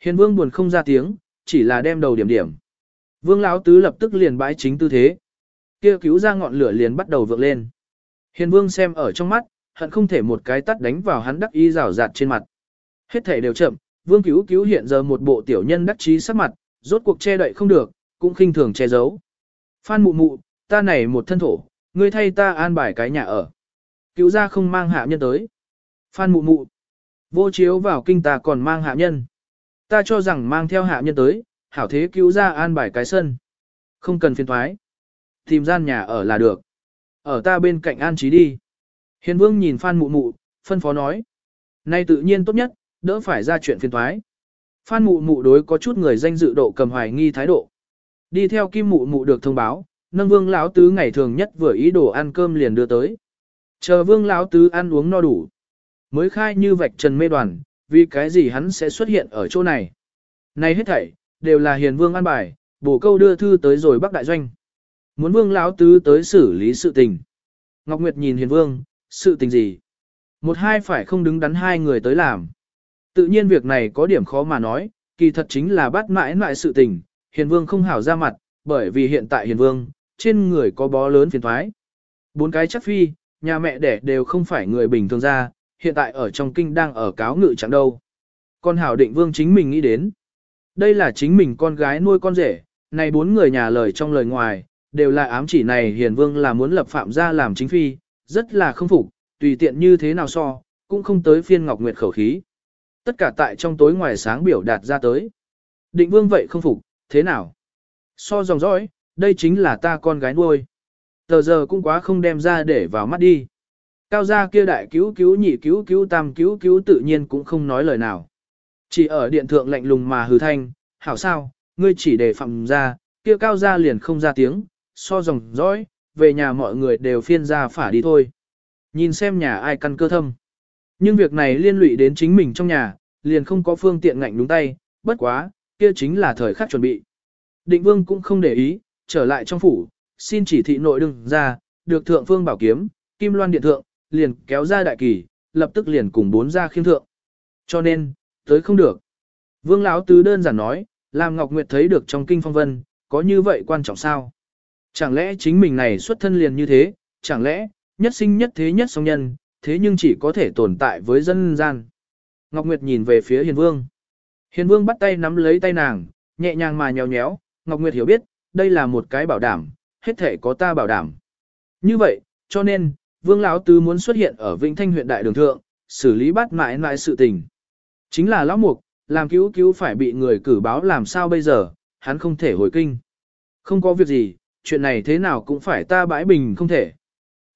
Hiền vương buồn không ra tiếng, chỉ là đem đầu điểm điểm. Vương lão tứ lập tức liền bãi chính tư thế. Kia cứu ra ngọn lửa liền bắt đầu vượng lên. Hiền vương xem ở trong mắt, hận không thể một cái tắt đánh vào hắn đắc y rào rạt trên mặt. Hết thể đều chậm, vương cứu cứu hiện giờ một bộ tiểu nhân đắc trí sắc mặt, rốt cuộc che đậy không được, cũng khinh thường che giấu. Phan mụ mụ, ta này một thân thổ, ngươi thay ta an bài cái nhà ở. Cứu ra không mang hạ nhân tới. Phan mụ mụ, vô chiếu vào kinh ta còn mang hạ nhân. Ta cho rằng mang theo hạ nhân tới, hảo thế cứu ra an bài cái sân. Không cần phiền thoái. Tìm gian nhà ở là được. Ở ta bên cạnh an trí đi. Hiền vương nhìn Phan mụ mụ, phân phó nói. Nay tự nhiên tốt nhất, đỡ phải ra chuyện phiền thoái. Phan mụ mụ đối có chút người danh dự độ cầm hoài nghi thái độ. Đi theo kim mụ mụ được thông báo, nâng vương lão tứ ngày thường nhất vừa ý đồ ăn cơm liền đưa tới. Chờ vương lão tứ ăn uống no đủ. Mới khai như vạch trần mê đoàn, vì cái gì hắn sẽ xuất hiện ở chỗ này. Này hết thảy, đều là hiền vương ăn bài, bổ câu đưa thư tới rồi bắc đại doanh. Muốn vương lão tứ tới xử lý sự tình. Ngọc Nguyệt nhìn hiền vương, sự tình gì? Một hai phải không đứng đắn hai người tới làm. Tự nhiên việc này có điểm khó mà nói, kỳ thật chính là bắt mãi mãi sự tình, hiền vương không hảo ra mặt, bởi vì hiện tại hiền vương, trên người có bó lớn phiền thoái. Bốn cái chắc phi, nhà mẹ đẻ đều không phải người bình thường ra, hiện tại ở trong kinh đang ở cáo ngự chẳng đâu. Con hảo định vương chính mình nghĩ đến. Đây là chính mình con gái nuôi con rể, này bốn người nhà lời trong lời ngoài, đều là ám chỉ này hiền vương là muốn lập phạm ra làm chính phi, rất là không phục, tùy tiện như thế nào so, cũng không tới phiên Ngọc Nguyệt khẩu khí. Tất cả tại trong tối ngoài sáng biểu đạt ra tới. Định vương vậy không phục, thế nào? So dòng dõi, đây chính là ta con gái nuôi. Tờ giờ cũng quá không đem ra để vào mắt đi. Cao gia kia đại cứu cứu nhị cứu cứu tam cứu cứu tự nhiên cũng không nói lời nào. Chỉ ở điện thượng lạnh lùng mà hừ thanh, hảo sao, ngươi chỉ để phạm ra, kia cao gia liền không ra tiếng, so dòng dõi, về nhà mọi người đều phiên ra phả đi thôi. Nhìn xem nhà ai căn cơ thâm. Nhưng việc này liên lụy đến chính mình trong nhà, liền không có phương tiện ngạnh đúng tay, bất quá, kia chính là thời khắc chuẩn bị. Định vương cũng không để ý, trở lại trong phủ, xin chỉ thị nội đừng ra, được thượng phương bảo kiếm, kim loan điện thượng, liền kéo ra đại kỳ, lập tức liền cùng bốn ra khiêm thượng. Cho nên, tới không được. Vương Lão Tứ đơn giản nói, làm Ngọc Nguyệt thấy được trong kinh phong vân, có như vậy quan trọng sao? Chẳng lẽ chính mình này xuất thân liền như thế, chẳng lẽ, nhất sinh nhất thế nhất song nhân, thế nhưng chỉ có thể tồn tại với dân gian. Ngọc Nguyệt nhìn về phía Hiền Vương. Hiền Vương bắt tay nắm lấy tay nàng, nhẹ nhàng mà nhéo nhéo, Ngọc Nguyệt hiểu biết, đây là một cái bảo đảm, hết thể có ta bảo đảm. Như vậy, cho nên, Vương Lão Tứ muốn xuất hiện ở Vĩnh Thanh huyện đại đường thượng, xử lý bắt mãi mãi sự tình. Chính là Lão Mục, làm cứu cứu phải bị người cử báo làm sao bây giờ, hắn không thể hồi kinh. Không có việc gì, chuyện này thế nào cũng phải ta bãi bình không thể.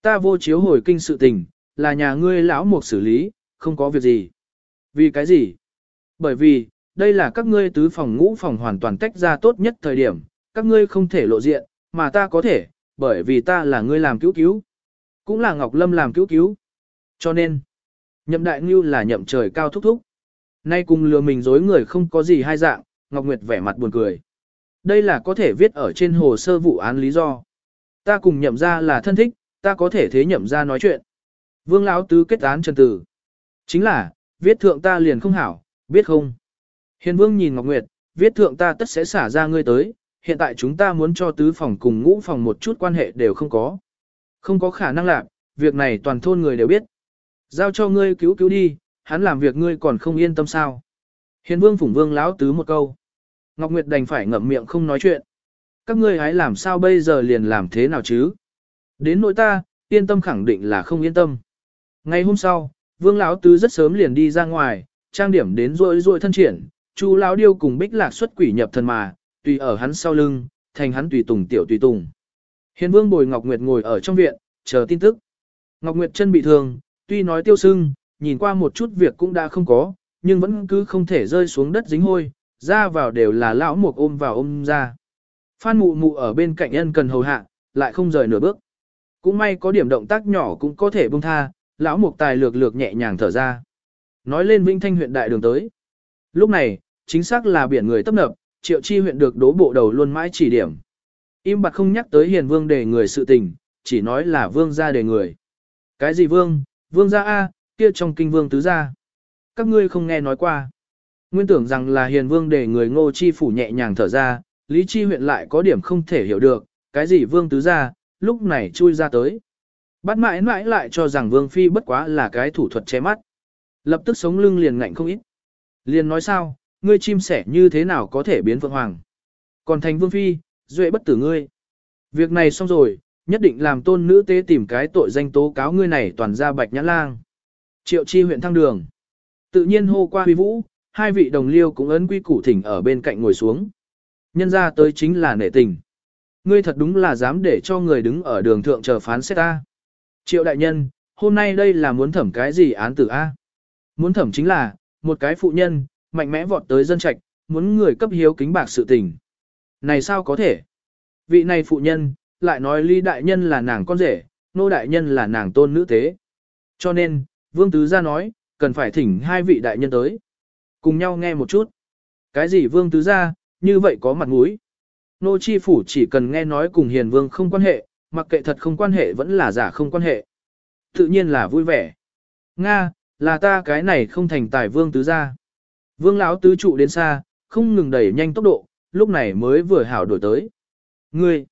Ta vô chiếu hồi kinh sự tình, là nhà ngươi lão mục xử lý, không có việc gì. Vì cái gì? Bởi vì, đây là các ngươi tứ phòng ngũ phòng hoàn toàn tách ra tốt nhất thời điểm, các ngươi không thể lộ diện, mà ta có thể, bởi vì ta là ngươi làm cứu cứu. Cũng là Ngọc Lâm làm cứu cứu. Cho nên, nhậm đại ngưu là nhậm trời cao thúc thúc. Nay cùng lừa mình dối người không có gì hai dạng, Ngọc Nguyệt vẻ mặt buồn cười. Đây là có thể viết ở trên hồ sơ vụ án lý do. Ta cùng nhậm ra là thân thích, ta có thể thế nhậm ra nói chuyện. Vương Lão Tứ kết án trần tử. Chính là, viết thượng ta liền không hảo, biết không? Hiền Vương nhìn Ngọc Nguyệt, viết thượng ta tất sẽ xả ra ngươi tới, hiện tại chúng ta muốn cho tứ phòng cùng ngũ phòng một chút quan hệ đều không có. Không có khả năng làm, việc này toàn thôn người đều biết. Giao cho ngươi cứu cứu đi, hắn làm việc ngươi còn không yên tâm sao. Hiền Vương phủng Vương Lão Tứ một câu. Ngọc Nguyệt đành phải ngậm miệng không nói chuyện. Các ngươi hãy làm sao bây giờ liền làm thế nào chứ? Đến nỗi ta, yên tâm khẳng định là không yên tâm. Ngày hôm sau, Vương Lão Tứ rất sớm liền đi ra ngoài, trang điểm đến rội rội thân triển, Chu Lão Điêu cùng Bích Lạc xuất quỷ nhập thần mà, tùy ở hắn sau lưng, thành hắn tùy tùng tiểu tùy tùng. Hiền Vương bồi Ngọc Nguyệt ngồi ở trong viện, chờ tin tức. Ngọc Nguyệt chân bị thương, tuy nói tiêu sưng, nhìn qua một chút việc cũng đã không có, nhưng vẫn cứ không thể rơi xuống đất dính hôi, ra vào đều là lão mục ôm vào ôm ra. Phan mụ mụ ở bên cạnh ân cần hầu hạ, lại không rời nửa bước. Cũng may có điểm động tác nhỏ cũng có thể buông tha, lão mục tài lược lược nhẹ nhàng thở ra. Nói lên Vinh Thanh huyện đại đường tới. Lúc này, chính xác là biển người tấp nập, triệu chi huyện được đố bộ đầu luôn mãi chỉ điểm. Im bặt không nhắc tới hiền vương đề người sự tình, chỉ nói là vương gia đề người. Cái gì vương, vương gia A, kia trong kinh vương tứ gia. Các ngươi không nghe nói qua. Nguyên tưởng rằng là hiền vương để người ngô chi phủ nhẹ nhàng thở ra, lý chi huyện lại có điểm không thể hiểu được, cái gì vương tứ gia? lúc này chui ra tới. Bắt mãi mãi lại cho rằng vương phi bất quá là cái thủ thuật che mắt. Lập tức sống lưng liền ngạnh không ít. Liền nói sao, ngươi chim sẻ như thế nào có thể biến phượng hoàng. Còn thành vương phi, duệ bất tử ngươi. Việc này xong rồi, nhất định làm tôn nữ tế tìm cái tội danh tố cáo ngươi này toàn ra bạch nhã lang. Triệu chi huyện thăng đường. Tự nhiên hô qua huy vũ, hai vị đồng liêu cũng ấn quy củ thỉnh ở bên cạnh ngồi xuống. Nhân ra tới chính là nể tình. Ngươi thật đúng là dám để cho người đứng ở đường thượng chờ phán xét ta. Triệu đại nhân, hôm nay đây là muốn thẩm cái gì án tử A? Muốn thẩm chính là, một cái phụ nhân, mạnh mẽ vọt tới dân trạch, muốn người cấp hiếu kính bạc sự tình. Này sao có thể? Vị này phụ nhân, lại nói Lý đại nhân là nàng con rể, nô đại nhân là nàng tôn nữ tế. Cho nên, Vương Tứ gia nói, cần phải thỉnh hai vị đại nhân tới. Cùng nhau nghe một chút. Cái gì Vương Tứ gia, như vậy có mặt mũi. Nô chi phủ chỉ cần nghe nói cùng hiền vương không quan hệ, mặc kệ thật không quan hệ vẫn là giả không quan hệ. Tự nhiên là vui vẻ. Nga, là ta cái này không thành tài vương tứ gia. Vương lão tứ trụ đến xa, không ngừng đẩy nhanh tốc độ, lúc này mới vừa hảo đổi tới. Ngươi,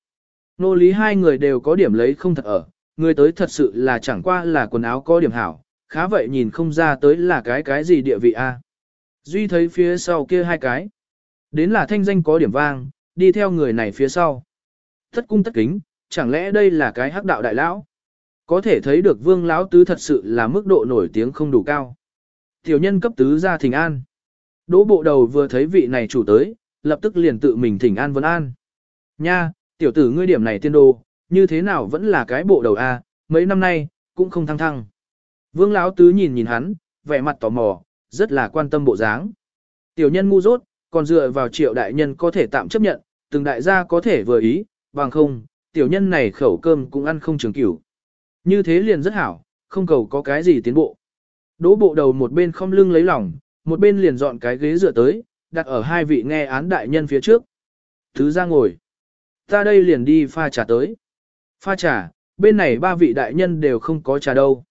nô lý hai người đều có điểm lấy không thật ở, người tới thật sự là chẳng qua là quần áo có điểm hảo, khá vậy nhìn không ra tới là cái cái gì địa vị a. Duy thấy phía sau kia hai cái. Đến là thanh danh có điểm vang, đi theo người này phía sau. Thất cung tất kính, chẳng lẽ đây là cái hắc đạo đại lão? Có thể thấy được vương lão tứ thật sự là mức độ nổi tiếng không đủ cao. Tiểu nhân cấp tứ ra thình an. Đỗ bộ đầu vừa thấy vị này chủ tới, lập tức liền tự mình thỉnh an vấn an. Nha, tiểu tử ngươi điểm này tiên đồ, như thế nào vẫn là cái bộ đầu A, mấy năm nay, cũng không thăng thăng. Vương lão tứ nhìn nhìn hắn, vẻ mặt tò mò, rất là quan tâm bộ dáng. Tiểu nhân ngu dốt, còn dựa vào triệu đại nhân có thể tạm chấp nhận, từng đại gia có thể vừa ý, bằng không, tiểu nhân này khẩu cơm cũng ăn không trường cửu. Như thế liền rất hảo, không cầu có cái gì tiến bộ. Đỗ bộ đầu một bên không lưng lấy lòng, một bên liền dọn cái ghế dựa tới, đặt ở hai vị nghe án đại nhân phía trước. Thứ ra ngồi. Ta đây liền đi pha trà tới. Pha trà, bên này ba vị đại nhân đều không có trà đâu.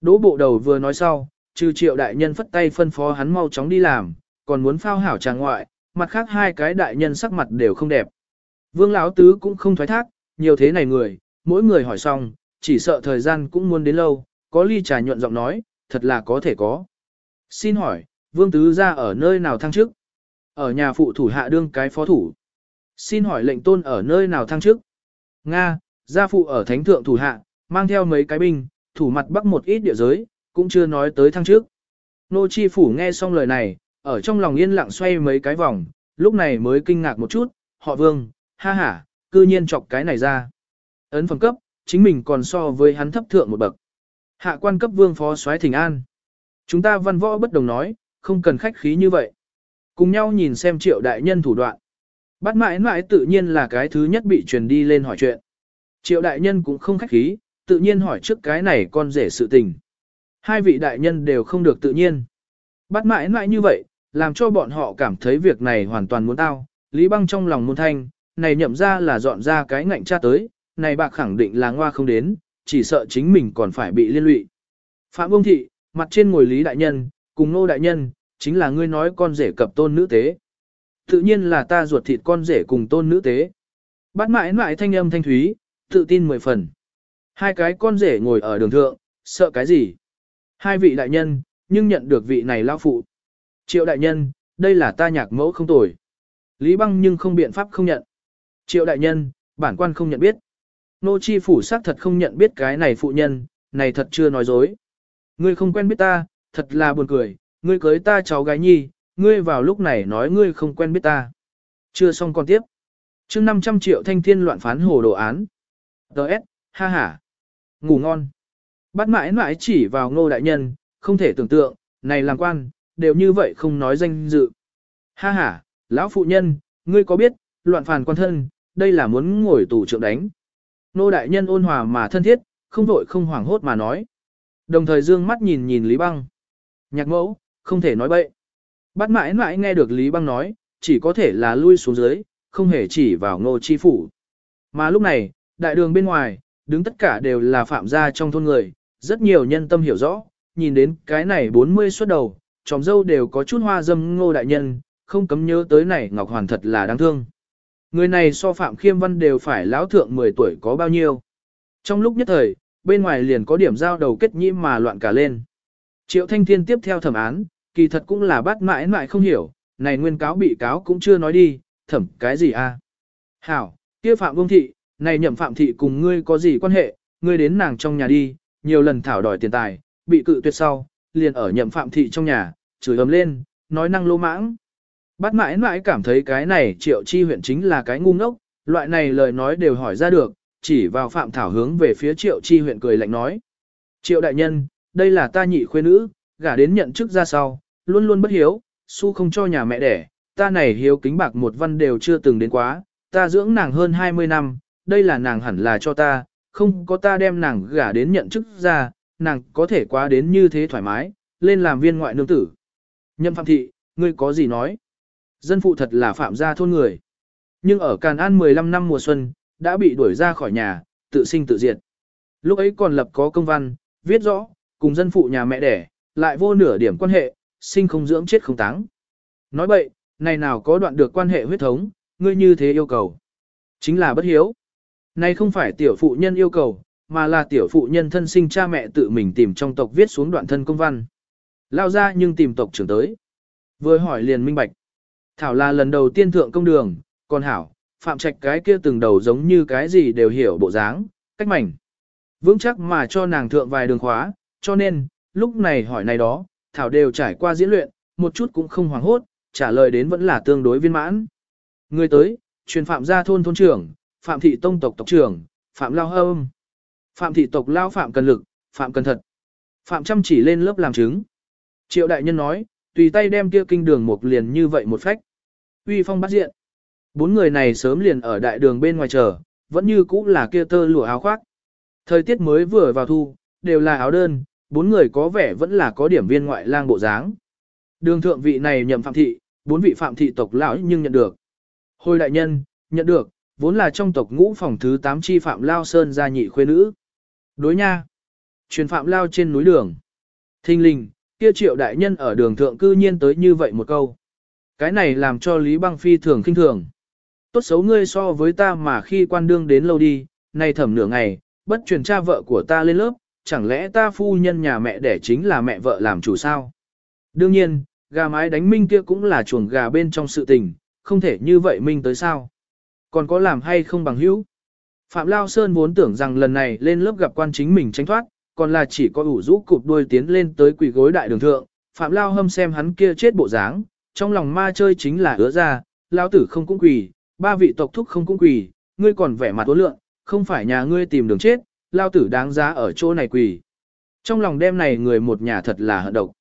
Đỗ bộ đầu vừa nói sau, trừ triệu đại nhân phất tay phân phó hắn mau chóng đi làm, còn muốn phao hảo trà ngoại, mặt khác hai cái đại nhân sắc mặt đều không đẹp. Vương Lão Tứ cũng không thoái thác, nhiều thế này người, mỗi người hỏi xong, chỉ sợ thời gian cũng muốn đến lâu, có ly trà nhuận giọng nói, thật là có thể có. Xin hỏi, Vương Tứ ra ở nơi nào thăng chức? Ở nhà phụ thủ hạ đương cái phó thủ. Xin hỏi lệnh tôn ở nơi nào thăng chức? Nga, gia phụ ở thánh thượng thủ hạ, mang theo mấy cái binh, thủ mặt bắc một ít địa giới, cũng chưa nói tới thăng chức. Nô chi phủ nghe xong lời này, ở trong lòng yên lặng xoay mấy cái vòng, lúc này mới kinh ngạc một chút, họ vương, ha ha, cư nhiên chọc cái này ra. Ấn phẩm cấp, chính mình còn so với hắn thấp thượng một bậc. Hạ quan cấp vương phó soái thỉnh an. Chúng ta văn võ bất đồng nói, không cần khách khí như vậy. Cùng nhau nhìn xem triệu đại nhân thủ đoạn. Bắt mãi mãi tự nhiên là cái thứ nhất bị truyền đi lên hỏi chuyện. Triệu đại nhân cũng không khách khí, tự nhiên hỏi trước cái này con rể sự tình. Hai vị đại nhân đều không được tự nhiên. Bắt mãi mãi như vậy, làm cho bọn họ cảm thấy việc này hoàn toàn muốn tao. Lý băng trong lòng muôn thanh, này nhậm ra là dọn ra cái ngạnh cha tới, này bạc khẳng định là ngoa không đến, chỉ sợ chính mình còn phải bị liên lụy. Phạm Vương Thị, mặt trên ngồi Lý Đại Nhân, cùng Nô Đại Nhân, chính là ngươi nói con rể cập tôn nữ tế. Tự nhiên là ta ruột thịt con rể cùng tôn nữ tế. Bắt mãi mãi thanh âm thanh thúy, tự tin mười phần. Hai cái con rể ngồi ở đường thượng, sợ cái gì? Hai vị đại nhân, nhưng nhận được vị này lao phụ. Triệu đại nhân, đây là ta nhạc mẫu không tồi. Lý băng nhưng không biện pháp không nhận. Triệu đại nhân, bản quan không nhận biết. Nô chi phủ xác thật không nhận biết cái này phụ nhân, này thật chưa nói dối. Ngươi không quen biết ta, thật là buồn cười, ngươi cưới ta cháu gái nhi, ngươi vào lúc này nói ngươi không quen biết ta. Chưa xong con tiếp. chương 500 triệu thanh thiên loạn phán hồ đồ án. Đợt, ha ha. Ngủ ngon. Bắt mãi mãi chỉ vào ngô đại nhân, không thể tưởng tượng, này làm quan, đều như vậy không nói danh dự. Ha ha, lão phụ nhân, ngươi có biết, loạn phản quan thân, đây là muốn ngồi tù trượng đánh. Nô đại nhân ôn hòa mà thân thiết, không vội không hoảng hốt mà nói. Đồng thời dương mắt nhìn nhìn Lý Băng. Nhạc mẫu, không thể nói bậy. Bắt mãi mãi nghe được Lý Băng nói, chỉ có thể là lui xuống dưới, không hề chỉ vào ngô chi phủ. Mà lúc này, đại đường bên ngoài, đứng tất cả đều là phạm gia trong thôn người, rất nhiều nhân tâm hiểu rõ, nhìn đến cái này 40 xuất đầu, tròm dâu đều có chút hoa dâm ngô đại nhân, không cấm nhớ tới này Ngọc Hoàn thật là đáng thương. Người này so Phạm Khiêm Văn đều phải lão thượng 10 tuổi có bao nhiêu. Trong lúc nhất thời, bên ngoài liền có điểm giao đầu kết nhĩ mà loạn cả lên. Triệu Thanh Thiên tiếp theo thẩm án, kỳ thật cũng là bắt mãi mãi không hiểu, này nguyên cáo bị cáo cũng chưa nói đi, thẩm cái gì a? À? Hảo, kia Phạm Vương Thị, này nhậm Phạm Thị cùng ngươi có gì quan hệ, ngươi đến nàng trong nhà đi, nhiều lần thảo đòi tiền tài, bị cự tuyệt sau, liền ở nhậm Phạm Thị trong nhà, chửi ấm lên, nói năng lô mãng. Bắt mãi mãi cảm thấy cái này triệu chi huyện chính là cái ngu ngốc, loại này lời nói đều hỏi ra được, chỉ vào Phạm Thảo hướng về phía triệu chi huyện cười lạnh nói. Triệu đại nhân, đây là ta nhị khuê nữ, gả đến nhận chức ra sau, luôn luôn bất hiếu, su không cho nhà mẹ đẻ, ta này hiếu kính bạc một văn đều chưa từng đến quá, ta dưỡng nàng hơn 20 năm, đây là nàng hẳn là cho ta, không có ta đem nàng gả đến nhận chức ra, nàng có thể quá đến như thế thoải mái, lên làm viên ngoại nương tử. Nhâm Phạm Thị, ngươi có gì nói? Dân phụ thật là phạm gia thôn người. Nhưng ở Càn An 15 năm mùa xuân, đã bị đuổi ra khỏi nhà, tự sinh tự diệt. Lúc ấy còn lập có công văn, viết rõ, cùng dân phụ nhà mẹ đẻ, lại vô nửa điểm quan hệ, sinh không dưỡng chết không táng. Nói bậy, này nào có đoạn được quan hệ huyết thống, ngươi như thế yêu cầu. Chính là bất hiếu. Này không phải tiểu phụ nhân yêu cầu, mà là tiểu phụ nhân thân sinh cha mẹ tự mình tìm trong tộc viết xuống đoạn thân công văn. Lao ra nhưng tìm tộc trưởng tới. Vừa hỏi liền minh bạch. Thảo là lần đầu tiên thượng công đường, còn Hảo, phạm trạch cái kia từng đầu giống như cái gì đều hiểu bộ dáng, cách mảnh. Vững chắc mà cho nàng thượng vài đường khóa, cho nên, lúc này hỏi này đó, Thảo đều trải qua diễn luyện, một chút cũng không hoảng hốt, trả lời đến vẫn là tương đối viên mãn. Người tới, truyền phạm gia thôn thôn trưởng, phạm thị tông tộc tộc trưởng, phạm lao hâm. Phạm thị tộc lao phạm cần lực, phạm cần thật. Phạm chăm chỉ lên lớp làm chứng. Triệu đại nhân nói, tùy tay đem kia kinh đường một liền như vậy một phách. Uy phong bắt diện. Bốn người này sớm liền ở đại đường bên ngoài chờ, vẫn như cũ là kia tơ lụa áo khoác. Thời tiết mới vừa vào thu, đều là áo đơn, bốn người có vẻ vẫn là có điểm viên ngoại lang bộ dáng. Đường thượng vị này nhậm phạm thị, bốn vị phạm thị tộc lão nhưng nhận được. Hồi đại nhân, nhận được, vốn là trong tộc ngũ phòng thứ 8 chi phạm lao sơn gia nhị khuê nữ. Đối nha. Truyền phạm lao trên núi đường. Thinh linh, kia triệu đại nhân ở đường thượng cư nhiên tới như vậy một câu. Cái này làm cho Lý Băng Phi thường kinh thường. Tốt xấu ngươi so với ta mà khi quan đương đến lâu đi, nay thẩm nửa ngày, bất truyền cha vợ của ta lên lớp, chẳng lẽ ta phu nhân nhà mẹ đẻ chính là mẹ vợ làm chủ sao? Đương nhiên, gà mái đánh minh kia cũng là chuồng gà bên trong sự tình, không thể như vậy minh tới sao? Còn có làm hay không bằng hữu? Phạm Lao Sơn vốn tưởng rằng lần này lên lớp gặp quan chính mình tránh thoát, còn là chỉ có ủ rũ cụp đuôi tiến lên tới quỷ gối đại đường thượng. Phạm Lao hâm xem hắn kia chết bộ dáng, trong lòng ma chơi chính là ứa ra, Lao tử không cũng quỳ, ba vị tộc thúc không cũng quỳ, ngươi còn vẻ mặt tố lượng, không phải nhà ngươi tìm đường chết, Lao tử đáng giá ở chỗ này quỳ. Trong lòng đêm này người một nhà thật là hận độc.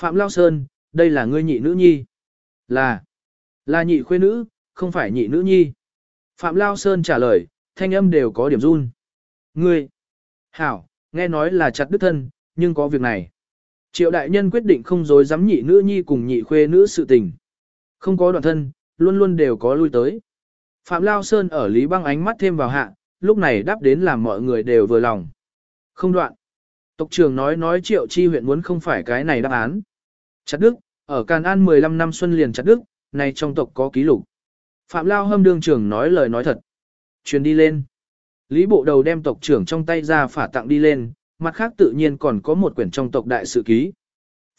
Phạm Lao Sơn, đây là ngươi nhị nữ nhi. Là, là nhị khuê nữ, không phải nhị nữ nhi. Phạm Lao Sơn trả lời, thanh âm đều có điểm run. Ngươi, hảo, nghe nói là chặt đứt thân, nhưng có việc này. Triệu đại nhân quyết định không dối dám nhị nữ nhi cùng nhị khuê nữ sự tình. Không có đoạn thân, luôn luôn đều có lui tới. Phạm Lao Sơn ở Lý Băng ánh mắt thêm vào hạ, lúc này đáp đến làm mọi người đều vừa lòng. Không đoạn. Tộc trưởng nói nói triệu chi huyện muốn không phải cái này đáp án. Chặt đức, ở Càn An 15 năm xuân liền chặt đức, này trong tộc có ký lục. Phạm Lao hâm đương trưởng nói lời nói thật. Truyền đi lên. Lý bộ đầu đem tộc trưởng trong tay ra phả tặng đi lên, mặt khác tự nhiên còn có một quyển trong tộc đại sự ký.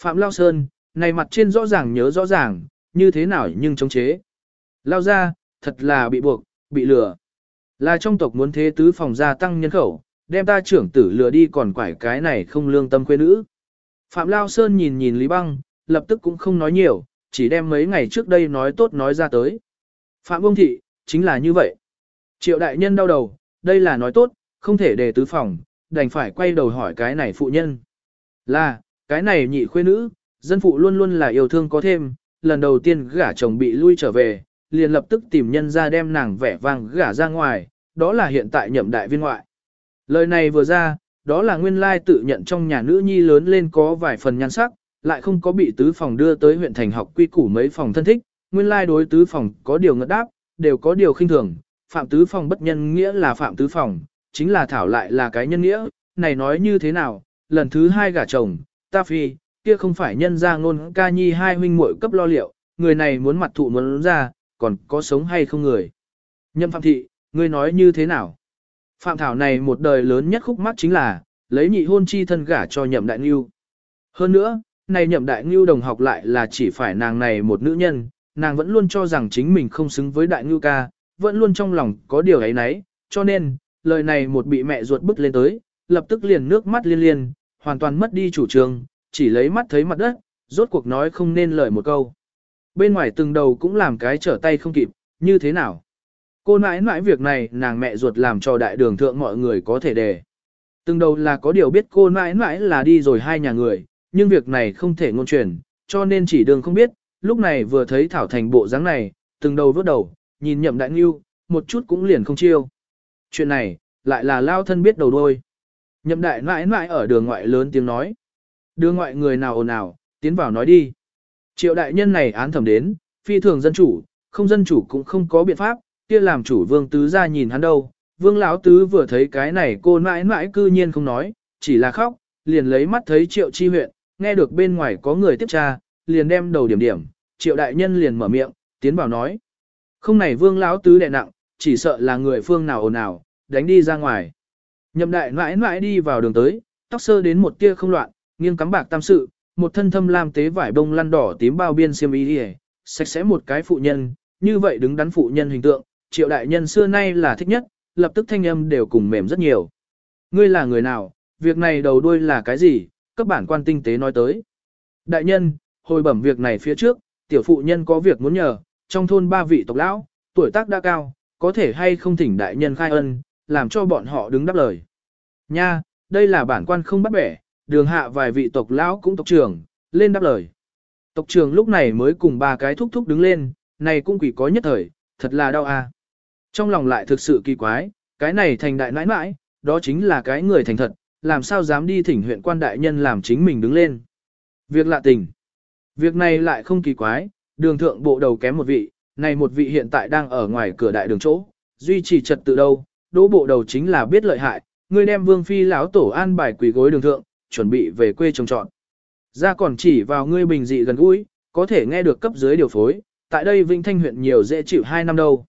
Phạm Lao Sơn, này mặt trên rõ ràng nhớ rõ ràng, như thế nào nhưng chống chế. Lao ra, thật là bị buộc, bị lừa. Là trong tộc muốn thế tứ phòng gia tăng nhân khẩu, đem ta trưởng tử lừa đi còn quải cái này không lương tâm quê nữ. Phạm Lao Sơn nhìn nhìn Lý Băng, lập tức cũng không nói nhiều, chỉ đem mấy ngày trước đây nói tốt nói ra tới. Phạm Vương Thị, chính là như vậy. Triệu đại nhân đau đầu, đây là nói tốt, không thể để tứ phòng, đành phải quay đầu hỏi cái này phụ nhân. Là, cái này nhị khuê nữ, dân phụ luôn luôn là yêu thương có thêm, lần đầu tiên gả chồng bị lui trở về, liền lập tức tìm nhân ra đem nàng vẻ vang gả ra ngoài, đó là hiện tại nhậm đại viên ngoại. Lời này vừa ra, đó là nguyên lai tự nhận trong nhà nữ nhi lớn lên có vài phần nhan sắc, lại không có bị tứ phòng đưa tới huyện thành học quy củ mấy phòng thân thích, nguyên lai đối tứ phòng có điều ngất đáp, đều có điều khinh thường, phạm tứ phòng bất nhân nghĩa là phạm tứ phòng, chính là thảo lại là cái nhân nghĩa, này nói như thế nào, lần thứ hai gả chồng, ta phi, kia không phải nhân ra ngôn ca nhi hai huynh muội cấp lo liệu, người này muốn mặt thụ muốn ra, còn có sống hay không người. Nhâm Phạm Thị, ngươi nói như thế nào? Phạm Thảo này một đời lớn nhất khúc mắc chính là, lấy nhị hôn chi thân gả cho nhậm đại ngưu. Hơn nữa, này nhậm đại ngưu đồng học lại là chỉ phải nàng này một nữ nhân, nàng vẫn luôn cho rằng chính mình không xứng với đại ngưu ca, vẫn luôn trong lòng có điều ấy nấy, cho nên, lời này một bị mẹ ruột bức lên tới, lập tức liền nước mắt liên liên, hoàn toàn mất đi chủ trương, chỉ lấy mắt thấy mặt đất, rốt cuộc nói không nên lời một câu. Bên ngoài từng đầu cũng làm cái trở tay không kịp, như thế nào? Cô nãi nãi việc này nàng mẹ ruột làm cho đại đường thượng mọi người có thể đề. Từng đầu là có điều biết cô nãi nãi là đi rồi hai nhà người, nhưng việc này không thể ngôn truyền, cho nên chỉ đường không biết, lúc này vừa thấy Thảo Thành bộ dáng này, từng đầu vớt đầu, nhìn nhậm đại nghiêu, một chút cũng liền không chiêu. Chuyện này, lại là lao thân biết đầu đôi. Nhậm đại nãi nãi ở đường ngoại lớn tiếng nói. Đường ngoại người nào ồn ào, tiến vào nói đi. Triệu đại nhân này án thẩm đến, phi thường dân chủ, không dân chủ cũng không có biện pháp, kia làm chủ vương tứ ra nhìn hắn đâu. Vương lão tứ vừa thấy cái này cô nãi nãi cư nhiên không nói, chỉ là khóc, liền lấy mắt thấy triệu chi huyện, nghe được bên ngoài có người tiếp tra, liền đem đầu điểm điểm, triệu đại nhân liền mở miệng, tiến vào nói. Không này vương lão tứ đẹ nặng, chỉ sợ là người phương nào ồn ào, đánh đi ra ngoài. Nhậm đại mãi mãi đi vào đường tới, tóc sơ đến một tia không loạn, nghiêng cắm bạc tam sự, một thân thâm lam tế vải bông lăn đỏ tím bao biên xiêm y hề, sạch sẽ một cái phụ nhân, như vậy đứng đắn phụ nhân hình tượng, triệu đại nhân xưa nay là thích nhất, lập tức thanh âm đều cùng mềm rất nhiều. Ngươi là người nào, việc này đầu đuôi là cái gì, các bản quan tinh tế nói tới. Đại nhân, hồi bẩm việc này phía trước, tiểu phụ nhân có việc muốn nhờ, trong thôn ba vị tộc lão, tuổi tác đã cao, có thể hay không thỉnh đại nhân khai ân, làm cho bọn họ đứng đáp lời. Nha, đây là bản quan không bắt bẻ, đường hạ vài vị tộc lão cũng tộc trưởng, lên đáp lời. Tộc trưởng lúc này mới cùng ba cái thúc thúc đứng lên, này cũng quỷ có nhất thời, thật là đau à Trong lòng lại thực sự kỳ quái, cái này thành đại nãi nãi, đó chính là cái người thành thật, làm sao dám đi thỉnh huyện quan đại nhân làm chính mình đứng lên. Việc lạ tình. Việc này lại không kỳ quái, đường thượng bộ đầu kém một vị, này một vị hiện tại đang ở ngoài cửa đại đường chỗ, duy trì trật tự đâu, đỗ bộ đầu chính là biết lợi hại, ngươi đem vương phi lão tổ an bài quỷ gối đường thượng, chuẩn bị về quê trồng trọt, Ra còn chỉ vào ngươi bình dị gần gũi, có thể nghe được cấp dưới điều phối, tại đây vĩnh Thanh huyện nhiều dễ chịu hai năm đâu.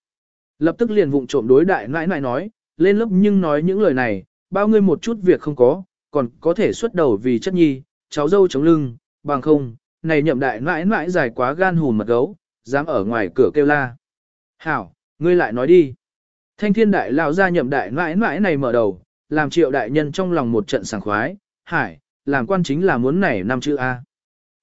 Lập tức liền vụng trộm đối đại nãi nãi nói, lên lớp nhưng nói những lời này, bao ngươi một chút việc không có, còn có thể xuất đầu vì chất nhi, cháu dâu chống lưng, bằng không, này nhậm đại nãi nãi dài quá gan hùn mật gấu, dám ở ngoài cửa kêu la. Hảo, ngươi lại nói đi. Thanh thiên đại lão ra nhậm đại nãi nãi này mở đầu, làm triệu đại nhân trong lòng một trận sảng khoái, hải, làm quan chính là muốn nảy năm chữ A.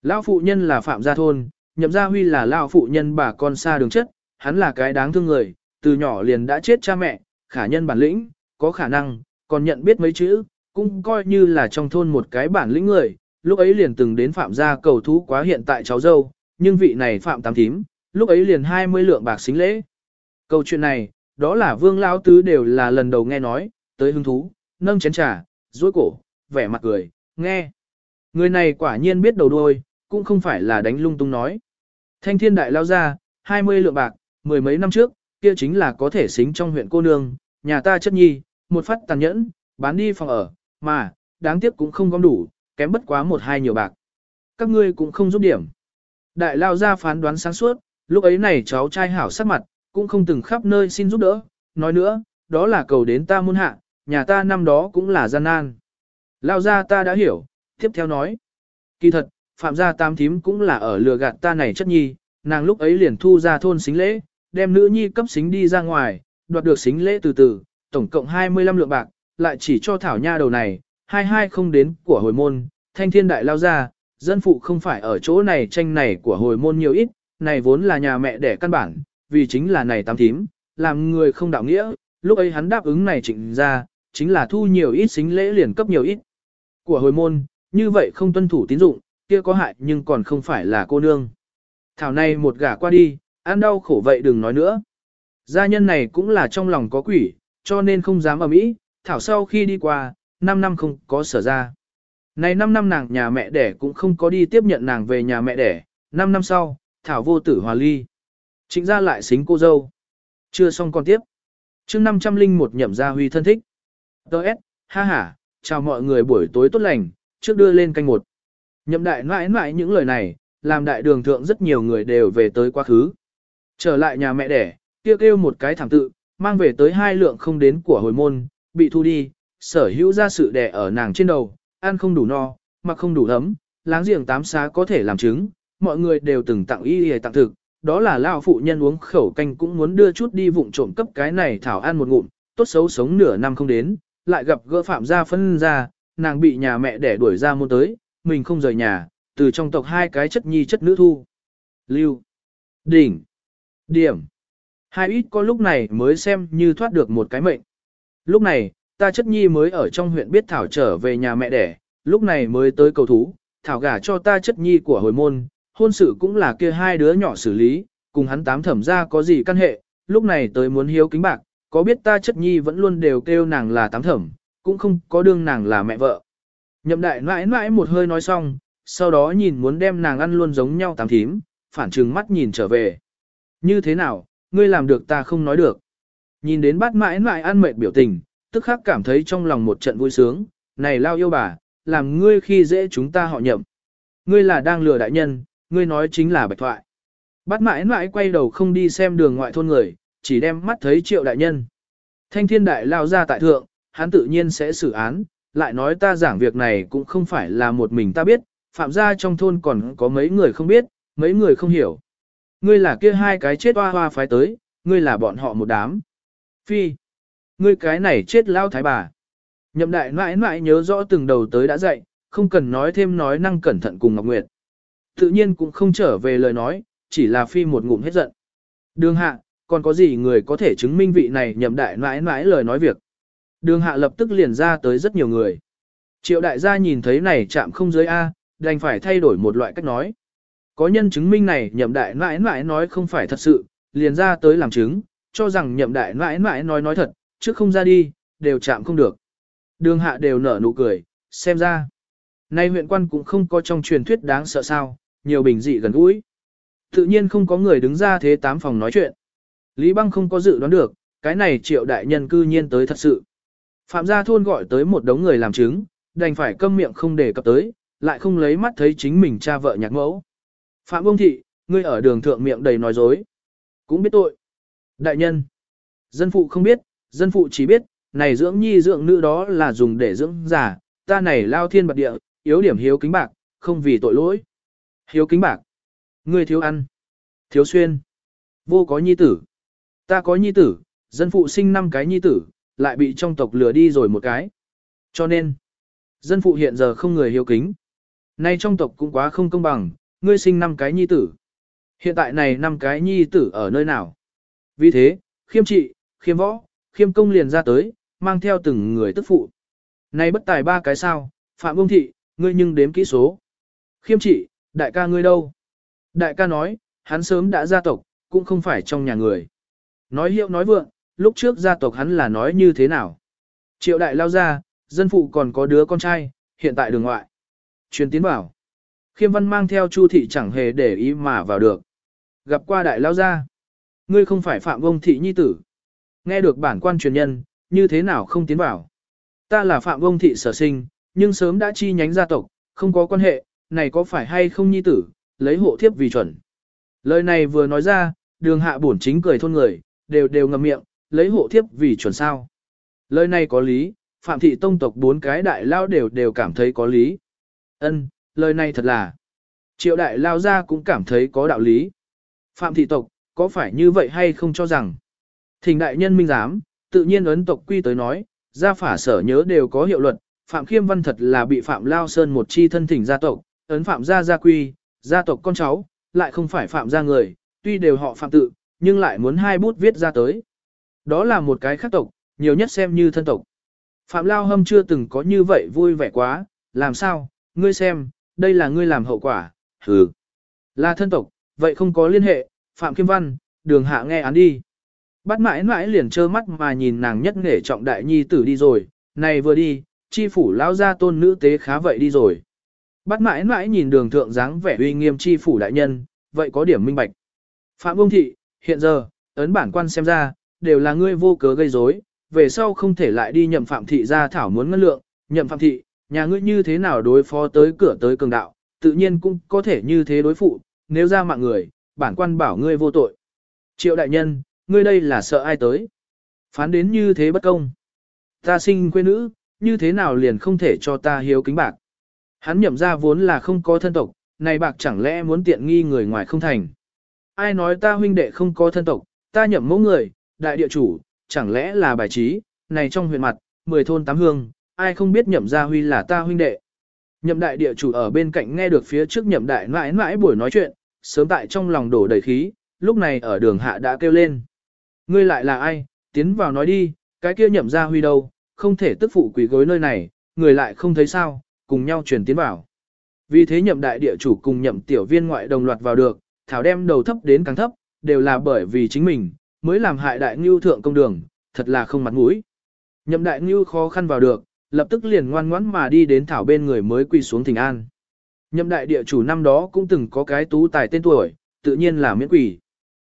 Lão phụ nhân là phạm gia thôn, nhậm gia huy là lão phụ nhân bà con xa đường chất, hắn là cái đáng thương người, từ nhỏ liền đã chết cha mẹ, khả nhân bản lĩnh, có khả năng, còn nhận biết mấy chữ, cũng coi như là trong thôn một cái bản lĩnh người, lúc ấy liền từng đến phạm gia cầu thú quá hiện tại cháu dâu, nhưng vị này phạm tám thím, lúc ấy liền 20 lượng bạc xính lễ. Câu chuyện này, đó là vương lão tứ đều là lần đầu nghe nói, tới hứng thú, nâng chén trà, duỗi cổ, vẻ mặt cười, nghe. Người này quả nhiên biết đầu đuôi, cũng không phải là đánh lung tung nói. Thanh thiên đại lao ra, 20 lượng bạc, mười mấy năm trước, kia chính là có thể xính trong huyện cô nương, nhà ta chất nhi, một phát tàn nhẫn, bán đi phòng ở, mà, đáng tiếc cũng không gom đủ, kém bất quá một hai nhiều bạc. Các ngươi cũng không giúp điểm. Đại lao ra phán đoán sáng suốt, lúc ấy này cháu trai hảo sắc mặt, cũng không từng khắp nơi xin giúp đỡ, nói nữa, đó là cầu đến ta muôn hạ, nhà ta năm đó cũng là gian nan. Lao ra ta đã hiểu, tiếp theo nói. Kỳ thật, phạm gia tam thím cũng là ở lừa gạt ta này chất nhi, nàng lúc ấy liền thu ra thôn xính lễ, đem nữ nhi cấp xính đi ra ngoài, đoạt được xính lễ từ từ, tổng cộng 25 lượng bạc, lại chỉ cho thảo nha đầu này, hai hai không đến của hồi môn, thanh thiên đại lao ra, dân phụ không phải ở chỗ này tranh này của hồi môn nhiều ít, này vốn là nhà mẹ đẻ căn bản, vì chính là này tam thím, làm người không đạo nghĩa, lúc ấy hắn đáp ứng này trịnh ra, chính là thu nhiều ít xính lễ liền cấp nhiều ít. Của hồi môn, như vậy không tuân thủ tín dụng, kia có hại nhưng còn không phải là cô nương. Thảo này một gả qua đi, ăn đau khổ vậy đừng nói nữa. Gia nhân này cũng là trong lòng có quỷ, cho nên không dám ở mỹ, Thảo sau khi đi qua, 5 năm không có sở ra. Này 5 năm nàng nhà mẹ đẻ cũng không có đi tiếp nhận nàng về nhà mẹ đẻ, 5 năm sau, Thảo vô tử hòa ly. Trịnh ra lại xính cô dâu. Chưa xong còn tiếp. chương 501 nhậm gia huy thân thích. Đợt, ha ha, chào mọi người buổi tối tốt lành, trước đưa lên canh một. Nhậm đại mãi mãi những lời này, làm đại đường thượng rất nhiều người đều về tới quá khứ. Trở lại nhà mẹ đẻ, kêu kêu một cái thẳng tự, mang về tới hai lượng không đến của hồi môn, bị thu đi, sở hữu ra sự đẻ ở nàng trên đầu, ăn không đủ no, mặc không đủ ấm, láng giềng tám xá có thể làm chứng, mọi người đều từng tặng y y tặng thực, đó là lao phụ nhân uống khẩu canh cũng muốn đưa chút đi vụng trộm cấp cái này thảo ăn một ngụm, tốt xấu sống nửa năm không đến, lại gặp gỡ phạm gia phân ra, nàng bị nhà mẹ đẻ đuổi ra môn tới, mình không rời nhà, từ trong tộc hai cái chất nhi chất nữ thu. Lưu, đỉnh, điểm. Hai ít có lúc này mới xem như thoát được một cái mệnh. Lúc này, ta chất nhi mới ở trong huyện biết Thảo trở về nhà mẹ đẻ, lúc này mới tới cầu thú, Thảo gả cho ta chất nhi của hồi môn, hôn sự cũng là kia hai đứa nhỏ xử lý, cùng hắn tám thẩm ra có gì căn hệ, lúc này tới muốn hiếu kính bạc, có biết ta chất nhi vẫn luôn đều kêu nàng là tám thẩm, cũng không có đương nàng là mẹ vợ. Nhậm đại mãi mãi một hơi nói xong, sau đó nhìn muốn đem nàng ăn luôn giống nhau tám thím, phản trừng mắt nhìn trở về. Như thế nào, ngươi làm được ta không nói được. Nhìn đến bát mãi mãi ăn mệt biểu tình, tức khắc cảm thấy trong lòng một trận vui sướng, này lao yêu bà, làm ngươi khi dễ chúng ta họ nhậm. Ngươi là đang lừa đại nhân, ngươi nói chính là bạch thoại. Bát mãi mãi quay đầu không đi xem đường ngoại thôn người, chỉ đem mắt thấy triệu đại nhân. Thanh thiên đại lao ra tại thượng, hắn tự nhiên sẽ xử án, lại nói ta giảng việc này cũng không phải là một mình ta biết, phạm gia trong thôn còn có mấy người không biết, mấy người không hiểu. Ngươi là kia hai cái chết hoa hoa phái tới, ngươi là bọn họ một đám. Phi, ngươi cái này chết lao thái bà. Nhậm đại mãi mãi nhớ rõ từng đầu tới đã dạy, không cần nói thêm nói năng cẩn thận cùng Ngọc Nguyệt. Tự nhiên cũng không trở về lời nói, chỉ là phi một ngụm hết giận. Đường hạ, còn có gì người có thể chứng minh vị này nhậm đại mãi mãi lời nói việc. Đường hạ lập tức liền ra tới rất nhiều người. Triệu đại gia nhìn thấy này chạm không dưới A, đành phải thay đổi một loại cách nói. Có nhân chứng minh này nhậm đại mãi mãi nói không phải thật sự, liền ra tới làm chứng, cho rằng nhậm đại mãi mãi nói nói thật, chứ không ra đi, đều chạm không được. Đường hạ đều nở nụ cười, xem ra. Nay huyện quan cũng không có trong truyền thuyết đáng sợ sao, nhiều bình dị gần gũi. Tự nhiên không có người đứng ra thế tám phòng nói chuyện. Lý Băng không có dự đoán được, cái này triệu đại nhân cư nhiên tới thật sự. Phạm gia thôn gọi tới một đống người làm chứng, đành phải câm miệng không để cập tới, lại không lấy mắt thấy chính mình cha vợ nhạc mẫu. Phạm ông thị, ngươi ở đường thượng miệng đầy nói dối. Cũng biết tội. Đại nhân. Dân phụ không biết, dân phụ chỉ biết, này dưỡng nhi dưỡng nữ đó là dùng để dưỡng giả, ta này lao thiên bạc địa, yếu điểm hiếu kính bạc, không vì tội lỗi. Hiếu kính bạc. Ngươi thiếu ăn. Thiếu xuyên. Vô có nhi tử. Ta có nhi tử, dân phụ sinh năm cái nhi tử, lại bị trong tộc lừa đi rồi một cái. Cho nên, dân phụ hiện giờ không người hiếu kính. Nay trong tộc cũng quá không công bằng, ngươi sinh năm cái nhi tử. Hiện tại này năm cái nhi tử ở nơi nào? Vì thế, khiêm trị, khiêm võ, khiêm công liền ra tới, mang theo từng người tức phụ. Này bất tài ba cái sao, phạm ông thị, ngươi nhưng đếm kỹ số. Khiêm trị, đại ca ngươi đâu? Đại ca nói, hắn sớm đã gia tộc, cũng không phải trong nhà người. Nói hiệu nói vượng, lúc trước gia tộc hắn là nói như thế nào? Triệu đại lao ra, dân phụ còn có đứa con trai, hiện tại đường ngoại. Truyền tiến bảo. Khiêm văn mang theo chu thị chẳng hề để ý mà vào được. Gặp qua đại lao ra. Ngươi không phải phạm vông thị nhi tử. Nghe được bản quan truyền nhân, như thế nào không tiến bảo? Ta là phạm vông thị sở sinh, nhưng sớm đã chi nhánh gia tộc, không có quan hệ, này có phải hay không nhi tử, lấy hộ thiếp vì chuẩn. Lời này vừa nói ra, đường hạ bổn chính cười thôn người, đều đều ngậm miệng, lấy hộ thiếp vì chuẩn sao. Lời này có lý, phạm thị tông tộc bốn cái đại lao đều đều cảm thấy có lý. Ân, lời này thật là. Triệu đại lao ra cũng cảm thấy có đạo lý. Phạm thị tộc, có phải như vậy hay không cho rằng. Thỉnh đại nhân minh giám, tự nhiên ấn tộc quy tới nói, gia phả sở nhớ đều có hiệu luật, Phạm Khiêm Văn thật là bị Phạm Lao Sơn một chi thân thỉnh gia tộc, ấn Phạm gia gia quy, gia tộc con cháu, lại không phải Phạm gia người, tuy đều họ Phạm tự, nhưng lại muốn hai bút viết ra tới. Đó là một cái khác tộc, nhiều nhất xem như thân tộc. Phạm Lao Hâm chưa từng có như vậy vui vẻ quá, làm sao, ngươi xem, đây là ngươi làm hậu quả, hừ. Là thân tộc, vậy không có liên hệ, Phạm Kim Văn, đường hạ nghe án đi. Bắt mãi mãi liền trơ mắt mà nhìn nàng nhất nghệ trọng đại nhi tử đi rồi, này vừa đi, chi phủ lão gia tôn nữ tế khá vậy đi rồi. Bắt mãi mãi nhìn đường thượng dáng vẻ uy nghiêm chi phủ đại nhân, vậy có điểm minh bạch. Phạm ông thị, hiện giờ, ấn bản quan xem ra, đều là ngươi vô cớ gây rối, về sau không thể lại đi nhậm phạm thị ra thảo muốn ngân lượng, nhậm phạm thị, nhà ngươi như thế nào đối phó tới cửa tới cường đạo, tự nhiên cũng có thể như thế đối phụ, nếu ra mạng người, bản quan bảo ngươi vô tội. Triệu đại nhân, ngươi đây là sợ ai tới? Phán đến như thế bất công. Ta sinh quê nữ, như thế nào liền không thể cho ta hiếu kính bạc. Hắn nhậm ra vốn là không có thân tộc, này bạc chẳng lẽ muốn tiện nghi người ngoài không thành. Ai nói ta huynh đệ không có thân tộc, ta nhậm mẫu người, đại địa chủ, chẳng lẽ là bài trí, này trong huyện mặt, mười thôn tám hương, ai không biết nhậm gia huy là ta huynh đệ. Nhậm đại địa chủ ở bên cạnh nghe được phía trước nhậm đại mãi mãi buổi nói chuyện, sớm tại trong lòng đổ đầy khí, lúc này ở đường hạ đã kêu lên. Ngươi lại là ai, tiến vào nói đi, cái kia nhậm gia huy đâu, không thể tức phụ quỷ gối nơi này, người lại không thấy sao, cùng nhau truyền tiến vào. Vì thế nhậm đại địa chủ cùng nhậm tiểu viên ngoại đồng loạt vào được, thảo đem đầu thấp đến càng thấp, đều là bởi vì chính mình, mới làm hại đại ngưu thượng công đường, thật là không mặt mũi. Nhậm đại ngưu khó khăn vào được, lập tức liền ngoan ngoãn mà đi đến thảo bên người mới quỳ xuống thỉnh an. Nhậm đại địa chủ năm đó cũng từng có cái tú tài tên tuổi, tự nhiên là miễn quỷ.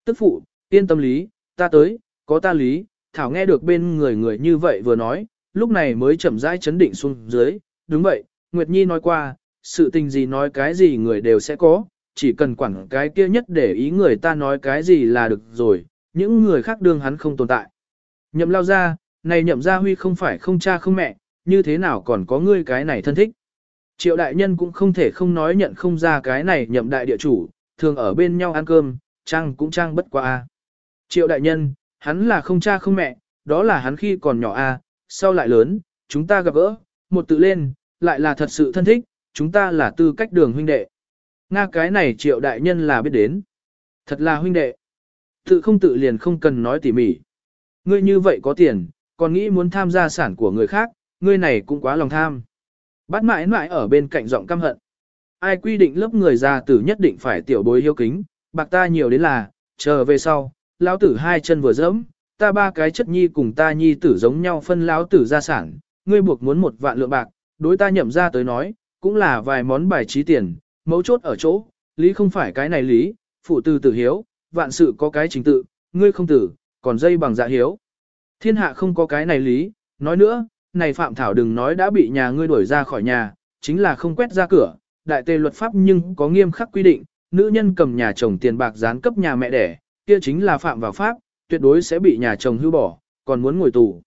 Tức phụ, yên tâm lý, ta tới, có ta lý, thảo nghe được bên người người như vậy vừa nói, lúc này mới chậm rãi chấn định xuống dưới, đúng vậy, Nguyệt Nhi nói qua, sự tình gì nói cái gì người đều sẽ có, chỉ cần quản cái kia nhất để ý người ta nói cái gì là được rồi, những người khác đương hắn không tồn tại. Nhậm lao ra, này nhậm gia huy không phải không cha không mẹ, như thế nào còn có ngươi cái này thân thích. Triệu đại nhân cũng không thể không nói nhận không ra cái này nhậm đại địa chủ, thường ở bên nhau ăn cơm, trang cũng trang bất qua a. Triệu đại nhân, hắn là không cha không mẹ, đó là hắn khi còn nhỏ a, sau lại lớn, chúng ta gặp gỡ, một tự lên, lại là thật sự thân thích, chúng ta là tư cách đường huynh đệ. Nga cái này triệu đại nhân là biết đến. Thật là huynh đệ. Tự không tự liền không cần nói tỉ mỉ. Ngươi như vậy có tiền, còn nghĩ muốn tham gia sản của người khác, ngươi này cũng quá lòng tham. Bắt mãi mãi ở bên cạnh giọng căm hận. Ai quy định lớp người già tử nhất định phải tiểu bối hiếu kính, bạc ta nhiều đến là, chờ về sau, lão tử hai chân vừa dẫm, ta ba cái chất nhi cùng ta nhi tử giống nhau phân lão tử gia sản, ngươi buộc muốn một vạn lượng bạc, đối ta nhậm ra tới nói, cũng là vài món bài trí tiền, mấu chốt ở chỗ, lý không phải cái này lý, phụ từ tử hiếu, vạn sự có cái trình tự, ngươi không tử, còn dây bằng dạ hiếu. Thiên hạ không có cái này lý, nói nữa, này Phạm Thảo đừng nói đã bị nhà ngươi đuổi ra khỏi nhà, chính là không quét ra cửa, đại tề luật pháp nhưng có nghiêm khắc quy định, nữ nhân cầm nhà chồng tiền bạc gián cấp nhà mẹ đẻ, kia chính là phạm vào pháp, tuyệt đối sẽ bị nhà chồng hưu bỏ, còn muốn ngồi tù.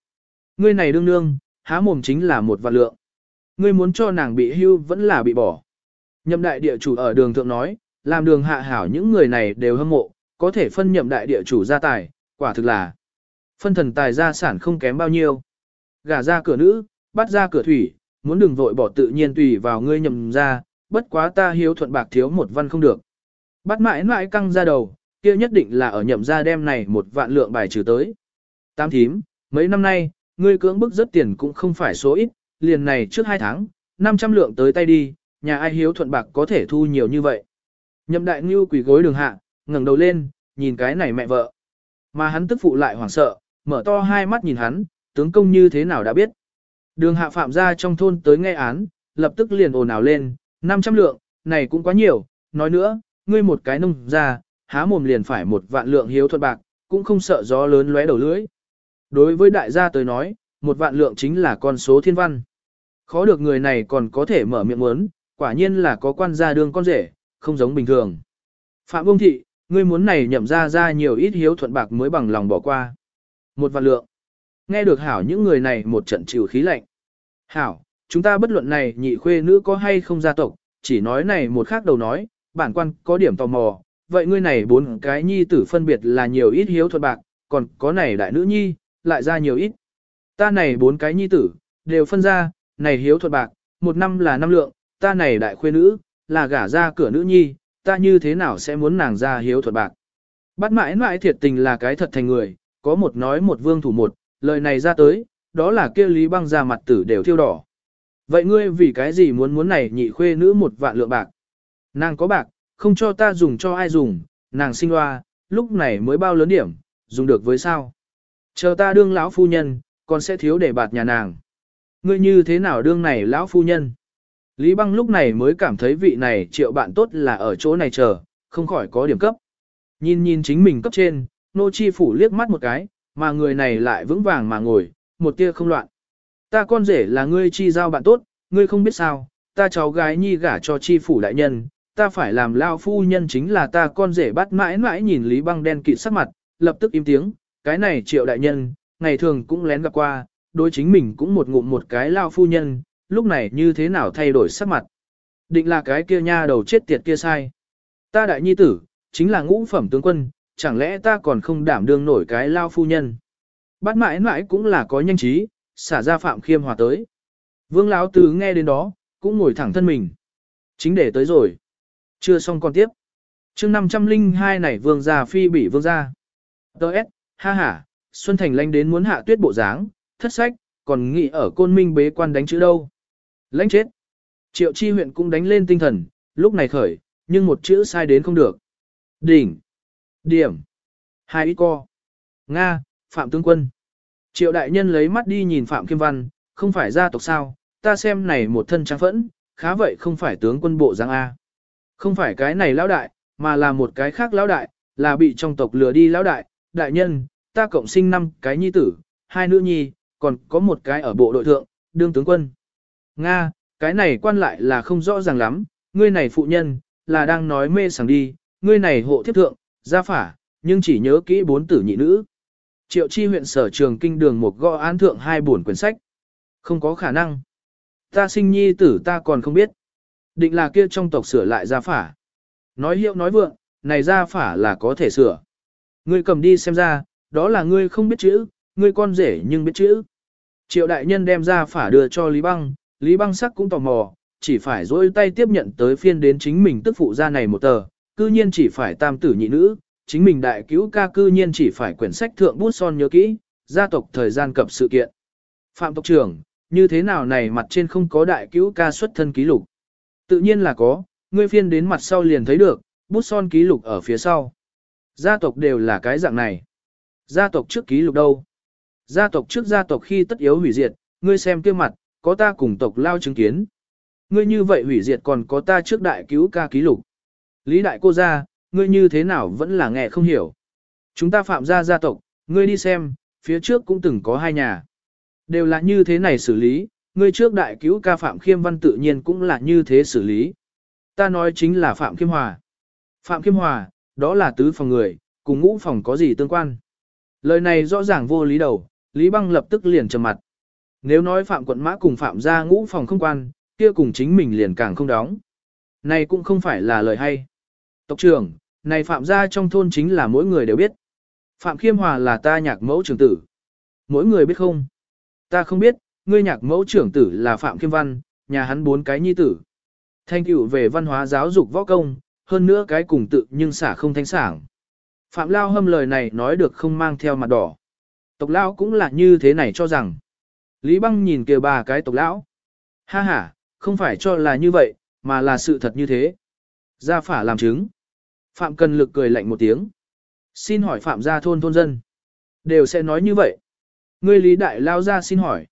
Ngươi này đương nương, há mồm chính là một vạn lượng. Ngươi muốn cho nàng bị hưu vẫn là bị bỏ. Nhậm đại địa chủ ở đường thượng nói, làm đường hạ hảo những người này đều hâm mộ, có thể phân nhậm đại địa chủ gia tài, quả thực là phân thần tài gia sản không kém bao nhiêu. Gả ra cửa nữ, bắt ra cửa thủy, muốn đừng vội bỏ tự nhiên tùy vào ngươi nhậm ra, bất quá ta hiếu thuận bạc thiếu một văn không được. Bắt mãi mãi căng ra đầu, kia nhất định là ở nhậm ra đem này một vạn lượng bài trừ tới. Tam thím, mấy năm nay, ngươi cưỡng bức rất tiền cũng không phải số ít, liền này trước hai tháng, 500 lượng tới tay đi, nhà ai hiếu thuận bạc có thể thu nhiều như vậy. Nhậm đại ngưu quỳ gối đường hạ, ngẩng đầu lên, nhìn cái này mẹ vợ. Mà hắn tức phụ lại hoảng sợ, mở to hai mắt nhìn hắn, tướng công như thế nào đã biết. Đường hạ phạm ra trong thôn tới nghe án, lập tức liền ồn ào lên, 500 lượng, này cũng quá nhiều, nói nữa, ngươi một cái nông ra, há mồm liền phải một vạn lượng hiếu thuận bạc, cũng không sợ gió lớn lóe đầu lưỡi. Đối với đại gia tới nói, một vạn lượng chính là con số thiên văn. Khó được người này còn có thể mở miệng muốn, quả nhiên là có quan gia đương con rể, không giống bình thường. Phạm Công Thị, ngươi muốn này nhậm ra ra nhiều ít hiếu thuận bạc mới bằng lòng bỏ qua. Một vạn lượng. Nghe được hảo những người này một trận chịu khí lạnh. Hảo, chúng ta bất luận này nhị khuê nữ có hay không gia tộc, chỉ nói này một khác đầu nói, bản quan có điểm tò mò, vậy ngươi này bốn cái nhi tử phân biệt là nhiều ít hiếu thuận bạc, còn có này đại nữ nhi, lại ra nhiều ít. Ta này bốn cái nhi tử, đều phân ra, này hiếu thuận bạc, một năm là năm lượng, ta này đại khuê nữ, là gả ra cửa nữ nhi, ta như thế nào sẽ muốn nàng ra hiếu thuật bạc. Bắt mãi mãi thiệt tình là cái thật thành người, có một nói một vương thủ một, lời này ra tới, đó là kia lý băng ra mặt tử đều thiêu đỏ. Vậy ngươi vì cái gì muốn muốn này nhị khuê nữ một vạn lượng bạc? Nàng có bạc, không cho ta dùng cho ai dùng, nàng sinh hoa, lúc này mới bao lớn điểm, dùng được với sao? Chờ ta đương lão phu nhân, còn sẽ thiếu để bạt nhà nàng. Ngươi như thế nào đương này lão phu nhân? Lý băng lúc này mới cảm thấy vị này triệu bạn tốt là ở chỗ này chờ, không khỏi có điểm cấp. Nhìn nhìn chính mình cấp trên, nô chi phủ liếc mắt một cái, mà người này lại vững vàng mà ngồi, một tia không loạn. Ta con rể là ngươi chi giao bạn tốt, ngươi không biết sao, ta cháu gái nhi gả cho chi phủ đại nhân, ta phải làm lao phu nhân chính là ta con rể bắt mãi mãi nhìn Lý Băng đen kịt sắc mặt, lập tức im tiếng, cái này triệu đại nhân, ngày thường cũng lén gặp qua, đối chính mình cũng một ngụm một cái lao phu nhân, lúc này như thế nào thay đổi sắc mặt. Định là cái kia nha đầu chết tiệt kia sai. Ta đại nhi tử, chính là ngũ phẩm tướng quân, chẳng lẽ ta còn không đảm đương nổi cái lao phu nhân. Bắt mãi mãi cũng là có nhanh trí, xả ra phạm khiêm hòa tới. Vương lão tứ nghe đến đó, cũng ngồi thẳng thân mình. Chính để tới rồi. Chưa xong còn tiếp. chương 502 này vương gia phi bị vương gia. Đợt, ha ha, Xuân Thành lanh đến muốn hạ tuyết bộ dáng, thất sách, còn nghĩ ở côn minh bế quan đánh chữ đâu. Lãnh chết. Triệu chi huyện cũng đánh lên tinh thần, lúc này khởi, nhưng một chữ sai đến không được. Đỉnh. Điểm. Hai ít co. Nga, Phạm Tướng Quân. Triệu đại nhân lấy mắt đi nhìn Phạm Kim Văn, không phải gia tộc sao, ta xem này một thân trang phẫn, khá vậy không phải tướng quân bộ giang A. Không phải cái này lão đại, mà là một cái khác lão đại, là bị trong tộc lừa đi lão đại, đại nhân, ta cộng sinh năm cái nhi tử, hai nữ nhi, còn có một cái ở bộ đội thượng, đương tướng quân. Nga, cái này quan lại là không rõ ràng lắm, ngươi này phụ nhân, là đang nói mê sảng đi, ngươi này hộ thiếp thượng, gia phả, nhưng chỉ nhớ kỹ bốn tử nhị nữ. Triệu chi huyện sở trường kinh đường một gõ án thượng hai buồn quyển sách. Không có khả năng. Ta sinh nhi tử ta còn không biết. Định là kia trong tộc sửa lại gia phả. Nói hiệu nói vượng, này gia phả là có thể sửa. Ngươi cầm đi xem ra, đó là ngươi không biết chữ, ngươi con rể nhưng biết chữ. Triệu đại nhân đem gia phả đưa cho Lý Băng, Lý Băng sắc cũng tò mò, chỉ phải dối tay tiếp nhận tới phiên đến chính mình tức phụ ra này một tờ, cư nhiên chỉ phải tam tử nhị nữ, chính mình đại cứu ca cư nhiên chỉ phải quyển sách thượng bút son nhớ kỹ, gia tộc thời gian cập sự kiện. Phạm tộc trưởng, như thế nào này mặt trên không có đại cứu ca xuất thân ký lục? Tự nhiên là có, ngươi phiên đến mặt sau liền thấy được, bút son ký lục ở phía sau. Gia tộc đều là cái dạng này. Gia tộc trước ký lục đâu? Gia tộc trước gia tộc khi tất yếu hủy diệt, ngươi xem kia mặt, có ta cùng tộc lao chứng kiến. Ngươi như vậy hủy diệt còn có ta trước đại cứu ca ký lục. Lý đại cô gia, ngươi như thế nào vẫn là nghe không hiểu. Chúng ta phạm gia gia tộc, ngươi đi xem, phía trước cũng từng có hai nhà. Đều là như thế này xử lý, ngươi trước đại cứu ca Phạm Khiêm Văn tự nhiên cũng là như thế xử lý. Ta nói chính là Phạm Khiêm Hòa. Phạm Khiêm Hòa, đó là tứ phòng người, cùng ngũ phòng có gì tương quan. Lời này rõ ràng vô lý đầu, Lý Băng lập tức liền trầm mặt. Nếu nói Phạm quận mã cùng Phạm gia ngũ phòng không quan, kia cùng chính mình liền càng không đóng. Này cũng không phải là lời hay. Tộc trưởng, này Phạm gia trong thôn chính là mỗi người đều biết. Phạm Khiêm Hòa là ta nhạc mẫu trưởng tử. Mỗi người biết không? Ta không biết, ngươi nhạc mẫu trưởng tử là Phạm Khiêm Văn, nhà hắn bốn cái nhi tử. Thanh cựu về văn hóa giáo dục võ công, hơn nữa cái cùng tự nhưng xả không thanh sảng. Phạm Lao hâm lời này nói được không mang theo mặt đỏ. Tộc Lao cũng là như thế này cho rằng. Lý Băng nhìn kia bà cái tộc Lão. Ha ha, không phải cho là như vậy, mà là sự thật như thế. Gia phả làm chứng. Phạm Cần Lực cười lạnh một tiếng. Xin hỏi Phạm gia thôn thôn dân. Đều sẽ nói như vậy. Ngươi Lý Đại Lao ra xin hỏi.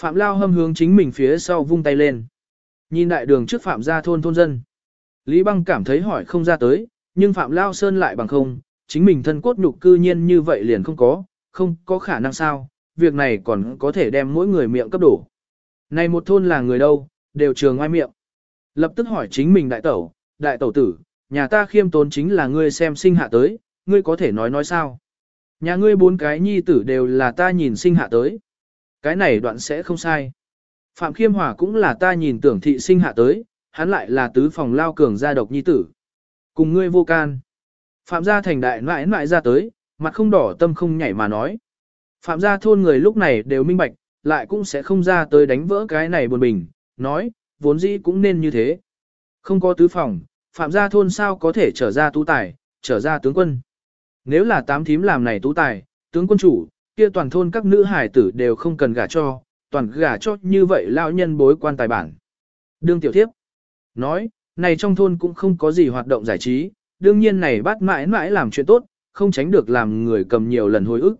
Phạm Lao hâm hướng chính mình phía sau vung tay lên. Nhìn đại đường trước Phạm gia thôn thôn dân. Lý Băng cảm thấy hỏi không ra tới, nhưng Phạm Lao Sơn lại bằng không, chính mình thân cốt nhục cư nhiên như vậy liền không có, không có khả năng sao, việc này còn có thể đem mỗi người miệng cấp đổ. Này một thôn là người đâu, đều trường ngoài miệng. Lập tức hỏi chính mình đại tẩu, đại tẩu tử, nhà ta khiêm tốn chính là ngươi xem sinh hạ tới, ngươi có thể nói nói sao. Nhà ngươi bốn cái nhi tử đều là ta nhìn sinh hạ tới. Cái này đoạn sẽ không sai. Phạm Khiêm Hòa cũng là ta nhìn tưởng thị sinh hạ tới, hắn lại là tứ phòng lao cường gia độc nhi tử. Cùng ngươi vô can. Phạm gia thành đại nãi nãi ra tới, mặt không đỏ tâm không nhảy mà nói. Phạm gia thôn người lúc này đều minh bạch, lại cũng sẽ không ra tới đánh vỡ cái này buồn bình, nói, vốn dĩ cũng nên như thế. Không có tứ phòng, Phạm gia thôn sao có thể trở ra tú tài, trở ra tướng quân. Nếu là tám thím làm này tú tài, tướng quân chủ, kia toàn thôn các nữ hải tử đều không cần gả cho, toàn gả cho như vậy lão nhân bối quan tài bản. Đương tiểu thiếp, nói, này trong thôn cũng không có gì hoạt động giải trí, đương nhiên này bắt mãi mãi làm chuyện tốt, không tránh được làm người cầm nhiều lần hồi ức.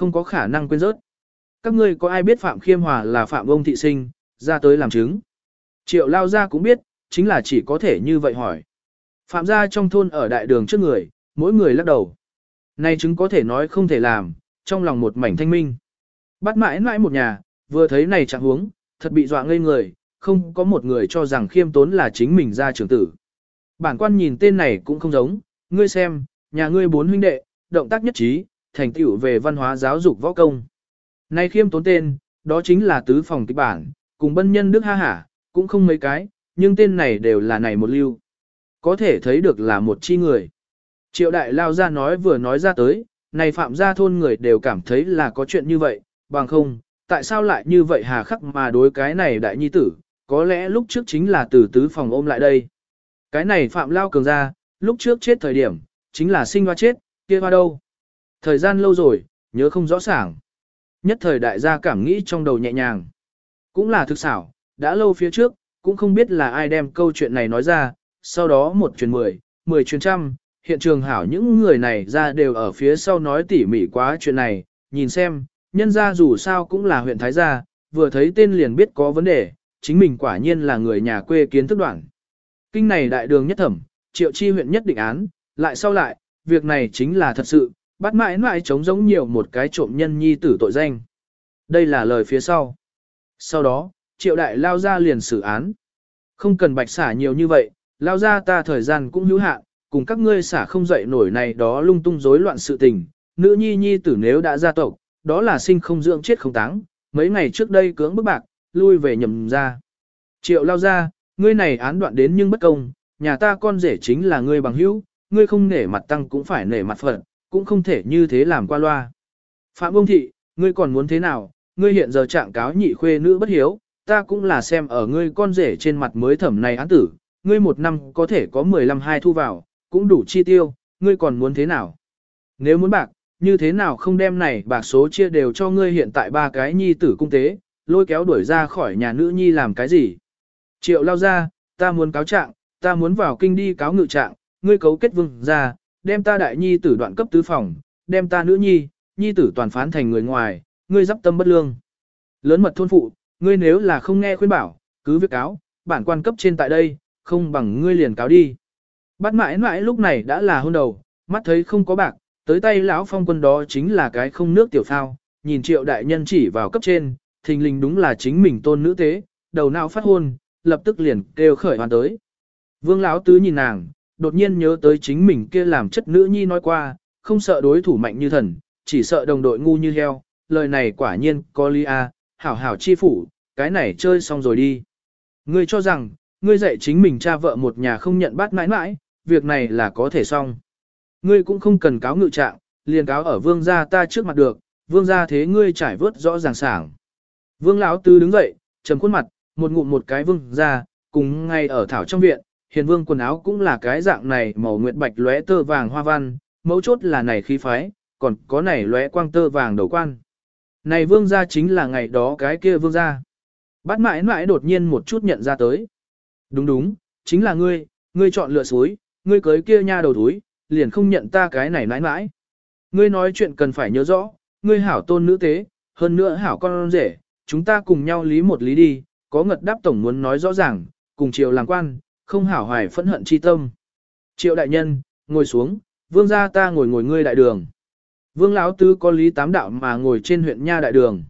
Không có khả năng quên rớt. Các ngươi có ai biết Phạm Khiêm Hòa là Phạm ông thị sinh, ra tới làm chứng. Triệu lao ra cũng biết, chính là chỉ có thể như vậy hỏi. Phạm gia trong thôn ở đại đường trước người, mỗi người lắc đầu. Này chứng có thể nói không thể làm, trong lòng một mảnh thanh minh. Bắt mãi mãi một nhà, vừa thấy này chẳng huống, thật bị dọa ngây người, không có một người cho rằng khiêm tốn là chính mình ra trưởng tử. Bản quan nhìn tên này cũng không giống, ngươi xem, nhà ngươi bốn huynh đệ, động tác nhất trí, thành tựu về văn hóa giáo dục võ công. Nay khiêm tốn tên, đó chính là tứ phòng kịch bản, cùng bân nhân đức ha hả, cũng không mấy cái, nhưng tên này đều là này một lưu. Có thể thấy được là một chi người. Triệu đại lao ra nói vừa nói ra tới, này phạm gia thôn người đều cảm thấy là có chuyện như vậy, bằng không, tại sao lại như vậy hà khắc mà đối cái này đại nhi tử, có lẽ lúc trước chính là từ tứ phòng ôm lại đây. Cái này phạm lao cường ra, lúc trước chết thời điểm, chính là sinh hoa chết, kia hoa đâu. Thời gian lâu rồi, nhớ không rõ ràng. Nhất thời đại gia cảm nghĩ trong đầu nhẹ nhàng. Cũng là thực xảo, đã lâu phía trước, cũng không biết là ai đem câu chuyện này nói ra, sau đó một truyền mười, mười truyền trăm, hiện trường hảo những người này ra đều ở phía sau nói tỉ mỉ quá chuyện này, nhìn xem, nhân ra dù sao cũng là huyện Thái Gia, vừa thấy tên liền biết có vấn đề, chính mình quả nhiên là người nhà quê kiến thức đoạn. Kinh này đại đường nhất thẩm, triệu chi huyện nhất định án, lại sau lại, việc này chính là thật sự, bắt mãi mãi chống giống nhiều một cái trộm nhân nhi tử tội danh. Đây là lời phía sau. Sau đó, triệu đại lao ra liền xử án. Không cần bạch xả nhiều như vậy, lao ra ta thời gian cũng hữu hạn, cùng các ngươi xả không dậy nổi này đó lung tung rối loạn sự tình. Nữ nhi nhi tử nếu đã ra tộc, đó là sinh không dưỡng chết không táng. Mấy ngày trước đây cưỡng bức bạc, lui về nhầm ra. Triệu lao ra, ngươi này án đoạn đến nhưng bất công, nhà ta con rể chính là ngươi bằng hữu, ngươi không nể mặt tăng cũng phải nể mặt phận, cũng không thể như thế làm qua loa. Phạm Bông Thị, ngươi còn muốn thế nào, ngươi hiện giờ trạng cáo nhị khuê nữ bất hiếu, ta cũng là xem ở ngươi con rể trên mặt mới thẩm này án tử, ngươi một năm có thể có 15 hai thu vào, cũng đủ chi tiêu, ngươi còn muốn thế nào? Nếu muốn bạc, như thế nào không đem này bạc số chia đều cho ngươi hiện tại ba cái nhi tử cung tế, lôi kéo đuổi ra khỏi nhà nữ nhi làm cái gì? Triệu lao ra, ta muốn cáo trạng, ta muốn vào kinh đi cáo ngự trạng, ngươi cấu kết vương ra, đem ta đại nhi tử đoạn cấp tứ phòng, đem ta nữ nhi, nhi tử toàn phán thành người ngoài, ngươi dắp tâm bất lương. Lớn mật thôn phụ, ngươi nếu là không nghe khuyên bảo, cứ việc cáo, bản quan cấp trên tại đây, không bằng ngươi liền cáo đi. Bắt mãi mãi lúc này đã là hôn đầu, mắt thấy không có bạc, tới tay lão phong quân đó chính là cái không nước tiểu phao, nhìn triệu đại nhân chỉ vào cấp trên, thình lình đúng là chính mình tôn nữ tế, đầu não phát hôn, lập tức liền kêu khởi hoàn tới. Vương lão tứ nhìn nàng, đột nhiên nhớ tới chính mình kia làm chất nữ nhi nói qua, không sợ đối thủ mạnh như thần, chỉ sợ đồng đội ngu như heo, lời này quả nhiên có lý a, hảo hảo chi phủ, cái này chơi xong rồi đi. Ngươi cho rằng, ngươi dạy chính mình cha vợ một nhà không nhận bát mãi mãi, việc này là có thể xong. Ngươi cũng không cần cáo ngự trạng, liền cáo ở vương gia ta trước mặt được, vương gia thế ngươi trải vớt rõ ràng sảng. Vương lão tư đứng dậy, trầm khuôn mặt, một ngụm một cái vương gia, cùng ngay ở thảo trong viện, hiền vương quần áo cũng là cái dạng này màu nguyệt bạch lóe tơ vàng hoa văn, mấu chốt là này khí phái, còn có này lóe quang tơ vàng đầu quan. Này vương gia chính là ngày đó cái kia vương gia. Bát mãi mãi đột nhiên một chút nhận ra tới. Đúng đúng, chính là ngươi, ngươi chọn lựa suối, ngươi cưới kia nha đầu túi, liền không nhận ta cái này mãi mãi. Ngươi nói chuyện cần phải nhớ rõ, ngươi hảo tôn nữ tế, hơn nữa hảo con rể, chúng ta cùng nhau lý một lý đi, có ngật đáp tổng muốn nói rõ ràng, cùng chiều làm quan, không hảo hoài phẫn hận chi tâm. Triệu đại nhân, ngồi xuống, vương gia ta ngồi ngồi ngươi đại đường. Vương lão tứ có lý tám đạo mà ngồi trên huyện nha đại đường.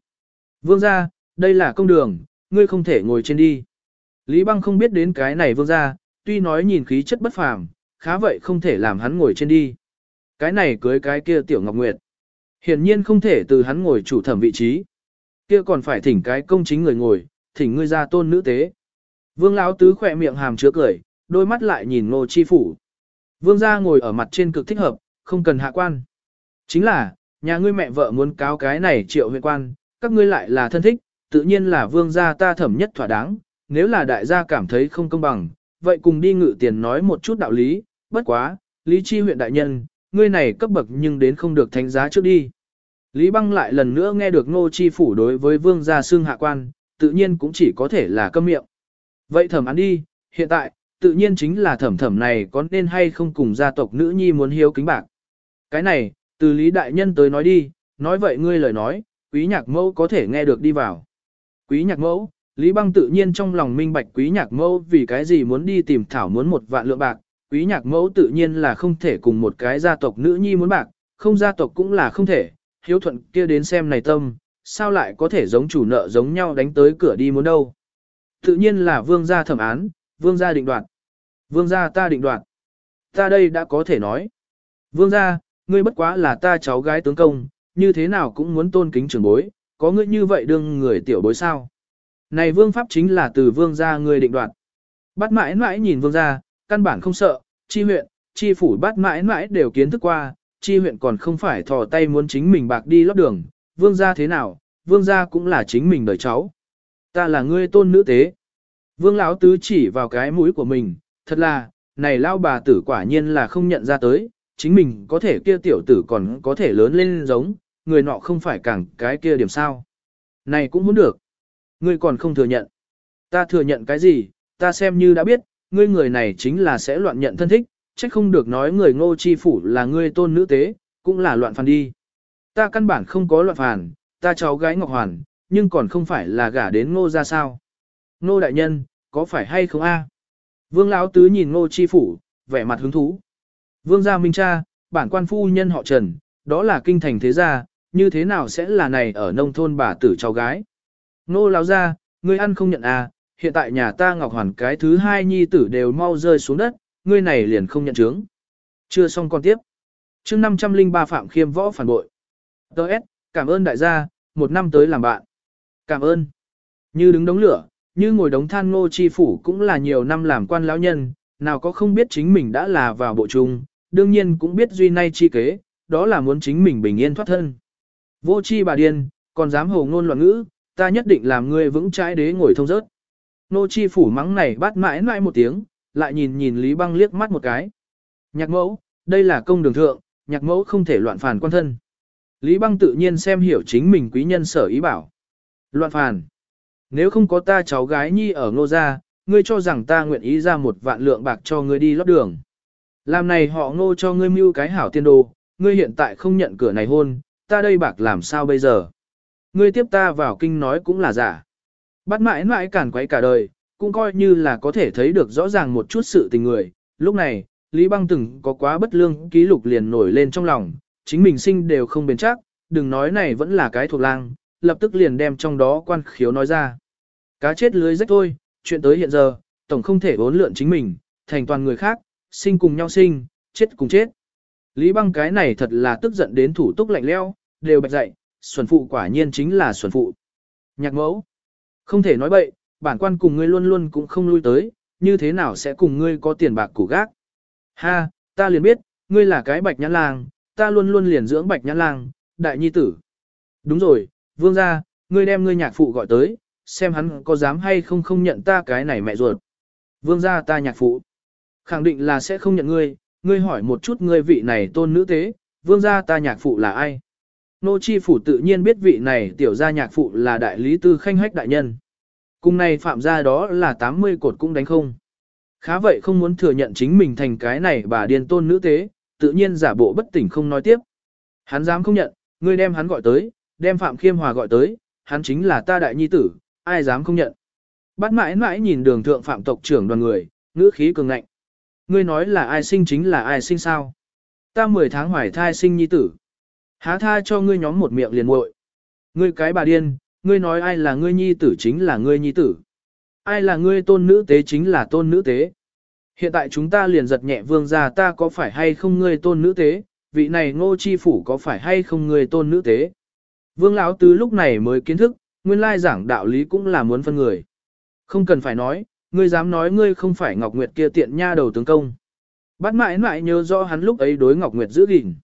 Vương gia, đây là công đường, ngươi không thể ngồi trên đi. Lý băng không biết đến cái này vương gia, tuy nói nhìn khí chất bất phàm, khá vậy không thể làm hắn ngồi trên đi. Cái này cưới cái kia tiểu ngọc nguyệt. Hiển nhiên không thể từ hắn ngồi chủ thẩm vị trí. Kia còn phải thỉnh cái công chính người ngồi, thỉnh ngươi ra tôn nữ tế. Vương lão tứ khỏe miệng hàm chứa cười, đôi mắt lại nhìn ngô chi phủ. Vương gia ngồi ở mặt trên cực thích hợp, không cần hạ quan. Chính là, nhà ngươi mẹ vợ muốn cáo cái này triệu huyện quan, các ngươi lại là thân thích, tự nhiên là vương gia ta thẩm nhất thỏa đáng, nếu là đại gia cảm thấy không công bằng, vậy cùng đi ngự tiền nói một chút đạo lý, bất quá, lý chi huyện đại nhân, ngươi này cấp bậc nhưng đến không được thánh giá trước đi. Lý băng lại lần nữa nghe được ngô chi phủ đối với vương gia xương hạ quan, tự nhiên cũng chỉ có thể là câm miệng. Vậy thẩm án đi, hiện tại, tự nhiên chính là thẩm thẩm này có nên hay không cùng gia tộc nữ nhi muốn hiếu kính bạc. Cái này, từ lý đại nhân tới nói đi, nói vậy ngươi lời nói, quý nhạc mẫu có thể nghe được đi vào. Quý nhạc mẫu, Lý băng tự nhiên trong lòng minh bạch quý nhạc mẫu vì cái gì muốn đi tìm thảo muốn một vạn lượng bạc, quý nhạc mẫu tự nhiên là không thể cùng một cái gia tộc nữ nhi muốn bạc, không gia tộc cũng là không thể, hiếu thuận kia đến xem này tâm, sao lại có thể giống chủ nợ giống nhau đánh tới cửa đi muốn đâu. Tự nhiên là vương gia thẩm án, vương gia định đoạt. Vương gia ta định đoạt. Ta đây đã có thể nói. Vương gia, ngươi bất quá là ta cháu gái tướng công, như thế nào cũng muốn tôn kính trưởng bối, có ngươi như vậy đương người tiểu bối sao. Này vương pháp chính là từ vương gia ngươi định đoạt. Bắt mãi mãi nhìn vương gia, căn bản không sợ, chi huyện, chi phủ bắt mãi mãi đều kiến thức qua, chi huyện còn không phải thò tay muốn chính mình bạc đi lót đường, vương gia thế nào, vương gia cũng là chính mình đời cháu. Ta là ngươi tôn nữ tế. Vương lão tứ chỉ vào cái mũi của mình, thật là, này lao bà tử quả nhiên là không nhận ra tới, chính mình có thể kia tiểu tử còn có thể lớn lên giống, người nọ không phải càng cái kia điểm sao. Này cũng muốn được. Ngươi còn không thừa nhận. Ta thừa nhận cái gì, ta xem như đã biết, ngươi người này chính là sẽ loạn nhận thân thích, trách không được nói người ngô chi phủ là ngươi tôn nữ tế, cũng là loạn phản đi. Ta căn bản không có loạn phản, ta cháu gái Ngọc Hoàn, nhưng còn không phải là gả đến ngô ra sao. Ngô đại nhân, có phải hay không a? Vương Lão Tứ nhìn ngô chi phủ, vẻ mặt hứng thú. Vương gia minh cha, bản quan phu nhân họ Trần, đó là kinh thành thế gia, như thế nào sẽ là này ở nông thôn bà tử cháu gái. Ngô Lão gia, ngươi ăn không nhận à, hiện tại nhà ta Ngọc Hoàn cái thứ hai nhi tử đều mau rơi xuống đất, ngươi này liền không nhận chứng. Chưa xong con tiếp. chương 503 Phạm Khiêm Võ phản bội. Đợt, cảm ơn đại gia, một năm tới làm bạn. Cảm ơn. Như đứng đống lửa, như ngồi đống than ngô chi phủ cũng là nhiều năm làm quan lão nhân, nào có không biết chính mình đã là vào bộ trung, đương nhiên cũng biết duy nay chi kế, đó là muốn chính mình bình yên thoát thân. Vô chi bà điên, còn dám hồ ngôn loạn ngữ, ta nhất định làm ngươi vững trái đế ngồi thông rớt. Nô chi phủ mắng này bắt mãi mãi một tiếng, lại nhìn nhìn Lý Băng liếc mắt một cái. Nhạc mẫu, đây là công đường thượng, nhạc mẫu không thể loạn phản quan thân. Lý Băng tự nhiên xem hiểu chính mình quý nhân sở ý bảo. Loạn phàn, Nếu không có ta cháu gái nhi ở ngô gia, ngươi cho rằng ta nguyện ý ra một vạn lượng bạc cho ngươi đi lót đường. Làm này họ ngô cho ngươi mưu cái hảo tiên đồ, ngươi hiện tại không nhận cửa này hôn, ta đây bạc làm sao bây giờ? Ngươi tiếp ta vào kinh nói cũng là giả. Bắt mãi mãi cản quấy cả đời, cũng coi như là có thể thấy được rõ ràng một chút sự tình người. Lúc này, Lý Băng từng có quá bất lương ký lục liền nổi lên trong lòng, chính mình sinh đều không bền chắc, đừng nói này vẫn là cái thuộc lang, lập tức liền đem trong đó quan khiếu nói ra. Cá chết lưới rách thôi, chuyện tới hiện giờ, tổng không thể bốn lượn chính mình, thành toàn người khác, sinh cùng nhau sinh, chết cùng chết. Lý băng cái này thật là tức giận đến thủ túc lạnh leo, đều bạch dậy, xuẩn phụ quả nhiên chính là xuẩn phụ. Nhạc mẫu, không thể nói bậy, bản quan cùng ngươi luôn luôn cũng không lui tới, như thế nào sẽ cùng ngươi có tiền bạc củ gác. Ha, ta liền biết, ngươi là cái bạch nhãn lang, ta luôn luôn liền dưỡng bạch nhãn lang, đại nhi tử. Đúng rồi, vương gia, ngươi đem ngươi nhạc phụ gọi tới, xem hắn có dám hay không không nhận ta cái này mẹ ruột. Vương gia ta nhạc phụ. Khẳng định là sẽ không nhận ngươi, ngươi hỏi một chút ngươi vị này tôn nữ tế, vương gia ta nhạc phụ là ai? Nô chi phủ tự nhiên biết vị này tiểu gia nhạc phụ là đại lý tư khanh hách đại nhân. Cùng này phạm gia đó là 80 cột cũng đánh không. Khá vậy không muốn thừa nhận chính mình thành cái này bà điên tôn nữ tế, tự nhiên giả bộ bất tỉnh không nói tiếp. Hắn dám không nhận, ngươi đem hắn gọi tới, đem Phạm Khiêm Hòa gọi tới, hắn chính là ta đại nhi tử, ai dám không nhận. Bát mãi mãi nhìn đường thượng phạm tộc trưởng đoàn người, ngữ khí cường ngạnh. Ngươi nói là ai sinh chính là ai sinh sao? Ta 10 tháng hoài thai sinh nhi tử. Há tha cho ngươi nhóm một miệng liền muội. Ngươi cái bà điên, ngươi nói ai là ngươi nhi tử chính là ngươi nhi tử. Ai là ngươi tôn nữ tế chính là tôn nữ tế. Hiện tại chúng ta liền giật nhẹ vương gia ta có phải hay không ngươi tôn nữ tế, vị này ngô chi phủ có phải hay không ngươi tôn nữ tế. Vương lão tứ lúc này mới kiến thức, nguyên lai giảng đạo lý cũng là muốn phân người. Không cần phải nói, ngươi dám nói ngươi không phải Ngọc Nguyệt kia tiện nha đầu tướng công. bắt mãi mãi nhớ rõ hắn lúc ấy đối Ngọc Nguyệt giữ gìn.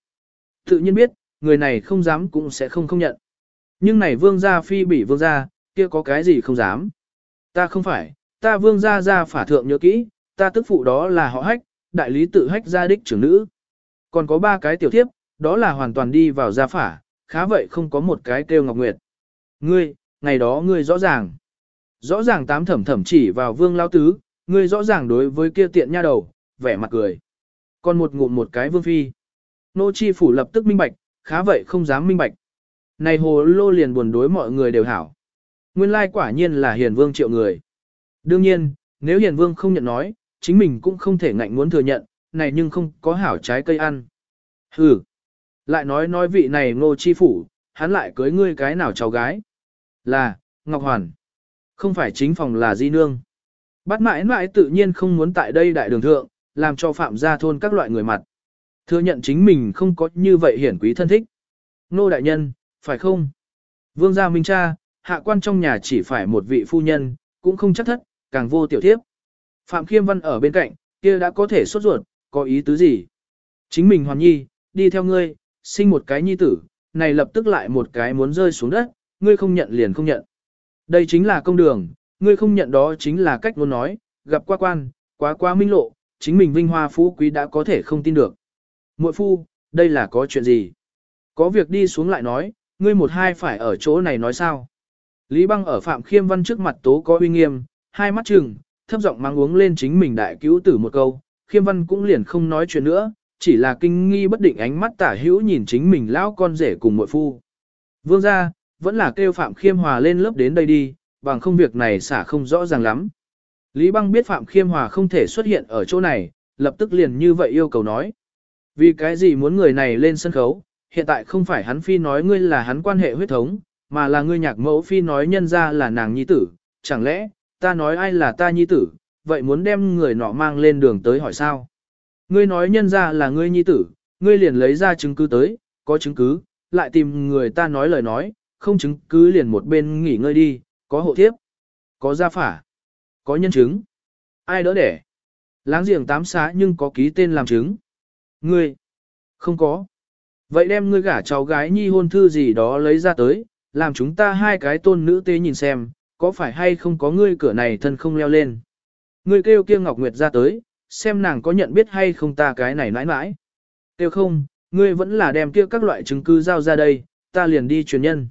Tự nhiên biết, người này không dám cũng sẽ không không nhận. Nhưng này vương gia phi bỉ vương gia, kia có cái gì không dám. Ta không phải, ta vương gia gia phả thượng nhớ kỹ, ta tức phụ đó là họ hách, đại lý tự hách gia đích trưởng nữ. Còn có ba cái tiểu thiếp, đó là hoàn toàn đi vào gia phả, khá vậy không có một cái kêu Ngọc Nguyệt. Ngươi, ngày đó ngươi rõ ràng. Rõ ràng tám thẩm thẩm chỉ vào vương lao tứ, ngươi rõ ràng đối với kia tiện nha đầu, vẻ mặt cười. Còn một ngụm một cái vương phi. Nô chi phủ lập tức minh bạch, khá vậy không dám minh bạch. Này hồ lô liền buồn đối mọi người đều hảo. Nguyên lai quả nhiên là hiền vương triệu người. Đương nhiên, nếu hiền vương không nhận nói, chính mình cũng không thể ngạnh muốn thừa nhận, này nhưng không có hảo trái cây ăn. Hừ. Lại nói nói vị này ngô chi phủ, hắn lại cưới ngươi cái nào cháu gái. Là, Ngọc Hoàn. Không phải chính phòng là di nương. Bắt mãi mãi tự nhiên không muốn tại đây đại đường thượng, làm cho phạm gia thôn các loại người mặt. Thừa nhận chính mình không có như vậy hiển quý thân thích. Nô đại nhân, phải không? Vương gia minh cha, hạ quan trong nhà chỉ phải một vị phu nhân, cũng không chắc thất, càng vô tiểu thiếp. Phạm Khiêm Văn ở bên cạnh, kia đã có thể sốt ruột, có ý tứ gì? Chính mình hoàn nhi, đi theo ngươi, sinh một cái nhi tử, này lập tức lại một cái muốn rơi xuống đất, ngươi không nhận liền không nhận. Đây chính là công đường, ngươi không nhận đó chính là cách muốn nói, gặp qua quan, quá quá minh lộ, chính mình vinh hoa phú quý đã có thể không tin được. Muội phu, đây là có chuyện gì? Có việc đi xuống lại nói, ngươi một hai phải ở chỗ này nói sao? Lý băng ở Phạm Khiêm Văn trước mặt tố có uy nghiêm, hai mắt trừng, thấp giọng mang uống lên chính mình đại cứu tử một câu, Khiêm Văn cũng liền không nói chuyện nữa, chỉ là kinh nghi bất định ánh mắt tả hữu nhìn chính mình lão con rể cùng muội phu. Vương gia, vẫn là kêu Phạm Khiêm Hòa lên lớp đến đây đi, bằng không việc này xả không rõ ràng lắm. Lý Băng biết Phạm Khiêm Hòa không thể xuất hiện ở chỗ này, lập tức liền như vậy yêu cầu nói. Vì cái gì muốn người này lên sân khấu, hiện tại không phải hắn phi nói ngươi là hắn quan hệ huyết thống, mà là ngươi nhạc mẫu phi nói nhân ra là nàng nhi tử, chẳng lẽ, ta nói ai là ta nhi tử, vậy muốn đem người nọ mang lên đường tới hỏi sao? Ngươi nói nhân ra là ngươi nhi tử, ngươi liền lấy ra chứng cứ tới, có chứng cứ, lại tìm người ta nói lời nói, không chứng cứ liền một bên nghỉ ngơi đi, có hộ thiếp, có gia phả, có nhân chứng. Ai đỡ đẻ? Láng giềng tám xá nhưng có ký tên làm chứng. Ngươi? Không có. Vậy đem ngươi gả cháu gái nhi hôn thư gì đó lấy ra tới, làm chúng ta hai cái tôn nữ tế nhìn xem, có phải hay không có ngươi cửa này thân không leo lên. Ngươi kêu kia Ngọc Nguyệt ra tới, xem nàng có nhận biết hay không ta cái này nãi nãi. tiêu không, ngươi vẫn là đem kia các loại chứng cứ giao ra đây, ta liền đi truyền nhân.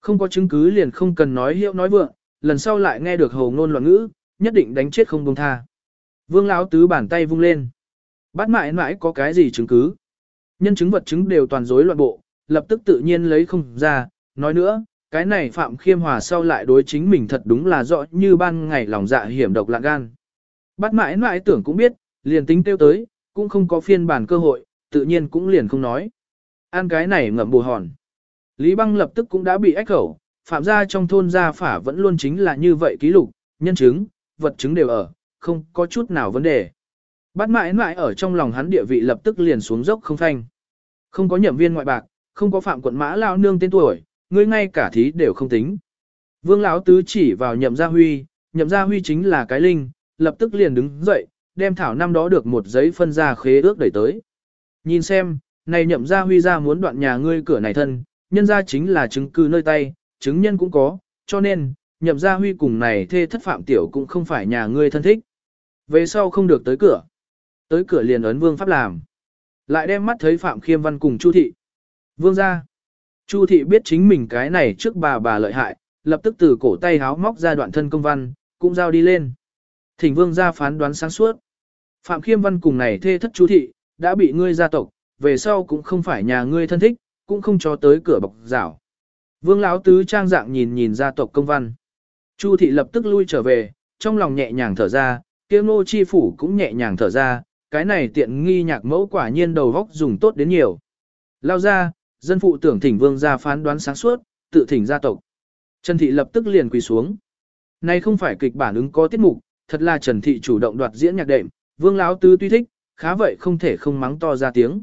Không có chứng cứ liền không cần nói hiệu nói vượng, lần sau lại nghe được hầu ngôn loạn ngữ, nhất định đánh chết không buông tha. Vương lão tứ bàn tay vung lên. Bắt mãi mãi có cái gì chứng cứ? Nhân chứng vật chứng đều toàn rối loạn bộ, lập tức tự nhiên lấy không ra, nói nữa, cái này Phạm Khiêm Hòa sau lại đối chính mình thật đúng là rõ như ban ngày lòng dạ hiểm độc lạ gan. Bắt mãi mãi tưởng cũng biết, liền tính tiêu tới, cũng không có phiên bản cơ hội, tự nhiên cũng liền không nói. Ăn cái này ngậm bù hòn. Lý băng lập tức cũng đã bị ách khẩu, phạm gia trong thôn gia phả vẫn luôn chính là như vậy ký lục, nhân chứng, vật chứng đều ở, không có chút nào vấn đề. Bắt mãi mãi ở trong lòng hắn địa vị lập tức liền xuống dốc không thanh. Không có nhậm viên ngoại bạc, không có phạm quận mã lao nương tên tuổi, ngươi ngay cả thí đều không tính. Vương lão tứ chỉ vào nhậm gia huy, nhậm gia huy chính là cái linh, lập tức liền đứng dậy, đem thảo năm đó được một giấy phân ra khế ước đẩy tới. Nhìn xem, này nhậm gia huy ra muốn đoạn nhà ngươi cửa này thân, nhân ra chính là chứng cứ nơi tay, chứng nhân cũng có, cho nên, nhậm gia huy cùng này thê thất phạm tiểu cũng không phải nhà ngươi thân thích. Về sau không được tới cửa. Tới cửa liền ấn vương pháp làm. Lại đem mắt thấy Phạm Khiêm Văn cùng Chu Thị. Vương ra. Chu Thị biết chính mình cái này trước bà bà lợi hại, lập tức từ cổ tay háo móc ra đoạn thân công văn, cũng giao đi lên. Thỉnh Vương ra phán đoán sáng suốt. Phạm Khiêm Văn cùng này thê thất Chu Thị, đã bị ngươi gia tộc, về sau cũng không phải nhà ngươi thân thích, cũng không cho tới cửa bọc rảo. Vương Lão Tứ trang dạng nhìn nhìn gia tộc công văn. Chu Thị lập tức lui trở về, trong lòng nhẹ nhàng thở ra, kia ngô chi phủ cũng nhẹ nhàng thở ra, cái này tiện nghi nhạc mẫu quả nhiên đầu góc dùng tốt đến nhiều. Lao ra, dân phụ tưởng thỉnh vương gia phán đoán sáng suốt, tự thỉnh gia tộc. Trần Thị lập tức liền quỳ xuống. Này không phải kịch bản ứng có tiết mục, thật là Trần Thị chủ động đoạt diễn nhạc đệm, vương lão tứ tuy thích, khá vậy không thể không mắng to ra tiếng.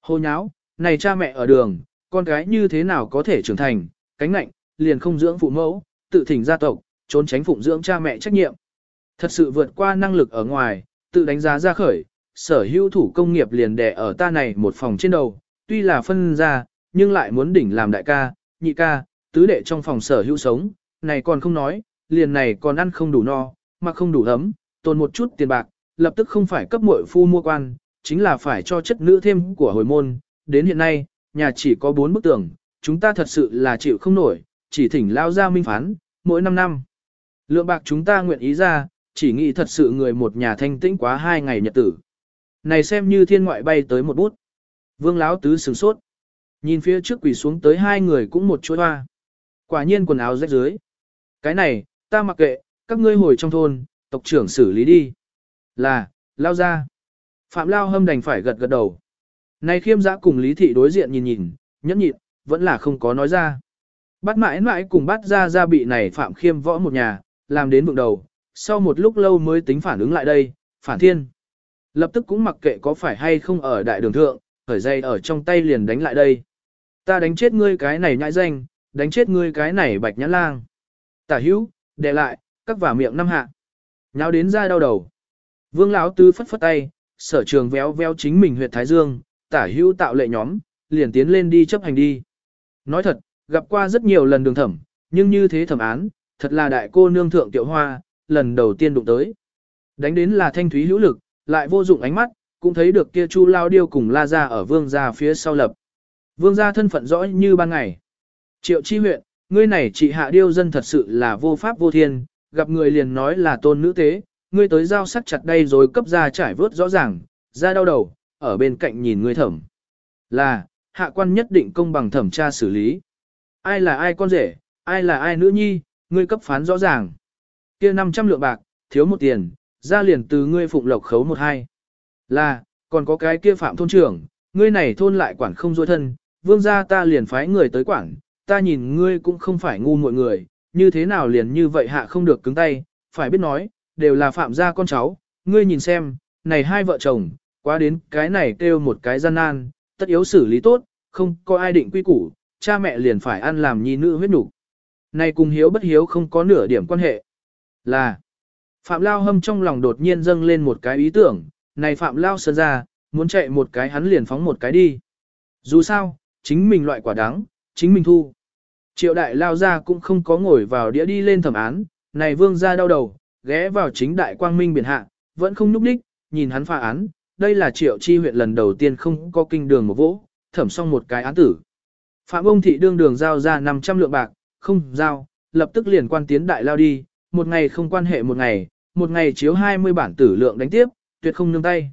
Hô nháo, này cha mẹ ở đường, con gái như thế nào có thể trưởng thành, cánh nạnh, liền không dưỡng phụ mẫu, tự thỉnh gia tộc, trốn tránh phụng dưỡng cha mẹ trách nhiệm. Thật sự vượt qua năng lực ở ngoài, tự đánh giá ra khởi, sở hữu thủ công nghiệp liền đè ở ta này một phòng trên đầu, tuy là phân ra, nhưng lại muốn đỉnh làm đại ca, nhị ca, tứ đệ trong phòng sở hữu sống, này còn không nói, liền này còn ăn không đủ no, mà không đủ ấm, tồn một chút tiền bạc, lập tức không phải cấp muội phu mua quan, chính là phải cho chất nữ thêm của hồi môn, đến hiện nay, nhà chỉ có bốn bức tường, chúng ta thật sự là chịu không nổi, chỉ thỉnh lao ra minh phán, mỗi năm năm. Lượng bạc chúng ta nguyện ý ra, chỉ nghĩ thật sự người một nhà thanh tĩnh quá hai ngày nhật tử. Này xem như thiên ngoại bay tới một bút. Vương Lão tứ sửng sốt. Nhìn phía trước quỳ xuống tới hai người cũng một chuỗi hoa. Quả nhiên quần áo rách dưới. Cái này, ta mặc kệ, các ngươi hồi trong thôn, tộc trưởng xử lý đi. Là, lao ra. Phạm Lao hâm đành phải gật gật đầu. Này khiêm giã cùng Lý Thị đối diện nhìn nhìn, nhẫn nhịn, vẫn là không có nói ra. Bắt mãi mãi cùng bắt ra ra bị này Phạm khiêm võ một nhà, làm đến vượng đầu, sau một lúc lâu mới tính phản ứng lại đây, phản thiên. Lập tức cũng mặc kệ có phải hay không ở đại đường thượng, khởi dây ở trong tay liền đánh lại đây. Ta đánh chết ngươi cái này nhãi danh, đánh chết ngươi cái này bạch nhãn lang. Tả hữu, để lại, các vả miệng năm hạ. Nháo đến ra đau đầu. Vương lão tư phất phất tay, sở trường véo véo chính mình huyệt thái dương, tả hữu tạo lệ nhóm, liền tiến lên đi chấp hành đi. Nói thật, gặp qua rất nhiều lần đường thẩm, nhưng như thế thẩm án, thật là đại cô nương thượng tiểu hoa, lần đầu tiên đụng tới. Đánh đến là thanh thúy hữu lực, lại vô dụng ánh mắt, cũng thấy được kia chu lao điêu cùng la ra ở vương gia phía sau lập. Vương gia thân phận rõ như ban ngày. Triệu chi huyện, ngươi này trị hạ điêu dân thật sự là vô pháp vô thiên, gặp người liền nói là tôn nữ tế, ngươi tới giao sắc chặt đây rồi cấp ra trải vớt rõ ràng, ra đau đầu, ở bên cạnh nhìn ngươi thẩm. Là, hạ quan nhất định công bằng thẩm tra xử lý. Ai là ai con rể, ai là ai nữ nhi, ngươi cấp phán rõ ràng. kia 500 lượng bạc, thiếu một tiền, ra liền từ ngươi phụng lộc khấu một hai. Là, còn có cái kia phạm thôn trưởng, ngươi này thôn lại quản không dối thân, vương gia ta liền phái người tới quản, ta nhìn ngươi cũng không phải ngu mọi người, như thế nào liền như vậy hạ không được cứng tay, phải biết nói, đều là phạm gia con cháu, ngươi nhìn xem, này hai vợ chồng, quá đến cái này kêu một cái gian nan, tất yếu xử lý tốt, không có ai định quy củ, cha mẹ liền phải ăn làm nhi nữ huyết nhục. Này cùng hiếu bất hiếu không có nửa điểm quan hệ. Là, Phạm Lao Hâm trong lòng đột nhiên dâng lên một cái ý tưởng, này Phạm Lao sơn ra, muốn chạy một cái hắn liền phóng một cái đi. Dù sao, chính mình loại quả đáng, chính mình thu. Triệu đại lao ra cũng không có ngồi vào đĩa đi lên thẩm án, này vương ra đau đầu, ghé vào chính đại quang minh biển hạ, vẫn không núp đích, nhìn hắn phá án, đây là triệu chi huyện lần đầu tiên không có kinh đường một vỗ, thẩm xong một cái án tử. Phạm ông thị đương đường giao ra 500 lượng bạc, không giao, lập tức liền quan tiến đại lao đi, một ngày không quan hệ một ngày, một ngày chiếu 20 bản tử lượng đánh tiếp, tuyệt không nương tay.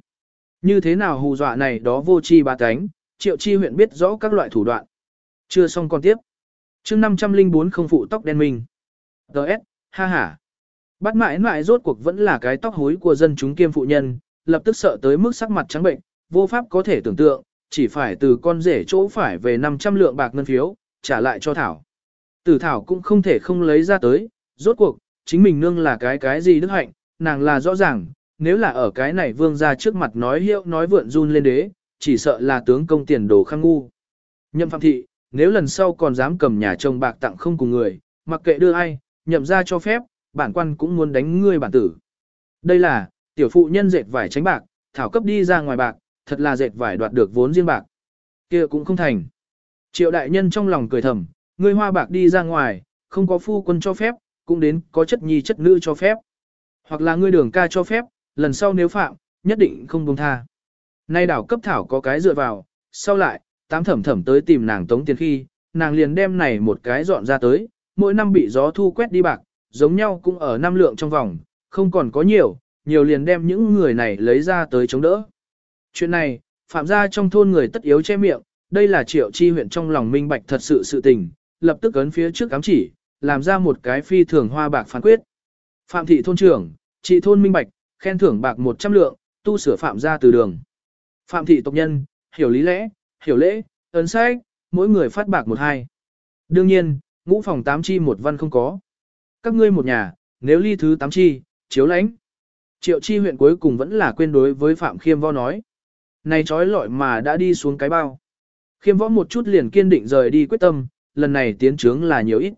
Như thế nào hù dọa này đó vô chi ba cánh, triệu chi huyện biết rõ các loại thủ đoạn. Chưa xong còn tiếp chương 504 không phụ tóc đen mình. Đợt, ha ha. Bắt mãi mãi rốt cuộc vẫn là cái tóc hối của dân chúng kiêm phụ nhân, lập tức sợ tới mức sắc mặt trắng bệnh, vô pháp có thể tưởng tượng, chỉ phải từ con rể chỗ phải về 500 lượng bạc ngân phiếu, trả lại cho Thảo. Tử Thảo cũng không thể không lấy ra tới, rốt cuộc, chính mình nương là cái cái gì đức hạnh, nàng là rõ ràng, nếu là ở cái này vương ra trước mặt nói hiệu nói vượn run lên đế, chỉ sợ là tướng công tiền đồ khang ngu. Nhậm phạm thị, nếu lần sau còn dám cầm nhà chồng bạc tặng không cùng người, mặc kệ đưa ai, nhậm ra cho phép, bản quan cũng muốn đánh ngươi bản tử. Đây là, tiểu phụ nhân dệt vải tránh bạc, thảo cấp đi ra ngoài bạc, thật là dệt vải đoạt được vốn riêng bạc. kia cũng không thành. Triệu đại nhân trong lòng cười thầm, ngươi hoa bạc đi ra ngoài, không có phu quân cho phép, cũng đến có chất nhi chất nữ cho phép. Hoặc là ngươi đường ca cho phép, lần sau nếu phạm, nhất định không buông tha. Nay đảo cấp thảo có cái dựa vào, sau lại, tám thẩm thẩm tới tìm nàng tống tiền khi, nàng liền đem này một cái dọn ra tới, mỗi năm bị gió thu quét đi bạc, giống nhau cũng ở năm lượng trong vòng, không còn có nhiều, nhiều liền đem những người này lấy ra tới chống đỡ. Chuyện này, phạm gia trong thôn người tất yếu che miệng, đây là triệu chi huyện trong lòng minh bạch thật sự sự tình, lập tức ấn phía trước cám chỉ, làm ra một cái phi thường hoa bạc phán quyết. Phạm thị thôn trưởng, trị thôn minh bạch, khen thưởng bạc 100 lượng, tu sửa phạm gia từ đường. Phạm thị tộc nhân, hiểu lý lẽ, hiểu lễ, ấn sách, mỗi người phát bạc một hai. Đương nhiên, ngũ phòng tám chi một văn không có. Các ngươi một nhà, nếu ly thứ tám chi, chiếu lãnh. Triệu chi huyện cuối cùng vẫn là quên đối với Phạm Khiêm Võ nói. Này trói lọi mà đã đi xuống cái bao. Khiêm Võ một chút liền kiên định rời đi quyết tâm, lần này tiến trướng là nhiều ít.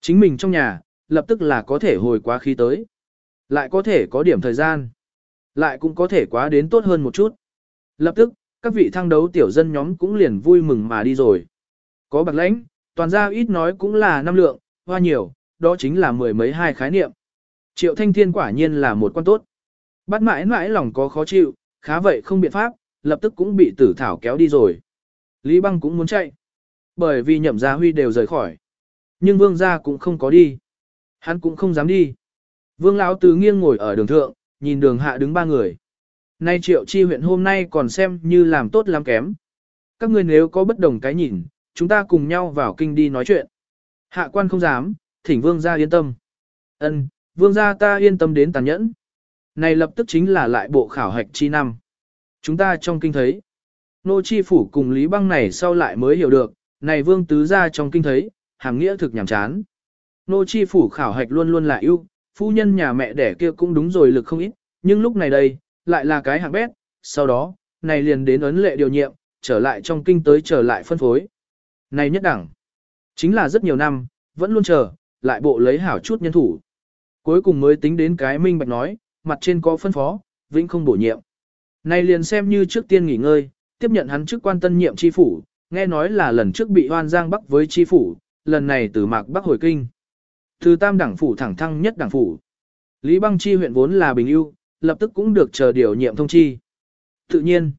Chính mình trong nhà, lập tức là có thể hồi quá khí tới. Lại có thể có điểm thời gian. Lại cũng có thể quá đến tốt hơn một chút. Lập tức, các vị thăng đấu tiểu dân nhóm cũng liền vui mừng mà đi rồi. Có bạc lãnh, toàn ra ít nói cũng là năm lượng, hoa nhiều, đó chính là mười mấy hai khái niệm. Triệu Thanh Thiên quả nhiên là một quan tốt. Bắt mãi mãi lòng có khó chịu, khá vậy không biện pháp, lập tức cũng bị tử thảo kéo đi rồi. Lý băng cũng muốn chạy. Bởi vì nhậm gia huy đều rời khỏi. Nhưng vương gia cũng không có đi. Hắn cũng không dám đi. Vương lão tứ nghiêng ngồi ở đường thượng, nhìn đường hạ đứng ba người. Nay triệu chi huyện hôm nay còn xem như làm tốt làm kém. Các người nếu có bất đồng cái nhìn, chúng ta cùng nhau vào kinh đi nói chuyện. Hạ quan không dám, thỉnh vương gia yên tâm. Ân, vương gia ta yên tâm đến tàn nhẫn. Này lập tức chính là lại bộ khảo hạch chi năm. Chúng ta trong kinh thấy. Nô chi phủ cùng Lý băng này sau lại mới hiểu được, này vương tứ gia trong kinh thấy, hàng nghĩa thực nhảm chán. Nô chi phủ khảo hạch luôn luôn là ưu, phu nhân nhà mẹ đẻ kia cũng đúng rồi lực không ít, nhưng lúc này đây, lại là cái hạng bét, sau đó, này liền đến ấn lệ điều nhiệm, trở lại trong kinh tới trở lại phân phối. Này nhất đẳng, chính là rất nhiều năm, vẫn luôn chờ, lại bộ lấy hảo chút nhân thủ. Cuối cùng mới tính đến cái minh bạch nói, mặt trên có phân phó, vĩnh không bổ nhiệm. Này liền xem như trước tiên nghỉ ngơi, tiếp nhận hắn chức quan tân nhiệm chi phủ, nghe nói là lần trước bị hoan giang bắc với chi phủ, lần này từ mạc bắc hồi kinh. Từ tam đảng phủ thẳng thăng nhất đảng phủ. Lý băng chi huyện vốn là bình ưu, lập tức cũng được chờ điều nhiệm thông chi. Tự nhiên,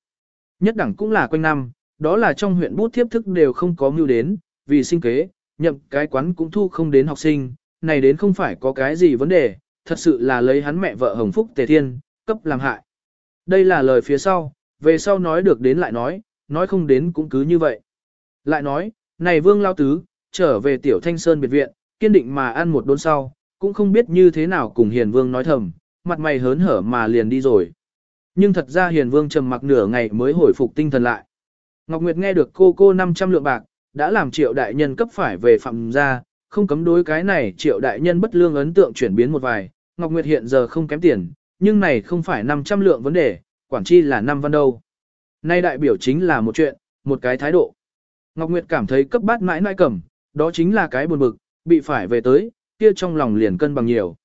nhất đẳng cũng là quanh năm, đó là trong huyện bút thiếp thức đều không có mưu đến, vì sinh kế, nhậm cái quán cũng thu không đến học sinh, này đến không phải có cái gì vấn đề, thật sự là lấy hắn mẹ vợ Hồng Phúc Tề Thiên, cấp làm hại. Đây là lời phía sau, về sau nói được đến lại nói, nói không đến cũng cứ như vậy. Lại nói, này vương lao tứ, trở về tiểu thanh sơn biệt viện, kiên định mà ăn một đốn sau, cũng không biết như thế nào cùng hiền vương nói thầm, mặt mày hớn hở mà liền đi rồi. Nhưng thật ra hiền vương trầm mặc nửa ngày mới hồi phục tinh thần lại. Ngọc Nguyệt nghe được cô cô 500 lượng bạc, đã làm triệu đại nhân cấp phải về phạm gia, không cấm đối cái này triệu đại nhân bất lương ấn tượng chuyển biến một vài. Ngọc Nguyệt hiện giờ không kém tiền, nhưng này không phải 500 lượng vấn đề, quản chi là năm văn đâu. Nay đại biểu chính là một chuyện, một cái thái độ. Ngọc Nguyệt cảm thấy cấp bát mãi mãi cầm, đó chính là cái buồn bực, bị phải về tới, kia trong lòng liền cân bằng nhiều.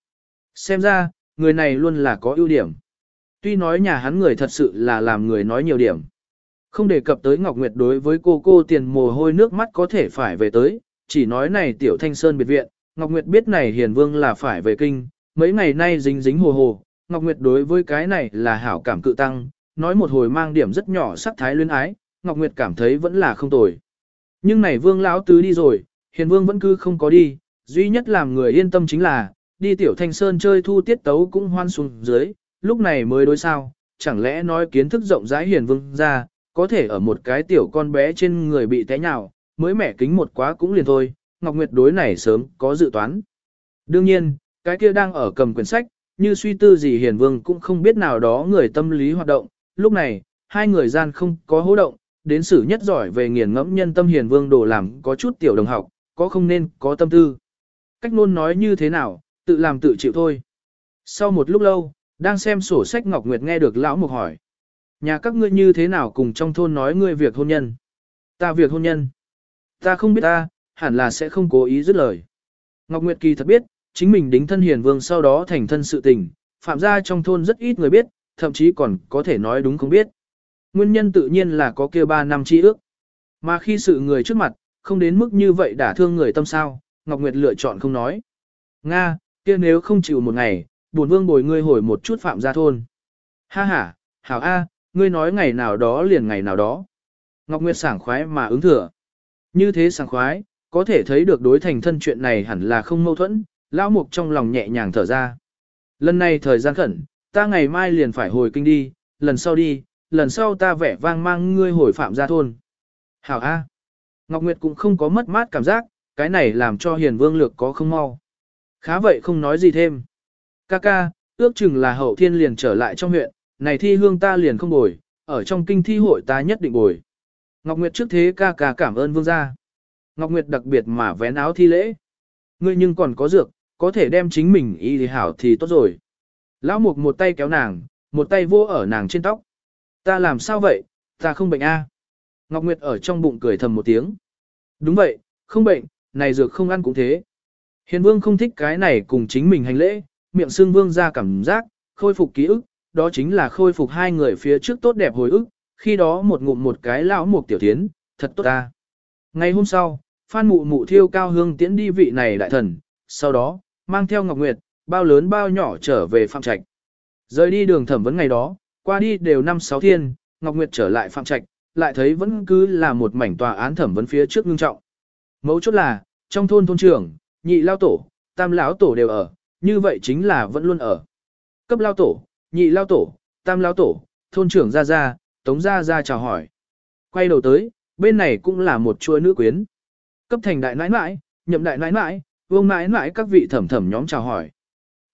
Xem ra, người này luôn là có ưu điểm. Tuy nói nhà hắn người thật sự là làm người nói nhiều điểm. Không đề cập tới Ngọc Nguyệt đối với cô cô tiền mồ hôi nước mắt có thể phải về tới, chỉ nói này tiểu thanh sơn biệt viện, Ngọc Nguyệt biết này hiền vương là phải về kinh, mấy ngày nay dính dính hồ hồ, Ngọc Nguyệt đối với cái này là hảo cảm cự tăng, nói một hồi mang điểm rất nhỏ sắc thái luyến ái, Ngọc Nguyệt cảm thấy vẫn là không tồi. Nhưng này vương lão tứ đi rồi, hiền vương vẫn cứ không có đi, duy nhất làm người yên tâm chính là, đi tiểu thanh sơn chơi thu tiết tấu cũng hoan xuống dưới, lúc này mới đối sao, chẳng lẽ nói kiến thức rộng rãi hiền vương ra, có thể ở một cái tiểu con bé trên người bị té nhào, mới mẻ kính một quá cũng liền thôi, Ngọc Nguyệt đối này sớm có dự toán. Đương nhiên, cái kia đang ở cầm quyển sách, như suy tư gì hiền vương cũng không biết nào đó người tâm lý hoạt động, lúc này, hai người gian không có hố động, đến xử nhất giỏi về nghiền ngẫm nhân tâm hiền vương đồ làm có chút tiểu đồng học, có không nên có tâm tư. Cách luôn nói như thế nào, tự làm tự chịu thôi. Sau một lúc lâu, đang xem sổ sách Ngọc Nguyệt nghe được lão mục hỏi. Nhà các ngươi như thế nào cùng trong thôn nói ngươi việc hôn nhân? Ta việc hôn nhân. Ta không biết ta, hẳn là sẽ không cố ý dứt lời. Ngọc Nguyệt kỳ thật biết, chính mình đính thân hiền vương sau đó thành thân sự tình, phạm gia trong thôn rất ít người biết, thậm chí còn có thể nói đúng không biết. Nguyên nhân tự nhiên là có kia ba năm chi ước. Mà khi sự người trước mặt, không đến mức như vậy đả thương người tâm sao, Ngọc Nguyệt lựa chọn không nói. Nga, kia nếu không chịu một ngày, bổn vương bồi ngươi hồi một chút phạm gia thôn. Ha ha, hảo A, ngươi nói ngày nào đó liền ngày nào đó. Ngọc Nguyệt sảng khoái mà ứng thừa. Như thế sảng khoái, có thể thấy được đối thành thân chuyện này hẳn là không mâu thuẫn, lão mục trong lòng nhẹ nhàng thở ra. Lần này thời gian khẩn, ta ngày mai liền phải hồi kinh đi, lần sau đi, lần sau ta vẻ vang mang ngươi hồi phạm gia thôn. Hảo A. Ngọc Nguyệt cũng không có mất mát cảm giác, cái này làm cho hiền vương lược có không mau. Khá vậy không nói gì thêm. Ca ca, ước chừng là hậu thiên liền trở lại trong huyện, này thi hương ta liền không bồi, ở trong kinh thi hội ta nhất định bồi. Ngọc Nguyệt trước thế ca ca cảm ơn vương gia. Ngọc Nguyệt đặc biệt mà vén áo thi lễ. Ngươi nhưng còn có dược, có thể đem chính mình y thì hảo thì tốt rồi. Lão mục một tay kéo nàng, một tay vô ở nàng trên tóc. Ta làm sao vậy, ta không bệnh a. Ngọc Nguyệt ở trong bụng cười thầm một tiếng. Đúng vậy, không bệnh, này dược không ăn cũng thế. Hiền vương không thích cái này cùng chính mình hành lễ, miệng xương vương ra cảm giác, khôi phục ký ức, đó chính là khôi phục hai người phía trước tốt đẹp hồi ức, khi đó một ngụm một cái lão một tiểu thiến, thật tốt ta. Ngày hôm sau, Phan Mụ Mụ thiêu cao hương tiễn đi vị này đại thần, sau đó, mang theo Ngọc Nguyệt, bao lớn bao nhỏ trở về Phạm Trạch. Rời đi đường thẩm vấn ngày đó, qua đi đều năm sáu thiên, Ngọc Nguyệt trở lại Phạm Trạch, lại thấy vẫn cứ là một mảnh tòa án thẩm vấn phía trước ngưng trọng. Mấu chốt là, trong thôn thôn trưởng, nhị lao tổ, tam lão tổ đều ở, như vậy chính là vẫn luôn ở. Cấp lao tổ, nhị lao tổ, tam lao tổ, thôn trưởng ra ra, tống ra ra chào hỏi. Quay đầu tới, bên này cũng là một chuỗi nữ quyến. Cấp thành đại nãi nãi, nhậm đại nãi nãi, vương nãi nãi các vị thẩm thẩm nhóm chào hỏi.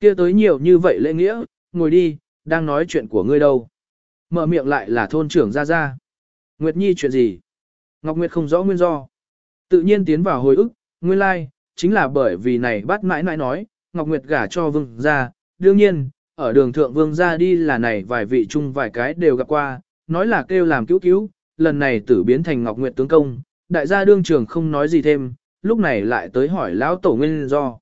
kia tới nhiều như vậy lễ nghĩa, ngồi đi, đang nói chuyện của ngươi đâu. Mở miệng lại là thôn trưởng ra ra. Nguyệt Nhi chuyện gì? Ngọc Nguyệt không rõ nguyên do. Tự nhiên tiến vào hồi ức, nguyên lai, like, chính là bởi vì này bắt mãi mãi nói, Ngọc Nguyệt gả cho vương gia, đương nhiên, ở đường thượng vương gia đi là này vài vị chung vài cái đều gặp qua, nói là kêu làm cứu cứu, lần này tử biến thành Ngọc Nguyệt tướng công, đại gia đương trường không nói gì thêm, lúc này lại tới hỏi lão tổ nguyên do.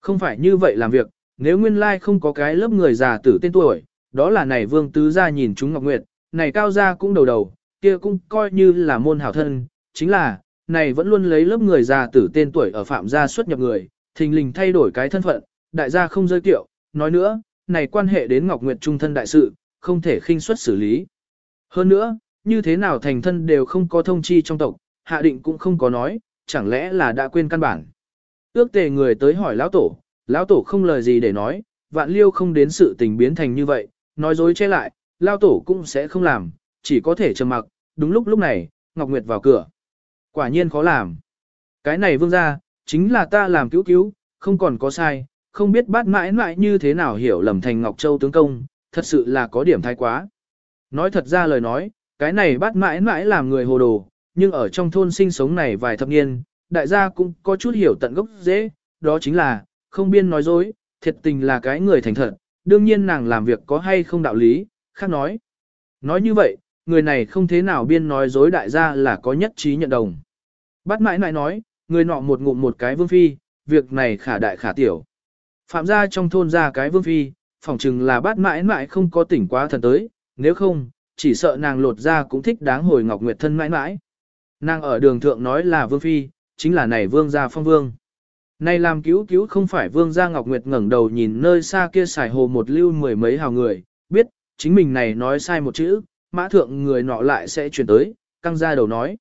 Không phải như vậy làm việc, nếu nguyên lai không có cái lớp người già tử tên tuổi, đó là này vương tứ gia nhìn chúng Ngọc Nguyệt, này cao gia cũng đầu đầu, kia cũng coi như là môn hảo thân, chính là, này vẫn luôn lấy lớp người già tử tên tuổi ở phạm gia xuất nhập người, thình lình thay đổi cái thân phận, đại gia không rơi tiệu, nói nữa, này quan hệ đến Ngọc Nguyệt trung thân đại sự, không thể khinh suất xử lý. Hơn nữa, như thế nào thành thân đều không có thông chi trong tộc, hạ định cũng không có nói, chẳng lẽ là đã quên căn bản. Ước tề người tới hỏi lão tổ, lão tổ không lời gì để nói, vạn liêu không đến sự tình biến thành như vậy, nói dối che lại, lão tổ cũng sẽ không làm, chỉ có thể trầm mặc, đúng lúc lúc này, Ngọc Nguyệt vào cửa. Quả nhiên khó làm. Cái này vương gia, chính là ta làm cứu cứu, không còn có sai, không biết bát mãi mãi như thế nào hiểu lầm thành Ngọc Châu tướng công, thật sự là có điểm thái quá. Nói thật ra lời nói, cái này bát mãi mãi làm người hồ đồ, nhưng ở trong thôn sinh sống này vài thập niên, đại gia cũng có chút hiểu tận gốc dễ, đó chính là, không biên nói dối, thiệt tình là cái người thành thật, đương nhiên nàng làm việc có hay không đạo lý, khác nói. Nói như vậy, người này không thế nào biên nói dối đại gia là có nhất trí nhận đồng. Bát mãi mãi nói, người nọ một ngụm một cái vương phi, việc này khả đại khả tiểu. Phạm gia trong thôn ra cái vương phi, phỏng chừng là bát mãi mãi không có tỉnh quá thần tới, nếu không, chỉ sợ nàng lột ra cũng thích đáng hồi Ngọc Nguyệt thân mãi mãi. Nàng ở đường thượng nói là vương phi, chính là này vương gia phong vương. Này làm cứu cứu không phải vương gia Ngọc Nguyệt ngẩng đầu nhìn nơi xa kia xài hồ một lưu mười mấy hào người, biết, chính mình này nói sai một chữ, mã thượng người nọ lại sẽ chuyển tới, căng ra đầu nói.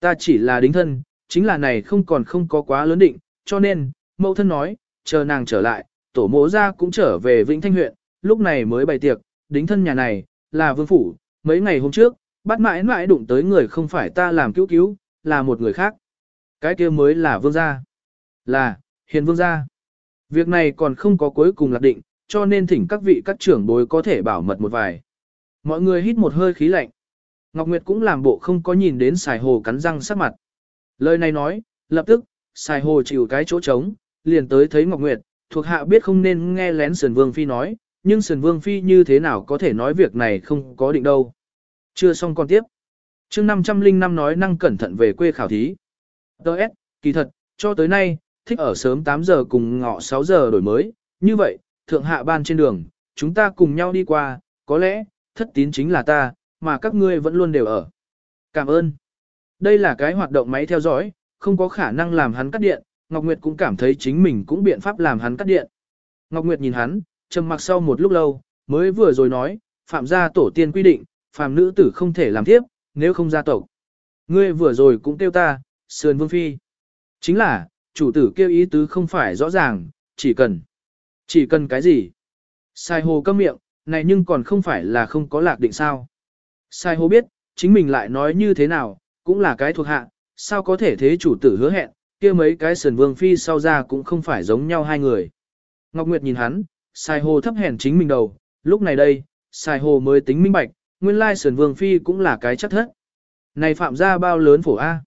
Ta chỉ là đính thân, chính là này không còn không có quá lớn định, cho nên, mẫu thân nói, chờ nàng trở lại, tổ mộ ra cũng trở về Vĩnh Thanh huyện, lúc này mới bày tiệc, đính thân nhà này, là vương phủ, mấy ngày hôm trước, bắt mãi mãi đụng tới người không phải ta làm cứu cứu, là một người khác. Cái kia mới là vương gia. Là, hiền vương gia. Việc này còn không có cuối cùng lạc định, cho nên thỉnh các vị các trưởng bối có thể bảo mật một vài. Mọi người hít một hơi khí lạnh. Ngọc Nguyệt cũng làm bộ không có nhìn đến xài hồ cắn răng sắc mặt. Lời này nói, lập tức, xài hồ chịu cái chỗ trống, liền tới thấy Ngọc Nguyệt, thuộc hạ biết không nên nghe lén Sườn Vương Phi nói, nhưng Sườn Vương Phi như thế nào có thể nói việc này không có định đâu. Chưa xong còn tiếp. chương 505 nói năng cẩn thận về quê khảo thí. Đợt, kỳ thật, cho tới nay, thích ở sớm 8 giờ cùng ngọ 6 giờ đổi mới, như vậy, thượng hạ ban trên đường, chúng ta cùng nhau đi qua, có lẽ, thất tín chính là ta, mà các ngươi vẫn luôn đều ở. Cảm ơn. Đây là cái hoạt động máy theo dõi, không có khả năng làm hắn cắt điện, Ngọc Nguyệt cũng cảm thấy chính mình cũng biện pháp làm hắn cắt điện. Ngọc Nguyệt nhìn hắn, trầm mặc sau một lúc lâu, mới vừa rồi nói, phạm gia tổ tiên quy định, phàm nữ tử không thể làm tiếp, nếu không gia tộc. Ngươi vừa rồi cũng kêu ta, Sườn Vương Phi. Chính là, chủ tử kêu ý tứ không phải rõ ràng, chỉ cần. Chỉ cần cái gì? Sai hồ câm miệng, này nhưng còn không phải là không có lạc định sao. Sai hồ biết, chính mình lại nói như thế nào, cũng là cái thuộc hạ, sao có thể thế chủ tử hứa hẹn, kia mấy cái sườn vương phi sau ra cũng không phải giống nhau hai người. Ngọc Nguyệt nhìn hắn, sai hồ thấp hèn chính mình đầu, lúc này đây, sai hồ mới tính minh bạch, nguyên lai sườn vương phi cũng là cái chắc thất. Này phạm ra bao lớn phổ A.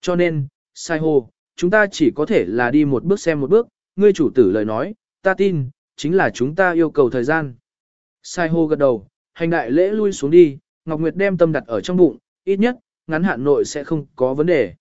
Cho nên, sai hồ, chúng ta chỉ có thể là đi một bước xem một bước, ngươi chủ tử lời nói, ta tin, chính là chúng ta yêu cầu thời gian. Sai hô gật đầu, hành đại lễ lui xuống đi, Ngọc Nguyệt đem tâm đặt ở trong bụng, ít nhất, ngắn hạn nội sẽ không có vấn đề.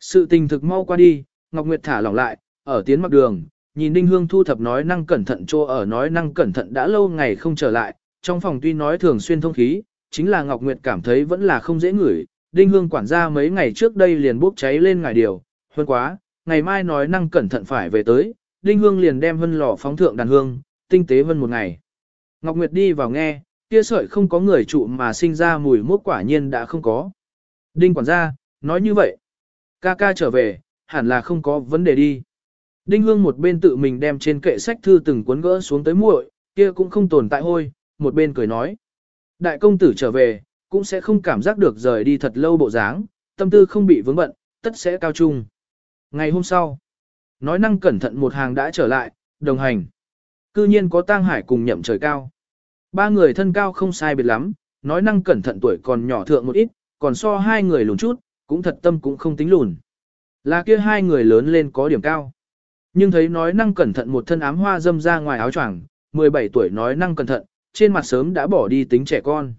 Sự tình thực mau qua đi, Ngọc Nguyệt thả lỏng lại, ở tiến mặc đường, nhìn Đinh Hương thu thập nói năng cẩn thận cho ở nói năng cẩn thận đã lâu ngày không trở lại, trong phòng tuy nói thường xuyên thông khí, chính là Ngọc Nguyệt cảm thấy vẫn là không dễ ngửi, Đinh Hương quản gia mấy ngày trước đây liền bốc cháy lên ngài điều, hơn quá, ngày mai nói năng cẩn thận phải về tới, Đinh Hương liền đem hân lò phóng thượng đàn hương, tinh tế hơn một ngày. Ngọc Nguyệt đi vào nghe, kia sợi không có người trụ mà sinh ra mùi mốt quả nhiên đã không có. Đinh quản gia, nói như vậy. Ca ca trở về, hẳn là không có vấn đề đi. Đinh Hương một bên tự mình đem trên kệ sách thư từng cuốn gỡ xuống tới muội, kia cũng không tồn tại hôi, một bên cười nói. Đại công tử trở về, cũng sẽ không cảm giác được rời đi thật lâu bộ dáng, tâm tư không bị vướng bận, tất sẽ cao trung. Ngày hôm sau, nói năng cẩn thận một hàng đã trở lại, đồng hành. Cư nhiên có tang hải cùng nhậm trời cao. Ba người thân cao không sai biệt lắm, nói năng cẩn thận tuổi còn nhỏ thượng một ít, còn so hai người lùn chút, cũng thật tâm cũng không tính lùn. Là kia hai người lớn lên có điểm cao. Nhưng thấy nói năng cẩn thận một thân ám hoa dâm ra ngoài áo choàng, 17 tuổi nói năng cẩn thận, trên mặt sớm đã bỏ đi tính trẻ con.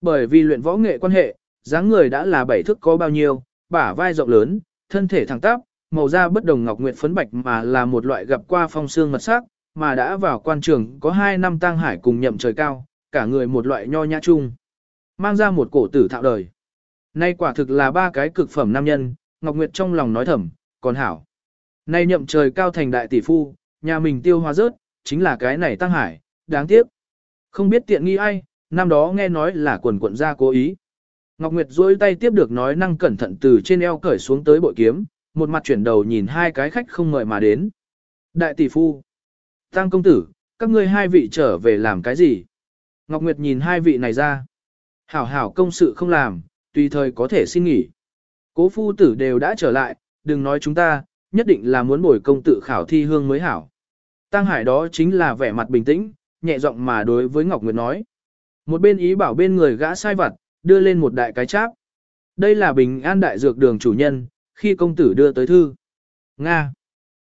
Bởi vì luyện võ nghệ quan hệ, dáng người đã là bảy thước có bao nhiêu, bả vai rộng lớn, thân thể thẳng tắp, màu da bất đồng ngọc nguyệt phấn bạch mà là một loại gặp qua phong xương mật sắc, mà đã vào quan trường có 2 năm tang hải cùng nhậm trời cao, cả người một loại nho nhã chung. Mang ra một cổ tử thạo đời. Nay quả thực là ba cái cực phẩm nam nhân, Ngọc Nguyệt trong lòng nói thầm, còn hảo. Nay nhậm trời cao thành đại tỷ phu, nhà mình tiêu hóa rớt, chính là cái này tăng hải, đáng tiếc. Không biết tiện nghi ai, năm đó nghe nói là quần quận gia cố ý. Ngọc Nguyệt duỗi tay tiếp được nói năng cẩn thận từ trên eo cởi xuống tới bội kiếm, một mặt chuyển đầu nhìn hai cái khách không mời mà đến. Đại tỷ phu, tăng công tử, các ngươi hai vị trở về làm cái gì? Ngọc Nguyệt nhìn hai vị này ra. Hảo hảo công sự không làm, tùy thời có thể xin nghỉ. Cố phu tử đều đã trở lại, đừng nói chúng ta, nhất định là muốn bồi công tử khảo thi hương mới hảo. Tăng Hải đó chính là vẻ mặt bình tĩnh, nhẹ giọng mà đối với Ngọc Nguyệt nói. Một bên ý bảo bên người gã sai vặt, đưa lên một đại cái cháp. Đây là bình an đại dược đường chủ nhân, khi công tử đưa tới thư. Nga.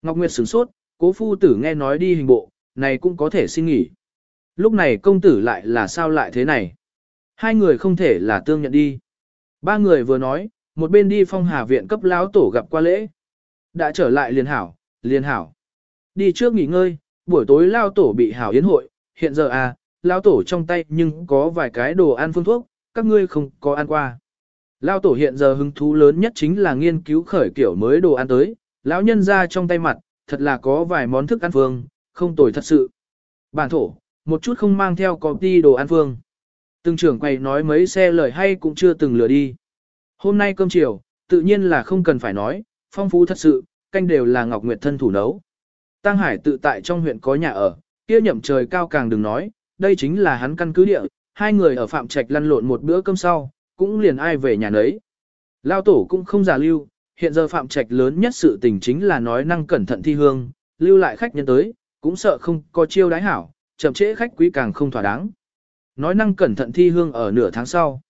Ngọc Nguyệt sửng sốt, cố phu tử nghe nói đi hình bộ, này cũng có thể xin nghỉ. Lúc này công tử lại là sao lại thế này? Hai người không thể là tương nhận đi. Ba người vừa nói, một bên đi phong hà viện cấp lão tổ gặp qua lễ. Đã trở lại liền hảo, liền hảo. Đi trước nghỉ ngơi, buổi tối lao tổ bị hảo yến hội, hiện giờ à, lao tổ trong tay nhưng có vài cái đồ ăn phương thuốc, các ngươi không có ăn qua. Lao tổ hiện giờ hứng thú lớn nhất chính là nghiên cứu khởi kiểu mới đồ ăn tới, lão nhân ra trong tay mặt, thật là có vài món thức ăn phương, không tồi thật sự. Bản thổ, một chút không mang theo có đi đồ ăn phương. Từng trưởng quầy nói mấy xe lời hay cũng chưa từng lừa đi. Hôm nay cơm chiều, tự nhiên là không cần phải nói, phong phú thật sự, canh đều là Ngọc Nguyệt thân thủ nấu. Tăng Hải tự tại trong huyện có nhà ở, kia nhậm trời cao càng đừng nói, đây chính là hắn căn cứ địa, hai người ở Phạm Trạch lăn lộn một bữa cơm sau, cũng liền ai về nhà nấy. Lao tổ cũng không giả lưu, hiện giờ Phạm Trạch lớn nhất sự tình chính là nói năng cẩn thận thi hương, lưu lại khách nhân tới, cũng sợ không có chiêu đái hảo, chậm trễ khách quý càng không thỏa đáng. Nói năng cẩn thận thi hương ở nửa tháng sau.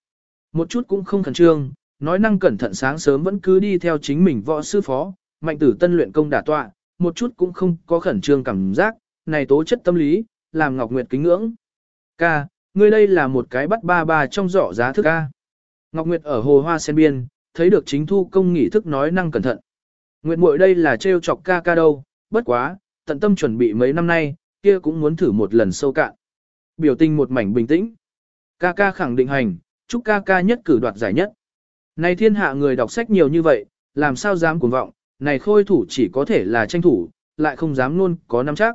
Một chút cũng không khẩn trương, nói năng cẩn thận sáng sớm vẫn cứ đi theo chính mình võ sư phó, mạnh tử tân luyện công đả tọa, một chút cũng không có khẩn trương cảm giác, này tố chất tâm lý, làm Ngọc Nguyệt kính ngưỡng. Ca, ngươi đây là một cái bắt ba ba trong giỏ giá thức ca. Ngọc Nguyệt ở hồ hoa sen biên, thấy được chính thu công nghỉ thức nói năng cẩn thận. Nguyệt muội đây là trêu chọc ca ca đâu, bất quá, tận tâm chuẩn bị mấy năm nay, kia cũng muốn thử một lần sâu cạn. Biểu tình một mảnh bình tĩnh. Ca ca khẳng định hành, chúc ca ca nhất cử đoạt giải nhất. Này thiên hạ người đọc sách nhiều như vậy, làm sao dám cuồng vọng, này khôi thủ chỉ có thể là tranh thủ, lại không dám luôn có nắm chắc.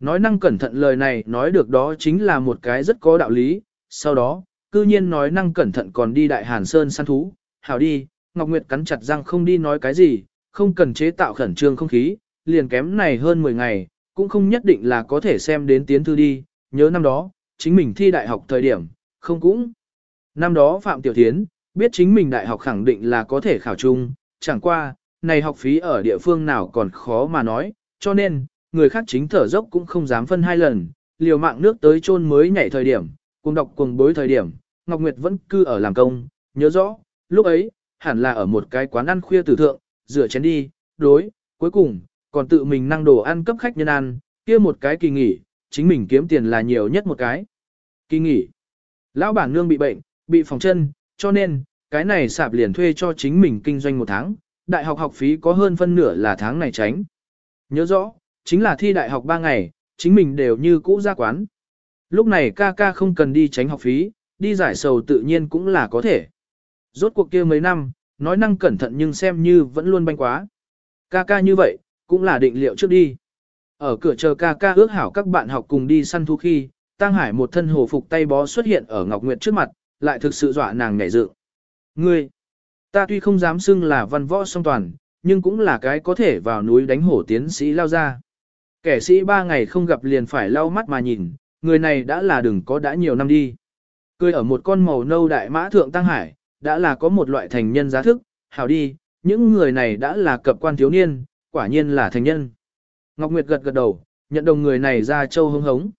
Nói năng cẩn thận lời này nói được đó chính là một cái rất có đạo lý, sau đó, cư nhiên nói năng cẩn thận còn đi đại hàn sơn săn thú, hảo đi, Ngọc Nguyệt cắn chặt răng không đi nói cái gì, không cần chế tạo khẩn trương không khí, liền kém này hơn 10 ngày, cũng không nhất định là có thể xem đến tiến thư đi, nhớ năm đó, chính mình thi đại học thời điểm, không cũng. Năm đó Phạm Tiểu Thiến, biết chính mình đại học khẳng định là có thể khảo chung, chẳng qua, này học phí ở địa phương nào còn khó mà nói, cho nên, người khác chính thở dốc cũng không dám phân hai lần, liều mạng nước tới chôn mới nhảy thời điểm, cùng đọc cùng bối thời điểm, Ngọc Nguyệt vẫn cư ở làm công, nhớ rõ, lúc ấy, hẳn là ở một cái quán ăn khuya tử thượng, rửa chén đi, đối, cuối cùng, còn tự mình năng đồ ăn cấp khách nhân ăn, kia một cái kỳ nghỉ, chính mình kiếm tiền là nhiều nhất một cái. Kỳ nghỉ. Lão bản nương bị bệnh, bị phòng chân, cho nên, cái này sạp liền thuê cho chính mình kinh doanh một tháng, đại học học phí có hơn phân nửa là tháng này tránh. Nhớ rõ, chính là thi đại học 3 ngày, chính mình đều như cũ ra quán. Lúc này ca ca không cần đi tránh học phí, đi giải sầu tự nhiên cũng là có thể. Rốt cuộc kia mấy năm, nói năng cẩn thận nhưng xem như vẫn luôn banh quá. Ca ca như vậy, cũng là định liệu trước đi. Ở cửa chờ ca ca ước hảo các bạn học cùng đi săn thú khi, Tăng Hải một thân hồ phục tay bó xuất hiện ở Ngọc Nguyệt trước mặt, lại thực sự dọa nàng nhảy dựng. Ngươi, ta tuy không dám xưng là văn võ song toàn, nhưng cũng là cái có thể vào núi đánh hổ tiến sĩ lao ra. Kẻ sĩ ba ngày không gặp liền phải lau mắt mà nhìn, người này đã là đừng có đã nhiều năm đi. Cười ở một con màu nâu đại mã thượng Tăng Hải, đã là có một loại thành nhân giá thức, hảo đi, những người này đã là cập quan thiếu niên, quả nhiên là thành nhân. Ngọc Nguyệt gật gật đầu, nhận đồng người này ra châu hống hống.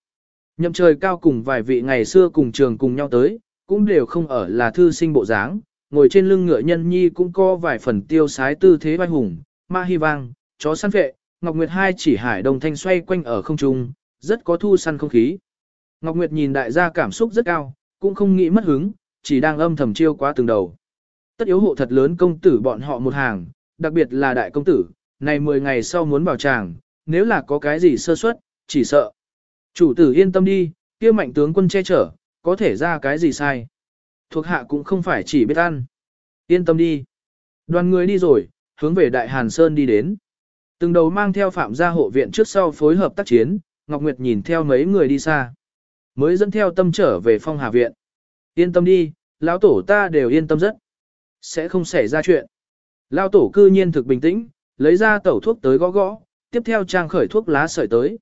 Nhậm trời cao cùng vài vị ngày xưa cùng trường cùng nhau tới, cũng đều không ở là thư sinh bộ dáng, ngồi trên lưng ngựa nhân nhi cũng có vài phần tiêu sái tư thế vai hùng, ma hy vang, chó săn vệ, Ngọc Nguyệt hai chỉ hải đồng thanh xoay quanh ở không trung, rất có thu săn không khí. Ngọc Nguyệt nhìn đại gia cảm xúc rất cao, cũng không nghĩ mất hứng, chỉ đang âm thầm chiêu quá từng đầu. Tất yếu hộ thật lớn công tử bọn họ một hàng, đặc biệt là đại công tử, này 10 ngày sau muốn vào tràng, nếu là có cái gì sơ suất, chỉ sợ. Chủ tử yên tâm đi, kia mạnh tướng quân che chở, có thể ra cái gì sai. Thuộc hạ cũng không phải chỉ biết ăn. Yên tâm đi. Đoàn người đi rồi, hướng về Đại Hàn Sơn đi đến. Từng đầu mang theo phạm gia hộ viện trước sau phối hợp tác chiến, Ngọc Nguyệt nhìn theo mấy người đi xa. Mới dẫn theo tâm trở về phong hà viện. Yên tâm đi, lão tổ ta đều yên tâm rất. Sẽ không xảy ra chuyện. Lão tổ cư nhiên thực bình tĩnh, lấy ra tẩu thuốc tới gõ gõ, tiếp theo trang khởi thuốc lá sợi tới.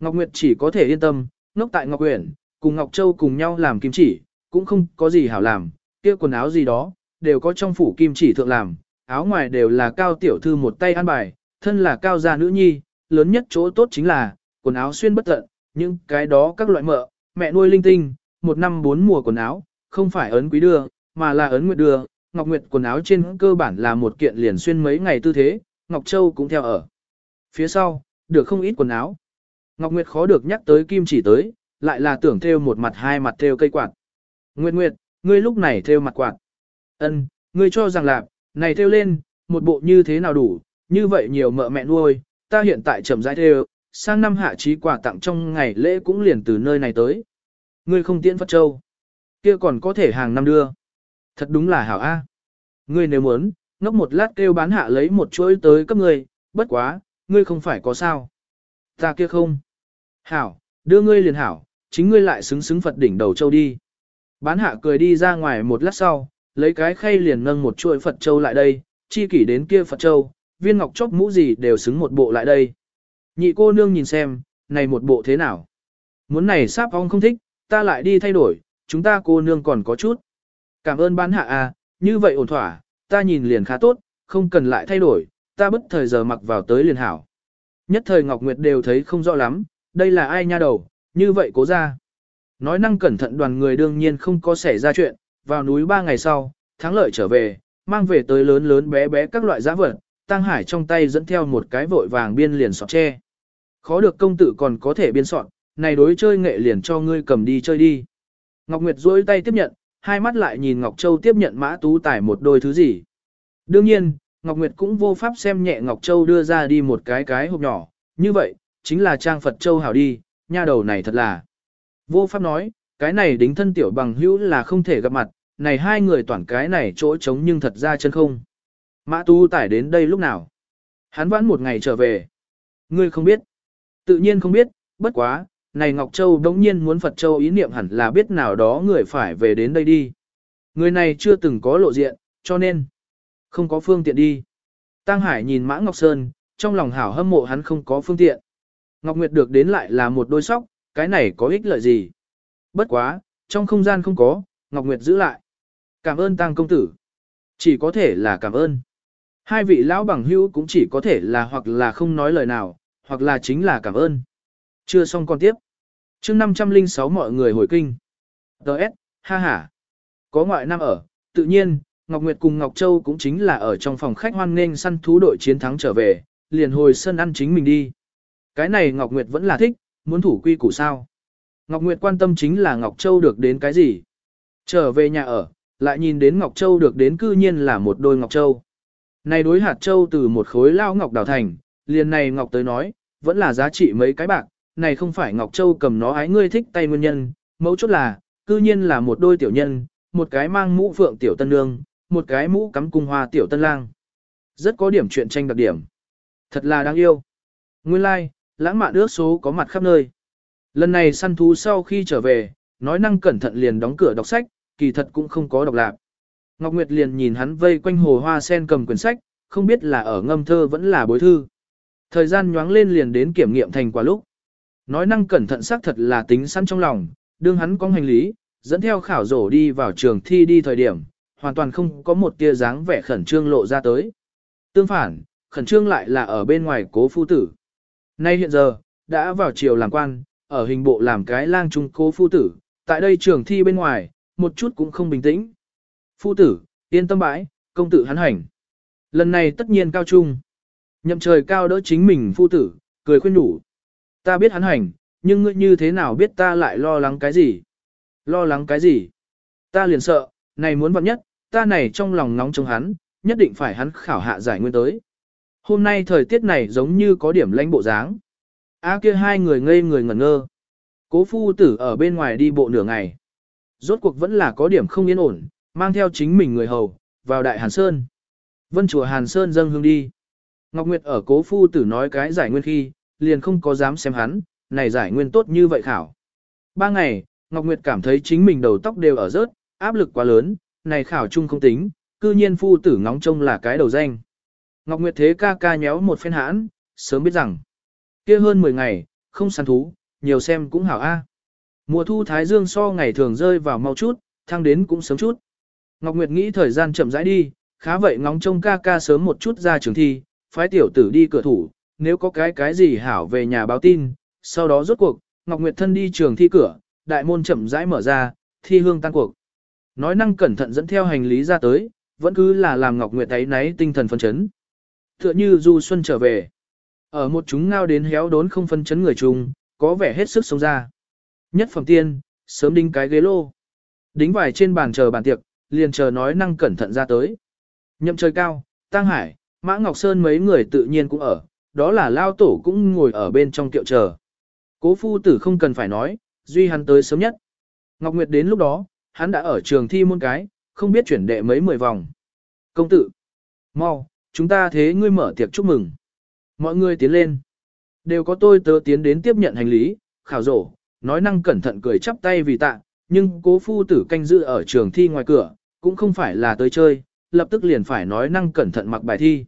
Ngọc Nguyệt chỉ có thể yên tâm, nốc tại Ngọc Uyển, cùng Ngọc Châu cùng nhau làm kim chỉ, cũng không có gì hảo làm, kia quần áo gì đó, đều có trong phủ kim chỉ thượng làm, áo ngoài đều là cao tiểu thư một tay ăn bài, thân là cao gia nữ nhi, lớn nhất chỗ tốt chính là, quần áo xuyên bất tận, nhưng cái đó các loại mợ, mẹ nuôi linh tinh, một năm bốn mùa quần áo, không phải ấn quý đưa, mà là ấn nguyệt đưa, Ngọc Nguyệt quần áo trên cơ bản là một kiện liền xuyên mấy ngày tư thế, Ngọc Châu cũng theo ở. Phía sau, được không ít quần áo. Ngọc Nguyệt khó được nhắc tới kim chỉ tới, lại là tưởng theo một mặt hai mặt theo cây quạt. Nguyệt Nguyệt, ngươi lúc này theo mặt quạt. Ân, ngươi cho rằng là, này theo lên, một bộ như thế nào đủ, như vậy nhiều mợ mẹ nuôi, ta hiện tại chậm rãi theo, sang năm hạ trí quà tặng trong ngày lễ cũng liền từ nơi này tới. Ngươi không tiễn Phật Châu, kia còn có thể hàng năm đưa. Thật đúng là hảo A. Ngươi nếu muốn, ngốc một lát kêu bán hạ lấy một chuỗi tới cấp ngươi, bất quá, ngươi không phải có sao. Ta kia không. Hảo, đưa ngươi liền hảo, chính ngươi lại xứng xứng Phật đỉnh đầu châu đi. Bán hạ cười đi ra ngoài một lát sau, lấy cái khay liền nâng một chuỗi Phật châu lại đây, chi kỷ đến kia Phật châu, viên ngọc chốc mũ gì đều xứng một bộ lại đây. Nhị cô nương nhìn xem, này một bộ thế nào? Muốn này sáp ong không thích, ta lại đi thay đổi, chúng ta cô nương còn có chút. Cảm ơn bán hạ à, như vậy ổn thỏa, ta nhìn liền khá tốt, không cần lại thay đổi, ta bất thời giờ mặc vào tới liền hảo. Nhất thời Ngọc Nguyệt đều thấy không rõ lắm, đây là ai nha đầu, như vậy cố ra. Nói năng cẩn thận đoàn người đương nhiên không có xảy ra chuyện, vào núi ba ngày sau, thắng lợi trở về, mang về tới lớn lớn bé bé các loại giá vật, Tăng Hải trong tay dẫn theo một cái vội vàng biên liền sọt tre. Khó được công tử còn có thể biên soạn, này đối chơi nghệ liền cho ngươi cầm đi chơi đi. Ngọc Nguyệt duỗi tay tiếp nhận, hai mắt lại nhìn Ngọc Châu tiếp nhận mã tú tải một đôi thứ gì. Đương nhiên, Ngọc Nguyệt cũng vô pháp xem nhẹ Ngọc Châu đưa ra đi một cái cái hộp nhỏ, như vậy, chính là trang Phật Châu hảo đi, nha đầu này thật là. Vô pháp nói, cái này đính thân tiểu bằng hữu là không thể gặp mặt, này hai người toàn cái này chỗ trống nhưng thật ra chân không. Mã Tu tải đến đây lúc nào? Hắn vãn một ngày trở về. Ngươi không biết. Tự nhiên không biết, bất quá, này Ngọc Châu đống nhiên muốn Phật Châu ý niệm hẳn là biết nào đó người phải về đến đây đi. Người này chưa từng có lộ diện, cho nên không có phương tiện đi. Tăng Hải nhìn Mã Ngọc Sơn, trong lòng hảo hâm mộ hắn không có phương tiện. Ngọc Nguyệt được đến lại là một đôi sóc, cái này có ích lợi gì? Bất quá, trong không gian không có, Ngọc Nguyệt giữ lại. Cảm ơn Tăng công tử. Chỉ có thể là cảm ơn. Hai vị lão bằng hữu cũng chỉ có thể là hoặc là không nói lời nào, hoặc là chính là cảm ơn. Chưa xong còn tiếp. chương 506 mọi người hồi kinh. Đợt, ha ha. Có ngoại nam ở, tự nhiên, Ngọc Nguyệt cùng Ngọc Châu cũng chính là ở trong phòng khách hoan nghênh săn thú đội chiến thắng trở về, liền hồi sân ăn chính mình đi. Cái này Ngọc Nguyệt vẫn là thích, muốn thủ quy củ sao. Ngọc Nguyệt quan tâm chính là Ngọc Châu được đến cái gì. Trở về nhà ở, lại nhìn đến Ngọc Châu được đến cư nhiên là một đôi Ngọc Châu. Này đối hạt Châu từ một khối lao Ngọc đào thành, liền này Ngọc tới nói, vẫn là giá trị mấy cái bạc, này không phải Ngọc Châu cầm nó ái ngươi thích tay nguyên nhân, mấu chốt là, cư nhiên là một đôi tiểu nhân, một cái mang mũ phượng tiểu tân nương, một cái mũ cắm cung hoa tiểu tân lang. Rất có điểm chuyện tranh đặc điểm. Thật là đáng yêu. Nguyên lai, like, lãng mạn ước số có mặt khắp nơi. Lần này săn thú sau khi trở về, nói năng cẩn thận liền đóng cửa đọc sách, kỳ thật cũng không có đọc lạc. Ngọc Nguyệt liền nhìn hắn vây quanh hồ hoa sen cầm quyển sách, không biết là ở ngâm thơ vẫn là bối thư. Thời gian nhoáng lên liền đến kiểm nghiệm thành quả lúc. Nói năng cẩn thận xác thật là tính sẵn trong lòng, đương hắn có hành lý, dẫn theo khảo rổ đi vào trường thi đi thời điểm, hoàn toàn không có một tia dáng vẻ khẩn trương lộ ra tới. Tương phản, khẩn trương lại là ở bên ngoài cố phu tử. Nay hiện giờ, đã vào chiều làm quan, ở hình bộ làm cái lang trung cố phu tử, tại đây trường thi bên ngoài, một chút cũng không bình tĩnh. Phu tử, yên tâm bãi, công tử hắn hành. Lần này tất nhiên cao trung. Nhậm trời cao đỡ chính mình phu tử, cười khuyên nhủ. Ta biết hắn hành, nhưng ngươi như thế nào biết ta lại lo lắng cái gì? Lo lắng cái gì? Ta liền sợ, này muốn vặn nhất, ta này trong lòng nóng trong hắn, nhất định phải hắn khảo hạ giải nguyên tới. Hôm nay thời tiết này giống như có điểm lãnh bộ dáng. A kia hai người ngây người ngẩn ngơ. Cố phu tử ở bên ngoài đi bộ nửa ngày. Rốt cuộc vẫn là có điểm không yên ổn, mang theo chính mình người hầu, vào đại Hàn Sơn. Vân chùa Hàn Sơn dâng hương đi. Ngọc Nguyệt ở cố phu tử nói cái giải nguyên khi, liền không có dám xem hắn, này giải nguyên tốt như vậy khảo. Ba ngày, Ngọc Nguyệt cảm thấy chính mình đầu tóc đều ở rớt, áp lực quá lớn, này khảo chung không tính, cư nhiên phu tử ngóng trông là cái đầu danh. Ngọc Nguyệt thế ca ca nhéo một phen hãn, sớm biết rằng, kia hơn 10 ngày, không săn thú, nhiều xem cũng hảo a. Mùa thu thái dương so ngày thường rơi vào mau chút, thăng đến cũng sớm chút. Ngọc Nguyệt nghĩ thời gian chậm rãi đi, khá vậy ngóng trông ca ca sớm một chút ra trường thi, phái tiểu tử đi cửa thủ, nếu có cái cái gì hảo về nhà báo tin, sau đó rốt cuộc, Ngọc Nguyệt thân đi trường thi cửa, đại môn chậm rãi mở ra, thi hương tan cuộc. Nói năng cẩn thận dẫn theo hành lý ra tới, vẫn cứ là làm Ngọc Nguyệt thấy náy tinh thần phân chấn. Tựa như du xuân trở về. Ở một chúng ngao đến héo đốn không phân chấn người chung, có vẻ hết sức sống ra. Nhất phẩm tiên, sớm đính cái ghế lô. Đính vải trên bàn chờ bàn tiệc, liền chờ nói năng cẩn thận ra tới. Nhậm trời cao, Tăng Hải, Mã Ngọc Sơn mấy người tự nhiên cũng ở, đó là lao tổ cũng ngồi ở bên trong tiệu chờ. Cố phu tử không cần phải nói, duy hắn tới sớm nhất. Ngọc Nguyệt đến lúc đó, hắn đã ở trường thi môn cái, không biết chuyển đệ mấy mười vòng. Công tử, mau, chúng ta thế ngươi mở tiệc chúc mừng. Mọi người tiến lên. Đều có tôi tớ tiến đến tiếp nhận hành lý, khảo rổ, nói năng cẩn thận cười chắp tay vì tạ, nhưng cố phu tử canh giữ ở trường thi ngoài cửa, cũng không phải là tới chơi, lập tức liền phải nói năng cẩn thận mặc bài thi.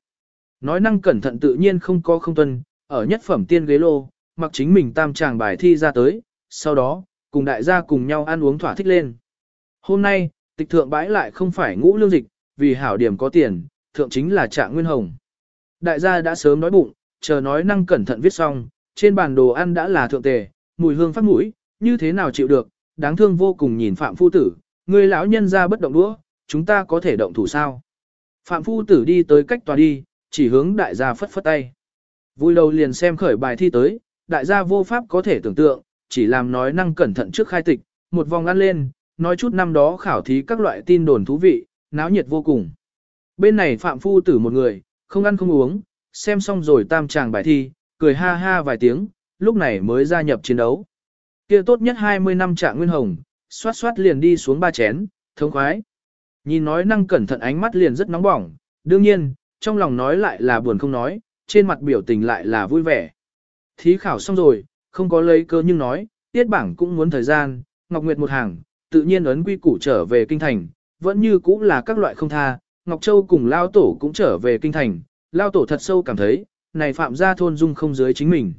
Nói năng cẩn thận tự nhiên không có không tuân, ở nhất phẩm tiên ghế lô, mặc chính mình tam tràng bài thi ra tới, sau đó, cùng đại gia cùng nhau ăn uống thỏa thích lên. Hôm nay, tịch thượng bãi lại không phải ngũ lương dịch, vì hảo điểm có tiền, thượng chính là trạng nguyên hồng. Đại gia đã sớm nói bụng, chờ nói năng cẩn thận viết xong, trên bàn đồ ăn đã là thượng tề, mùi hương phát mũi, như thế nào chịu được, đáng thương vô cùng nhìn Phạm Phu Tử, người lão nhân ra bất động đũa, chúng ta có thể động thủ sao. Phạm Phu Tử đi tới cách tòa đi, chỉ hướng đại gia phất phất tay. Vui đầu liền xem khởi bài thi tới, đại gia vô pháp có thể tưởng tượng, chỉ làm nói năng cẩn thận trước khai tịch, một vòng ăn lên, nói chút năm đó khảo thí các loại tin đồn thú vị, náo nhiệt vô cùng. Bên này Phạm Phu Tử một người, không ăn không uống, xem xong rồi tam tràng bài thi, cười ha ha vài tiếng, lúc này mới gia nhập chiến đấu. Kia tốt nhất 20 năm trạng nguyên hồng, xoát xoát liền đi xuống ba chén, thông khoái. Nhìn nói năng cẩn thận ánh mắt liền rất nóng bỏng, đương nhiên, trong lòng nói lại là buồn không nói, trên mặt biểu tình lại là vui vẻ. Thí khảo xong rồi, không có lấy cơ nhưng nói, tiết bảng cũng muốn thời gian, Ngọc Nguyệt một hàng, tự nhiên ấn quy củ trở về kinh thành, vẫn như cũ là các loại không tha, Ngọc Châu cùng Lao Tổ cũng trở về kinh thành, Lao Tổ thật sâu cảm thấy, này phạm gia thôn dung không dưới chính mình.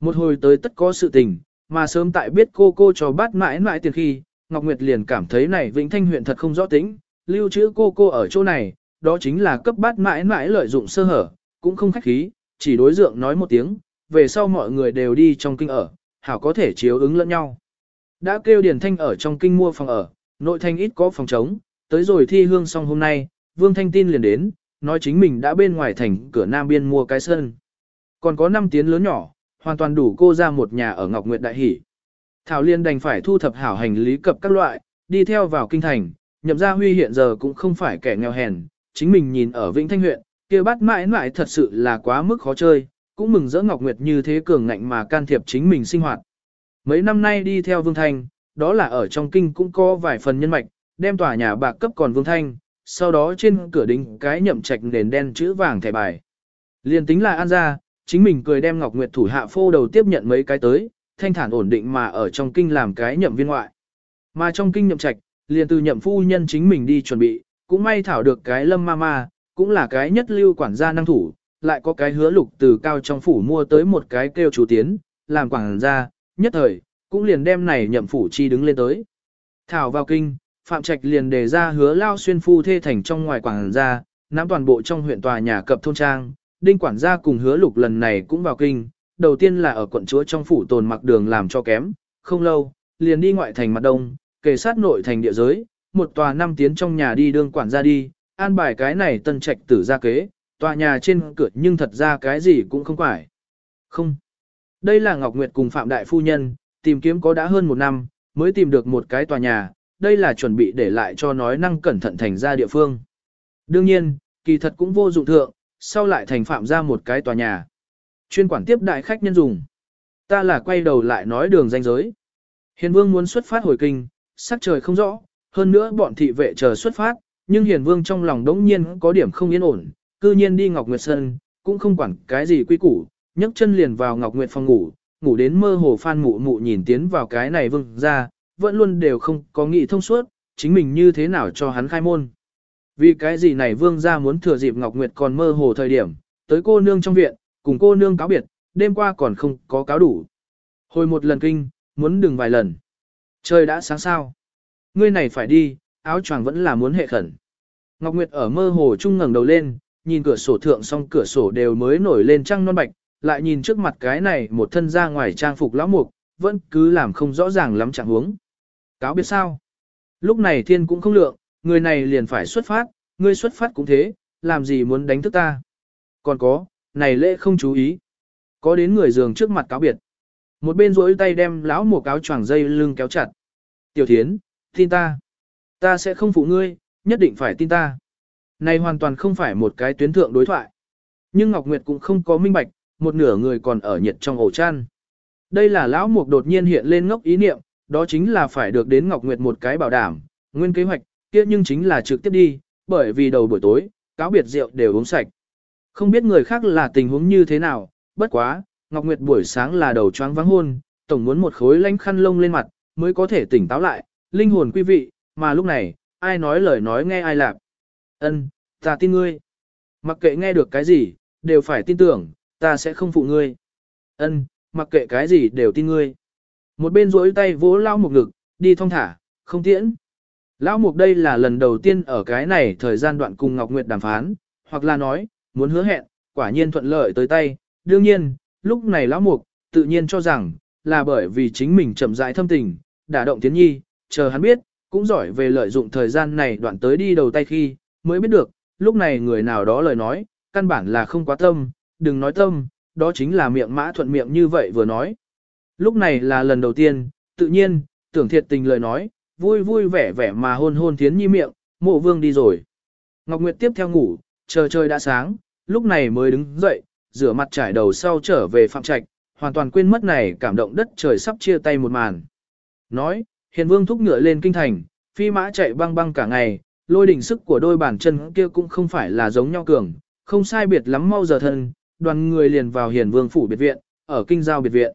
Một hồi tới tất có sự tình, mà sớm tại biết cô cô cho bắt mãi mãi tiền khi, Ngọc Nguyệt liền cảm thấy này Vĩnh Thanh huyện thật không rõ tính, lưu trữ cô cô ở chỗ này, đó chính là cấp bát mãi mãi lợi dụng sơ hở, cũng không khách khí, chỉ đối dượng nói một tiếng, về sau mọi người đều đi trong kinh ở, hảo có thể chiếu ứng lẫn nhau. Đã kêu Điền Thanh ở trong kinh mua phòng ở, nội thanh ít có phòng trống, tới rồi thi hương xong hôm nay, Vương Thanh tin liền đến, nói chính mình đã bên ngoài thành cửa Nam Biên mua cái sân. Còn có 5 tiếng lớn nhỏ, hoàn toàn đủ cô ra một nhà ở Ngọc Nguyệt Đại Hỷ. Thảo Liên đành phải thu thập hảo hành lý cập các loại, đi theo vào kinh thành, nhậm gia huy hiện giờ cũng không phải kẻ nghèo hèn, chính mình nhìn ở Vĩnh Thanh huyện, kia bắt mãi mãi thật sự là quá mức khó chơi, cũng mừng rỡ Ngọc Nguyệt như thế cường ngạnh mà can thiệp chính mình sinh hoạt. Mấy năm nay đi theo Vương Thanh, đó là ở trong kinh cũng có vài phần nhân mạch, đem tòa nhà bạc cấp còn Vương Thanh, sau đó trên cửa đính cái nhậm trạch nền đen chữ vàng thẻ bài. Liên tính là An gia, chính mình cười đem Ngọc Nguyệt thủ hạ phô đầu tiếp nhận mấy cái tới, thanh thản ổn định mà ở trong kinh làm cái nhậm viên ngoại. Mà trong kinh nhậm trạch, liền từ nhậm phu nhân chính mình đi chuẩn bị, cũng may thảo được cái lâm ma ma, cũng là cái nhất lưu quản gia năng thủ, lại có cái hứa lục từ cao trong phủ mua tới một cái kêu chủ tiến, làm quản gia, nhất thời, cũng liền đem này nhậm phủ chi đứng lên tới. Thảo vào kinh, Phạm Trạch liền đề ra hứa lao xuyên phu thê thành trong ngoài quản gia, nắm toàn bộ trong huyện tòa nhà cập thôn trang, đinh quản gia cùng hứa lục lần này cũng vào kinh, đầu tiên là ở quận chúa trong phủ tồn mặc đường làm cho kém, không lâu, liền đi ngoại thành mặt đông, kề sát nội thành địa giới, một tòa năm tiến trong nhà đi đương quản gia đi, an bài cái này tân trạch tử ra kế, tòa nhà trên cửa nhưng thật ra cái gì cũng không phải. Không. Đây là Ngọc Nguyệt cùng Phạm Đại Phu Nhân, tìm kiếm có đã hơn một năm, mới tìm được một cái tòa nhà, đây là chuẩn bị để lại cho nói năng cẩn thận thành ra địa phương. Đương nhiên, kỳ thật cũng vô dụng thượng, sau lại thành phạm ra một cái tòa nhà. Chuyên quản tiếp đại khách nhân dùng. Ta là quay đầu lại nói đường danh giới. Hiền vương muốn xuất phát hồi kinh, sắc trời không rõ, hơn nữa bọn thị vệ chờ xuất phát, nhưng hiền vương trong lòng đống nhiên có điểm không yên ổn, cư nhiên đi Ngọc Nguyệt Sơn, cũng không quản cái gì quy củ, nhấc chân liền vào Ngọc Nguyệt phòng ngủ, ngủ đến mơ hồ phan mụ mụ nhìn tiến vào cái này vương ra, vẫn luôn đều không có nghĩ thông suốt, chính mình như thế nào cho hắn khai môn. Vì cái gì này vương gia muốn thừa dịp Ngọc Nguyệt còn mơ hồ thời điểm, tới cô nương trong viện, cùng cô nương cáo biệt, đêm qua còn không có cáo đủ. Hồi một lần kinh, muốn đừng vài lần. Trời đã sáng sao. Ngươi này phải đi, áo choàng vẫn là muốn hệ khẩn. Ngọc Nguyệt ở mơ hồ trung ngẩng đầu lên, nhìn cửa sổ thượng song cửa sổ đều mới nổi lên trăng non bạch, lại nhìn trước mặt cái này một thân ra ngoài trang phục lão mục, vẫn cứ làm không rõ ràng lắm trạng huống. Cáo biết sao? Lúc này thiên cũng không lượng, người này liền phải xuất phát, ngươi xuất phát cũng thế, làm gì muốn đánh thức ta. Còn có, này lễ không chú ý. Có đến người giường trước mặt cáo biệt. Một bên rỗi tay đem lão mùa cáo choàng dây lưng kéo chặt. Tiểu thiến, tin ta. Ta sẽ không phụ ngươi, nhất định phải tin ta. Này hoàn toàn không phải một cái tuyến thượng đối thoại. Nhưng Ngọc Nguyệt cũng không có minh bạch, một nửa người còn ở nhiệt trong ổ chăn. Đây là lão mục đột nhiên hiện lên ngốc ý niệm, đó chính là phải được đến Ngọc Nguyệt một cái bảo đảm, nguyên kế hoạch, kia nhưng chính là trực tiếp đi, bởi vì đầu buổi tối, cáo biệt rượu đều uống sạch. Không biết người khác là tình huống như thế nào, bất quá, Ngọc Nguyệt buổi sáng là đầu choáng vắng hôn, tổng muốn một khối lánh khăn lông lên mặt, mới có thể tỉnh táo lại, linh hồn quý vị, mà lúc này, ai nói lời nói nghe ai lạc. Ân, ta tin ngươi. Mặc kệ nghe được cái gì, đều phải tin tưởng, ta sẽ không phụ ngươi. Ân, mặc kệ cái gì đều tin ngươi. Một bên rỗi tay vỗ lao một ngực, đi thong thả, không tiễn. Lão Mục đây là lần đầu tiên ở cái này thời gian đoạn cùng Ngọc Nguyệt đàm phán, hoặc là nói, muốn hứa hẹn, quả nhiên thuận lợi tới tay. Đương nhiên, lúc này Lão Mục, tự nhiên cho rằng, là bởi vì chính mình chậm rãi thâm tình, đả động tiến nhi, chờ hắn biết, cũng giỏi về lợi dụng thời gian này đoạn tới đi đầu tay khi, mới biết được, lúc này người nào đó lời nói, căn bản là không quá tâm, đừng nói tâm, đó chính là miệng mã thuận miệng như vậy vừa nói. Lúc này là lần đầu tiên, tự nhiên, tưởng thiệt tình lời nói, vui vui vẻ vẻ mà hôn hôn thiến nhi miệng, mộ vương đi rồi. Ngọc Nguyệt tiếp theo ngủ, chờ trời đã sáng, lúc này mới đứng dậy, rửa mặt trải đầu sau trở về phạm trạch, hoàn toàn quên mất này cảm động đất trời sắp chia tay một màn. Nói, hiền vương thúc ngựa lên kinh thành, phi mã chạy băng băng cả ngày, lôi đỉnh sức của đôi bàn chân kia cũng không phải là giống nhau cường, không sai biệt lắm mau giờ thân, đoàn người liền vào hiền vương phủ biệt viện, ở kinh giao biệt viện.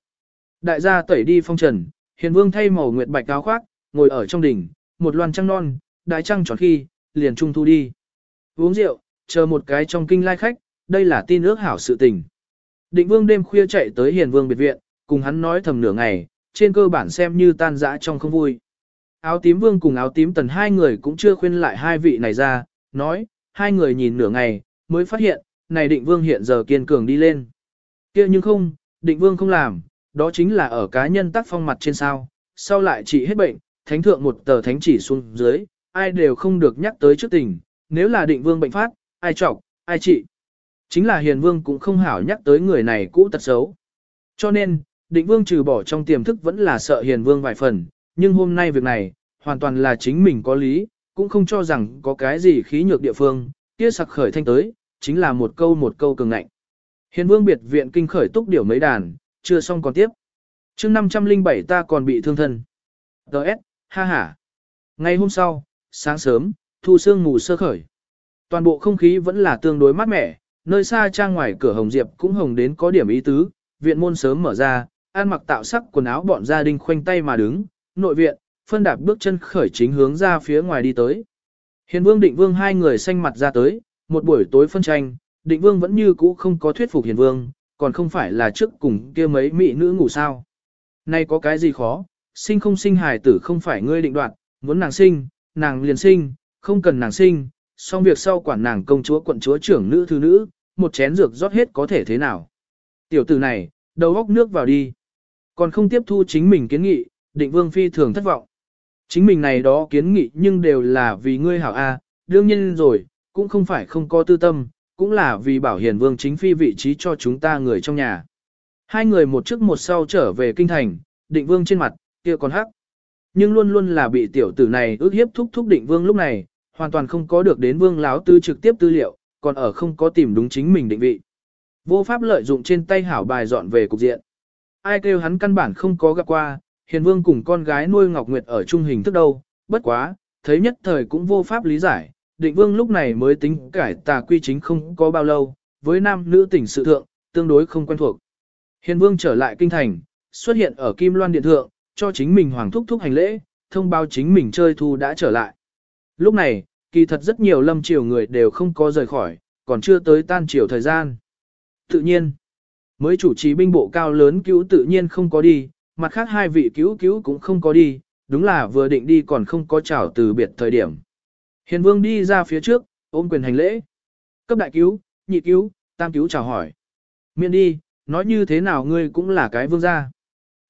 Đại gia tẩy đi phong trần, hiền vương thay màu nguyệt bạch áo khoác, ngồi ở trong đỉnh, một loan trăng non, đại trăng tròn khi, liền trung thu đi. Uống rượu, chờ một cái trong kinh lai khách, đây là tin ước hảo sự tình. Định vương đêm khuya chạy tới hiền vương biệt viện, cùng hắn nói thầm nửa ngày, trên cơ bản xem như tan dã trong không vui. Áo tím vương cùng áo tím tần hai người cũng chưa khuyên lại hai vị này ra, nói, hai người nhìn nửa ngày, mới phát hiện, này định vương hiện giờ kiên cường đi lên. kia nhưng không, định vương không làm, đó chính là ở cá nhân tác phong mặt trên sao, sau lại trị hết bệnh, thánh thượng một tờ thánh chỉ xuống dưới, ai đều không được nhắc tới trước tình, nếu là định vương bệnh phát, ai trọc, ai trị. Chính là hiền vương cũng không hảo nhắc tới người này cũ tật xấu. Cho nên, định vương trừ bỏ trong tiềm thức vẫn là sợ hiền vương vài phần, nhưng hôm nay việc này, hoàn toàn là chính mình có lý, cũng không cho rằng có cái gì khí nhược địa phương, kia sặc khởi thanh tới, chính là một câu một câu cường ngạnh. Hiền vương biệt viện kinh khởi túc điểu mấy đàn, chưa xong còn tiếp. chương 507 ta còn bị thương thân. Đợt, ha ha. Ngày hôm sau, sáng sớm, thu sương mù sơ khởi. Toàn bộ không khí vẫn là tương đối mát mẻ, nơi xa trang ngoài cửa Hồng Diệp cũng hồng đến có điểm ý tứ, viện môn sớm mở ra, an mặc tạo sắc quần áo bọn gia đình khoanh tay mà đứng, nội viện, phân đạp bước chân khởi chính hướng ra phía ngoài đi tới. Hiền Vương Định Vương hai người xanh mặt ra tới, một buổi tối phân tranh, Định Vương vẫn như cũ không có thuyết phục Hiền Vương, còn không phải là trước cùng kia mấy mỹ nữ ngủ sao. Nay có cái gì khó, sinh không sinh hài tử không phải ngươi định đoạt, muốn nàng sinh, nàng liền sinh, không cần nàng sinh, xong việc sau quản nàng công chúa quận chúa trưởng nữ thư nữ, một chén dược rót hết có thể thế nào. Tiểu tử này, đầu góc nước vào đi. Còn không tiếp thu chính mình kiến nghị, định vương phi thường thất vọng. Chính mình này đó kiến nghị nhưng đều là vì ngươi hảo A, đương nhiên rồi, cũng không phải không có tư tâm, cũng là vì bảo hiền vương chính phi vị trí cho chúng ta người trong nhà. Hai người một trước một sau trở về kinh thành, định vương trên mặt, kia còn hắc. Nhưng luôn luôn là bị tiểu tử này ước hiếp thúc thúc định vương lúc này, hoàn toàn không có được đến vương láo tư trực tiếp tư liệu, còn ở không có tìm đúng chính mình định vị. Vô pháp lợi dụng trên tay hảo bài dọn về cục diện. Ai kêu hắn căn bản không có gặp qua, hiền vương cùng con gái nuôi Ngọc Nguyệt ở trung hình thức đâu, bất quá, thấy nhất thời cũng vô pháp lý giải, định vương lúc này mới tính cải tà quy chính không có bao lâu, với nam nữ tỉnh sự thượng, tương đối không quen thuộc. Hiền vương trở lại kinh thành, xuất hiện ở Kim Loan Điện Thượng, cho chính mình hoàng thúc thúc hành lễ, thông báo chính mình chơi thu đã trở lại. Lúc này, kỳ thật rất nhiều lâm triều người đều không có rời khỏi, còn chưa tới tan triều thời gian. Tự nhiên, mới chủ trì binh bộ cao lớn cứu tự nhiên không có đi, mặt khác hai vị cứu cứu cũng không có đi, đúng là vừa định đi còn không có chào từ biệt thời điểm. Hiền vương đi ra phía trước, ôm quyền hành lễ. Cấp đại cứu, nhị cứu, tam cứu chào hỏi. Miễn đi, nói như thế nào ngươi cũng là cái vương gia.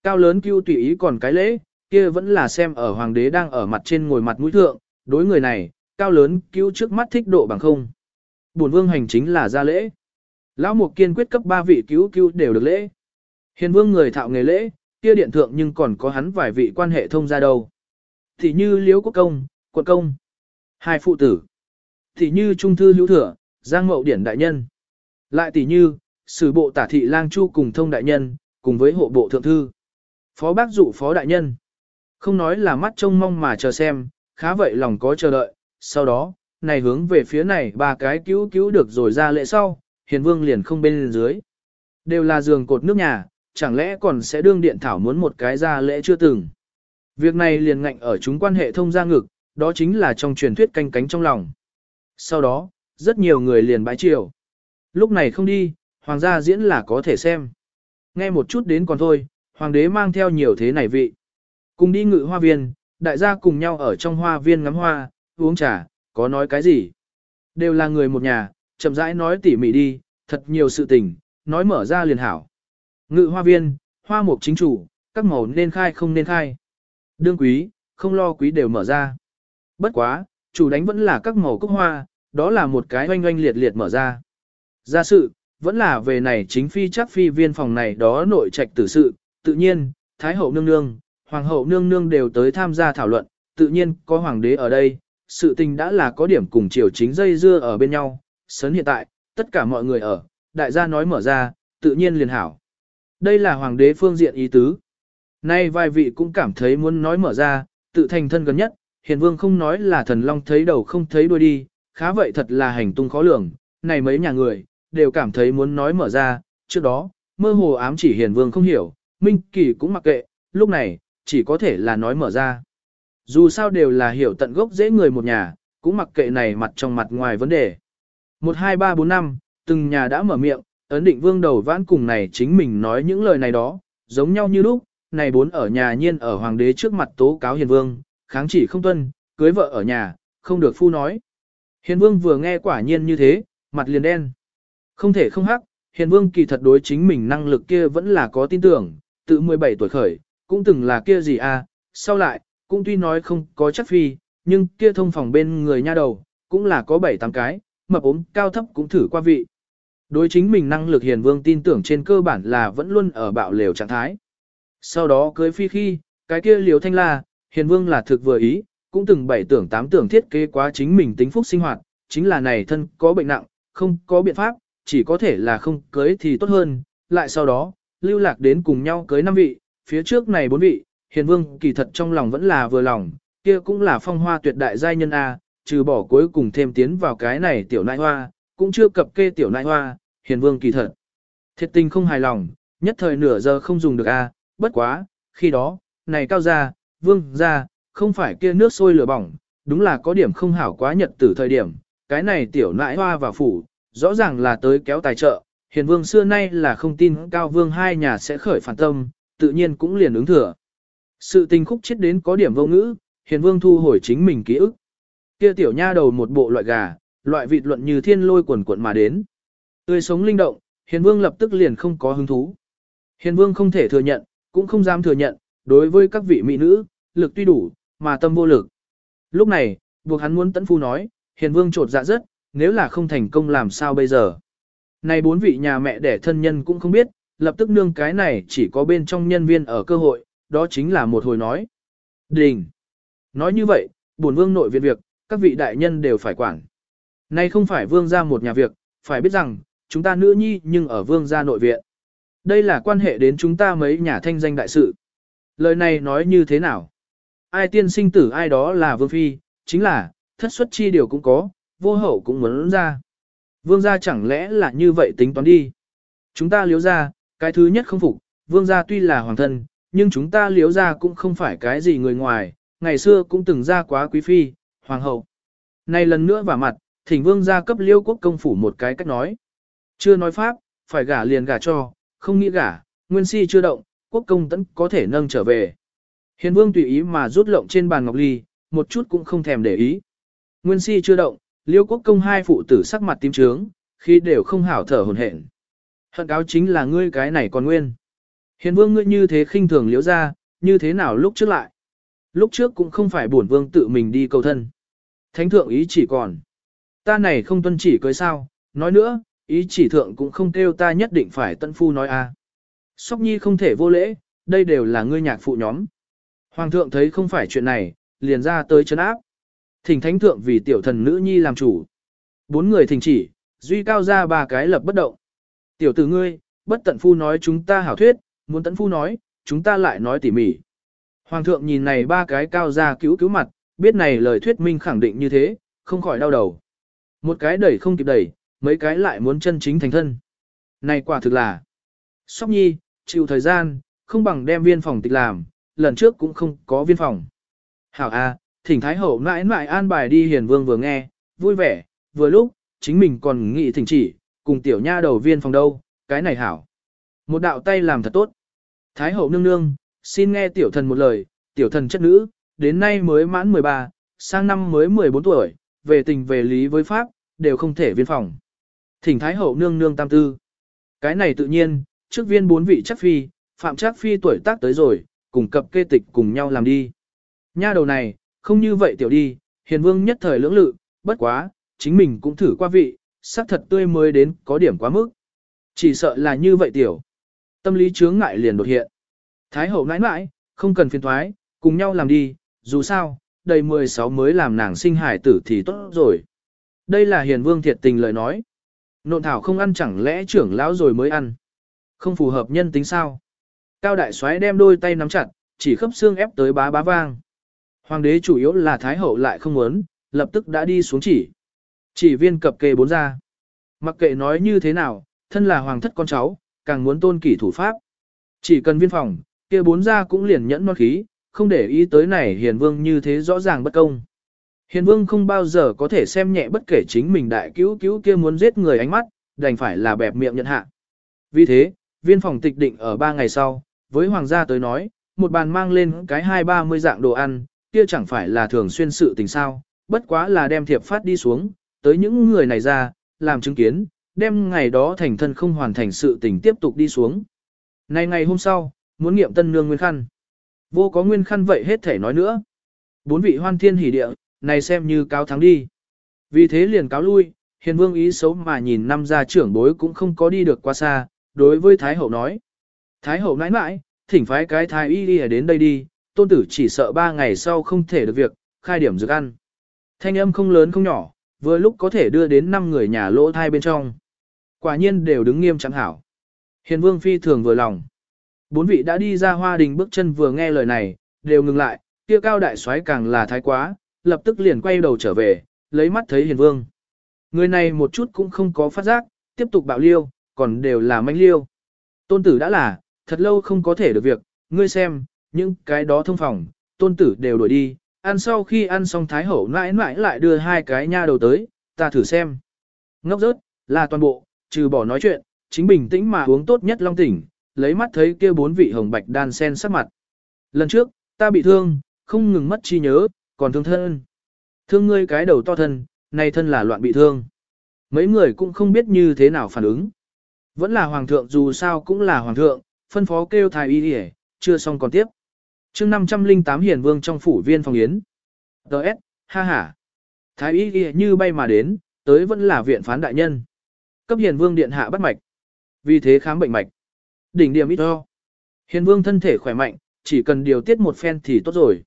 Cao lớn cứu tùy ý còn cái lễ, kia vẫn là xem ở hoàng đế đang ở mặt trên ngồi mặt mũi thượng, đối người này, cao lớn cứu trước mắt thích độ bằng không. Bổn vương hành chính là ra lễ. Lão Mục kiên quyết cấp ba vị cứu cứu đều được lễ. Hiền vương người thạo nghề lễ, kia điện thượng nhưng còn có hắn vài vị quan hệ thông ra đâu. Thì như Liễu Quốc Công, Quận Công, hai phụ tử. Thì như Trung Thư Hữu Thừa, Giang Mậu Điển Đại Nhân. Lại tỷ như, Sử Bộ Tả Thị Lang Chu cùng Thông Đại Nhân, cùng với Hộ Bộ Thượng Thư. Phó Bác Dụ Phó Đại Nhân. Không nói là mắt trông mong mà chờ xem, khá vậy lòng có chờ đợi. Sau đó, này hướng về phía này ba cái cứu cứu được rồi ra lễ sau, hiền vương liền không bên dưới. Đều là giường cột nước nhà, chẳng lẽ còn sẽ đương điện thảo muốn một cái ra lễ chưa từng. Việc này liền ngạnh ở chúng quan hệ thông gia ngực, đó chính là trong truyền thuyết canh cánh trong lòng. Sau đó, rất nhiều người liền bái triều. Lúc này không đi, hoàng gia diễn là có thể xem. Nghe một chút đến còn thôi, hoàng đế mang theo nhiều thế này vị. Cùng đi ngự hoa viên, đại gia cùng nhau ở trong hoa viên ngắm hoa, uống trà, có nói cái gì. Đều là người một nhà, chậm rãi nói tỉ mỉ đi, thật nhiều sự tình, nói mở ra liền hảo. Ngự hoa viên, hoa mục chính chủ, các màu nên khai không nên khai. Đương quý, không lo quý đều mở ra. Bất quá, chủ đánh vẫn là các màu cúc hoa, đó là một cái oanh oanh liệt liệt mở ra. Gia sự, vẫn là về này chính phi chắc phi viên phòng này đó nội trạch tử sự, tự nhiên, Thái hậu nương nương, Hoàng hậu nương nương đều tới tham gia thảo luận, tự nhiên, có hoàng đế ở đây, sự tình đã là có điểm cùng triều chính dây dưa ở bên nhau, sớn hiện tại, tất cả mọi người ở, đại gia nói mở ra, tự nhiên liền hảo. Đây là hoàng đế phương diện ý tứ. Nay vài vị cũng cảm thấy muốn nói mở ra, tự thành thân gần nhất, hiền vương không nói là thần long thấy đầu không thấy đuôi đi, khá vậy thật là hành tung khó lường, này mấy nhà người, đều cảm thấy muốn nói mở ra, trước đó, mơ hồ ám chỉ hiền vương không hiểu, minh kỳ cũng mặc kệ, lúc này, chỉ có thể là nói mở ra. Dù sao đều là hiểu tận gốc dễ người một nhà, cũng mặc kệ này mặt trong mặt ngoài vấn đề. 1 2 3 4 5, từng nhà đã mở miệng, ấn định vương đầu vãn cùng này chính mình nói những lời này đó, giống nhau như lúc, này bốn ở nhà nhiên ở hoàng đế trước mặt tố cáo hiền vương, kháng chỉ không tuân, cưới vợ ở nhà, không được phu nói. Hiền vương vừa nghe quả nhiên như thế, mặt liền đen. Không thể không hắc, hiền vương kỳ thật đối chính mình năng lực kia vẫn là có tin tưởng, tự 17 tuổi khởi, cũng từng là kia gì à, sau lại, cũng tuy nói không có chắc phi, nhưng kia thông phòng bên người nha đầu, cũng là có 7-8 cái, mập ốm cao thấp cũng thử qua vị. Đối chính mình năng lực hiền vương tin tưởng trên cơ bản là vẫn luôn ở bạo lều trạng thái. Sau đó cưới phi khi, cái kia liều thanh la, hiền vương là thực vừa ý, cũng từng bảy tưởng tám tưởng thiết kế quá chính mình tính phúc sinh hoạt, chính là này thân có bệnh nặng, không có biện pháp, chỉ có thể là không cưới thì tốt hơn, lại sau đó, lưu lạc đến cùng nhau cưới năm vị, phía trước này bốn vị, hiền vương kỳ thật trong lòng vẫn là vừa lòng, kia cũng là phong hoa tuyệt đại giai nhân A, trừ bỏ cuối cùng thêm tiến vào cái này tiểu nại hoa, cũng chưa cập kê tiểu nại hoa, hiền vương kỳ thật. Thiệt tình không hài lòng, nhất thời nửa giờ không dùng được A, bất quá, khi đó, này cao gia, vương gia, không phải kia nước sôi lửa bỏng, đúng là có điểm không hảo quá nhật tử thời điểm, cái này tiểu nại hoa và phủ, rõ ràng là tới kéo tài trợ, hiền vương xưa nay là không tin cao vương hai nhà sẽ khởi phản tâm, tự nhiên cũng liền ứng thừa. Sự tình khúc chết đến có điểm vô ngữ, hiền vương thu hồi chính mình ký ức. Kia tiểu nha đầu một bộ loại gà, loại vịt luận như thiên lôi quần quận mà đến. Tươi sống linh động, hiền vương lập tức liền không có hứng thú. Hiền vương không thể thừa nhận, cũng không dám thừa nhận, đối với các vị mỹ nữ, lực tuy đủ, mà tâm vô lực. Lúc này, buộc hắn muốn tấn phu nói, hiền vương trột dạ rất, nếu là không thành công làm sao bây giờ. Này bốn vị nhà mẹ đẻ thân nhân cũng không biết, lập tức nương cái này chỉ có bên trong nhân viên ở cơ hội, đó chính là một hồi nói. Đình! Nói như vậy, bổn vương nội viện việc, các vị đại nhân đều phải quản. nay không phải vương gia một nhà việc, phải biết rằng, chúng ta nữ nhi nhưng ở vương gia nội viện. Đây là quan hệ đến chúng ta mấy nhà thanh danh đại sự. Lời này nói như thế nào? Ai tiên sinh tử ai đó là vương phi, chính là, thất xuất chi điều cũng có, vô hậu cũng muốn ra. Vương gia chẳng lẽ là như vậy tính toán đi. Chúng ta liếu ra, cái thứ nhất không phục, vương gia tuy là hoàng thân, nhưng chúng ta liếu ra cũng không phải cái gì người ngoài, ngày xưa cũng từng ra quá quý phi, hoàng hậu. Này lần nữa vào mặt, thỉnh vương gia cấp liêu quốc công phủ một cái cách nói. Chưa nói pháp, phải gả liền gả cho, không nghĩ gả, nguyên si chưa động, quốc công tẫn có thể nâng trở về. Hiền vương tùy ý mà rút lộng trên bàn ngọc ly, một chút cũng không thèm để ý. Nguyên si chưa động, liêu quốc công hai phụ tử sắc mặt tím trướng, khi đều không hảo thở hồn hển. Hận cáo chính là ngươi cái này còn nguyên. Hiền vương ngươi như thế khinh thường liễu ra, như thế nào lúc trước lại. Lúc trước cũng không phải bổn vương tự mình đi cầu thân. Thánh thượng ý chỉ còn. Ta này không tuân chỉ cưới sao, nói nữa, ý chỉ thượng cũng không kêu ta nhất định phải tân phu nói a. À. Sóc nhi không thể vô lễ, đây đều là ngươi nhạc phụ nhóm. Hoàng thượng thấy không phải chuyện này, liền ra tới chấn áp. Thỉnh thánh thượng vì tiểu thần nữ nhi làm chủ. Bốn người thỉnh chỉ, duy cao ra ba cái lập bất động. Tiểu tử ngươi, bất tận phu nói chúng ta hảo thuyết, muốn tận phu nói, chúng ta lại nói tỉ mỉ. Hoàng thượng nhìn này ba cái cao ra cứu cứu mặt, biết này lời thuyết minh khẳng định như thế, không khỏi đau đầu. Một cái đẩy không kịp đẩy, mấy cái lại muốn chân chính thành thân. Này quả thực là, sóc nhi, chịu thời gian, không bằng đem viên phòng tịch làm, lần trước cũng không có viên phòng. Hảo A, thỉnh Thái Hậu mãi mãi an bài đi hiền vương vừa nghe, vui vẻ, vừa lúc, chính mình còn nghĩ thỉnh chỉ, cùng tiểu nha đầu viên phòng đâu, cái này hảo. Một đạo tay làm thật tốt. Thái Hậu nương nương, xin nghe tiểu thần một lời, tiểu thần chất nữ, đến nay mới mãn 13, sang năm mới 14 tuổi, về tình về lý với Pháp, đều không thể viên phòng. Thỉnh Thái Hậu nương nương tam tư. Cái này tự nhiên, trước viên bốn vị chắc phi, phạm chắc phi tuổi tác tới rồi, cùng cập kê tịch cùng nhau làm đi. Nha đầu này, không như vậy tiểu đi, hiền vương nhất thời lưỡng lự, bất quá, chính mình cũng thử qua vị, sắc thật tươi mới đến có điểm quá mức. Chỉ sợ là như vậy tiểu. Tâm lý chướng ngại liền đột hiện. Thái hậu nãi nãi, không cần phiền thoái, cùng nhau làm đi, dù sao, đầy 16 mới làm nàng sinh hải tử thì tốt rồi. Đây là hiền vương thiệt tình lời nói. Nộn thảo không ăn chẳng lẽ trưởng lão rồi mới ăn. Không phù hợp nhân tính sao. Cao đại soái đem đôi tay nắm chặt, chỉ khớp xương ép tới bá bá vang. Hoàng đế chủ yếu là thái hậu lại không muốn, lập tức đã đi xuống chỉ. Chỉ viên cập kê bốn ra. Mặc kệ nói như thế nào, thân là hoàng thất con cháu, càng muốn tôn kỷ thủ pháp. Chỉ cần viên phòng, kia bốn ra cũng liền nhẫn non khí, không để ý tới này hiền vương như thế rõ ràng bất công. Hiền vương không bao giờ có thể xem nhẹ bất kể chính mình đại cứu cứu kia muốn giết người ánh mắt, đành phải là bẹp miệng nhận hạ. Vì thế, viên phòng tịch định ở ba ngày sau, với hoàng gia tới nói, một bàn mang lên cái hai ba mươi dạng đồ ăn, kia chẳng phải là thường xuyên sự tình sao, bất quá là đem thiệp phát đi xuống, tới những người này ra, làm chứng kiến, đem ngày đó thành thân không hoàn thành sự tình tiếp tục đi xuống. Này ngày hôm sau, muốn nghiệm tân nương nguyên khăn. Vô có nguyên khăn vậy hết thể nói nữa. Bốn vị hoan thiên hỉ địa, này xem như cáo thắng đi. Vì thế liền cáo lui, hiền vương ý xấu mà nhìn năm gia trưởng bối cũng không có đi được quá xa, đối với Thái Hậu nói. Thái Hậu nãi nãi, thỉnh phái cái thái y đi đến đây đi, tôn tử chỉ sợ ba ngày sau không thể được việc, khai điểm dược ăn. Thanh âm không lớn không nhỏ, vừa lúc có thể đưa đến năm người nhà lỗ thai bên trong. Quả nhiên đều đứng nghiêm chẳng hảo. Hiền vương phi thường vừa lòng. Bốn vị đã đi ra hoa đình bước chân vừa nghe lời này, đều ngừng lại, kia cao đại soái càng là thái quá, lập tức liền quay đầu trở về, lấy mắt thấy hiền vương. Người này một chút cũng không có phát giác, tiếp tục bạo liêu, còn đều là manh liêu. Tôn tử đã là, thật lâu không có thể được việc, ngươi xem, những cái đó thông phòng, tôn tử đều đuổi đi, ăn sau khi ăn xong thái hậu mãi mãi lại đưa hai cái nha đầu tới, ta thử xem. Ngốc rớt, là toàn bộ, trừ bỏ nói chuyện, chính bình tĩnh mà uống tốt nhất long tỉnh, lấy mắt thấy kia bốn vị hồng bạch đan sen sắc mặt. Lần trước, ta bị thương, không ngừng mất chi nhớ, còn thương thân. Thương ngươi cái đầu to thân, nay thân là loạn bị thương. Mấy người cũng không biết như thế nào phản ứng. Vẫn là hoàng thượng dù sao cũng là hoàng thượng, phân phó kêu thái y đi chưa xong còn tiếp. chương 508 hiền vương trong phủ viên phòng yến. Đợt, ha ha. Thái y đi như bay mà đến, tới vẫn là viện phán đại nhân. Cấp hiền vương điện hạ bắt mạch. Vì thế khám bệnh mạch. Đỉnh điểm ít ho. Hiền vương thân thể khỏe mạnh, chỉ cần điều tiết một phen thì tốt rồi.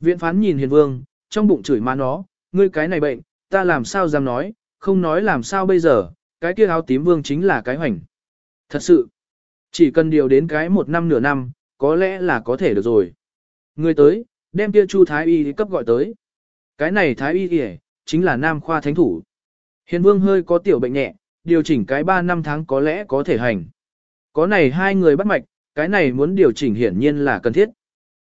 Viện phán nhìn hiền vương, trong bụng chửi má nó, ngươi cái này bệnh, ta làm sao dám nói, không nói làm sao bây giờ, cái kia áo tím vương chính là cái hoành. Thật sự, chỉ cần điều đến cái một năm nửa năm, có lẽ là có thể được rồi. Ngươi tới, đem kia Chu Thái Y cấp gọi tới. Cái này Thái Y kìa, chính là Nam Khoa Thánh Thủ. Hiền Vương hơi có tiểu bệnh nhẹ, điều chỉnh cái 3 năm tháng có lẽ có thể hành. Có này hai người bắt mạch, cái này muốn điều chỉnh hiển nhiên là cần thiết.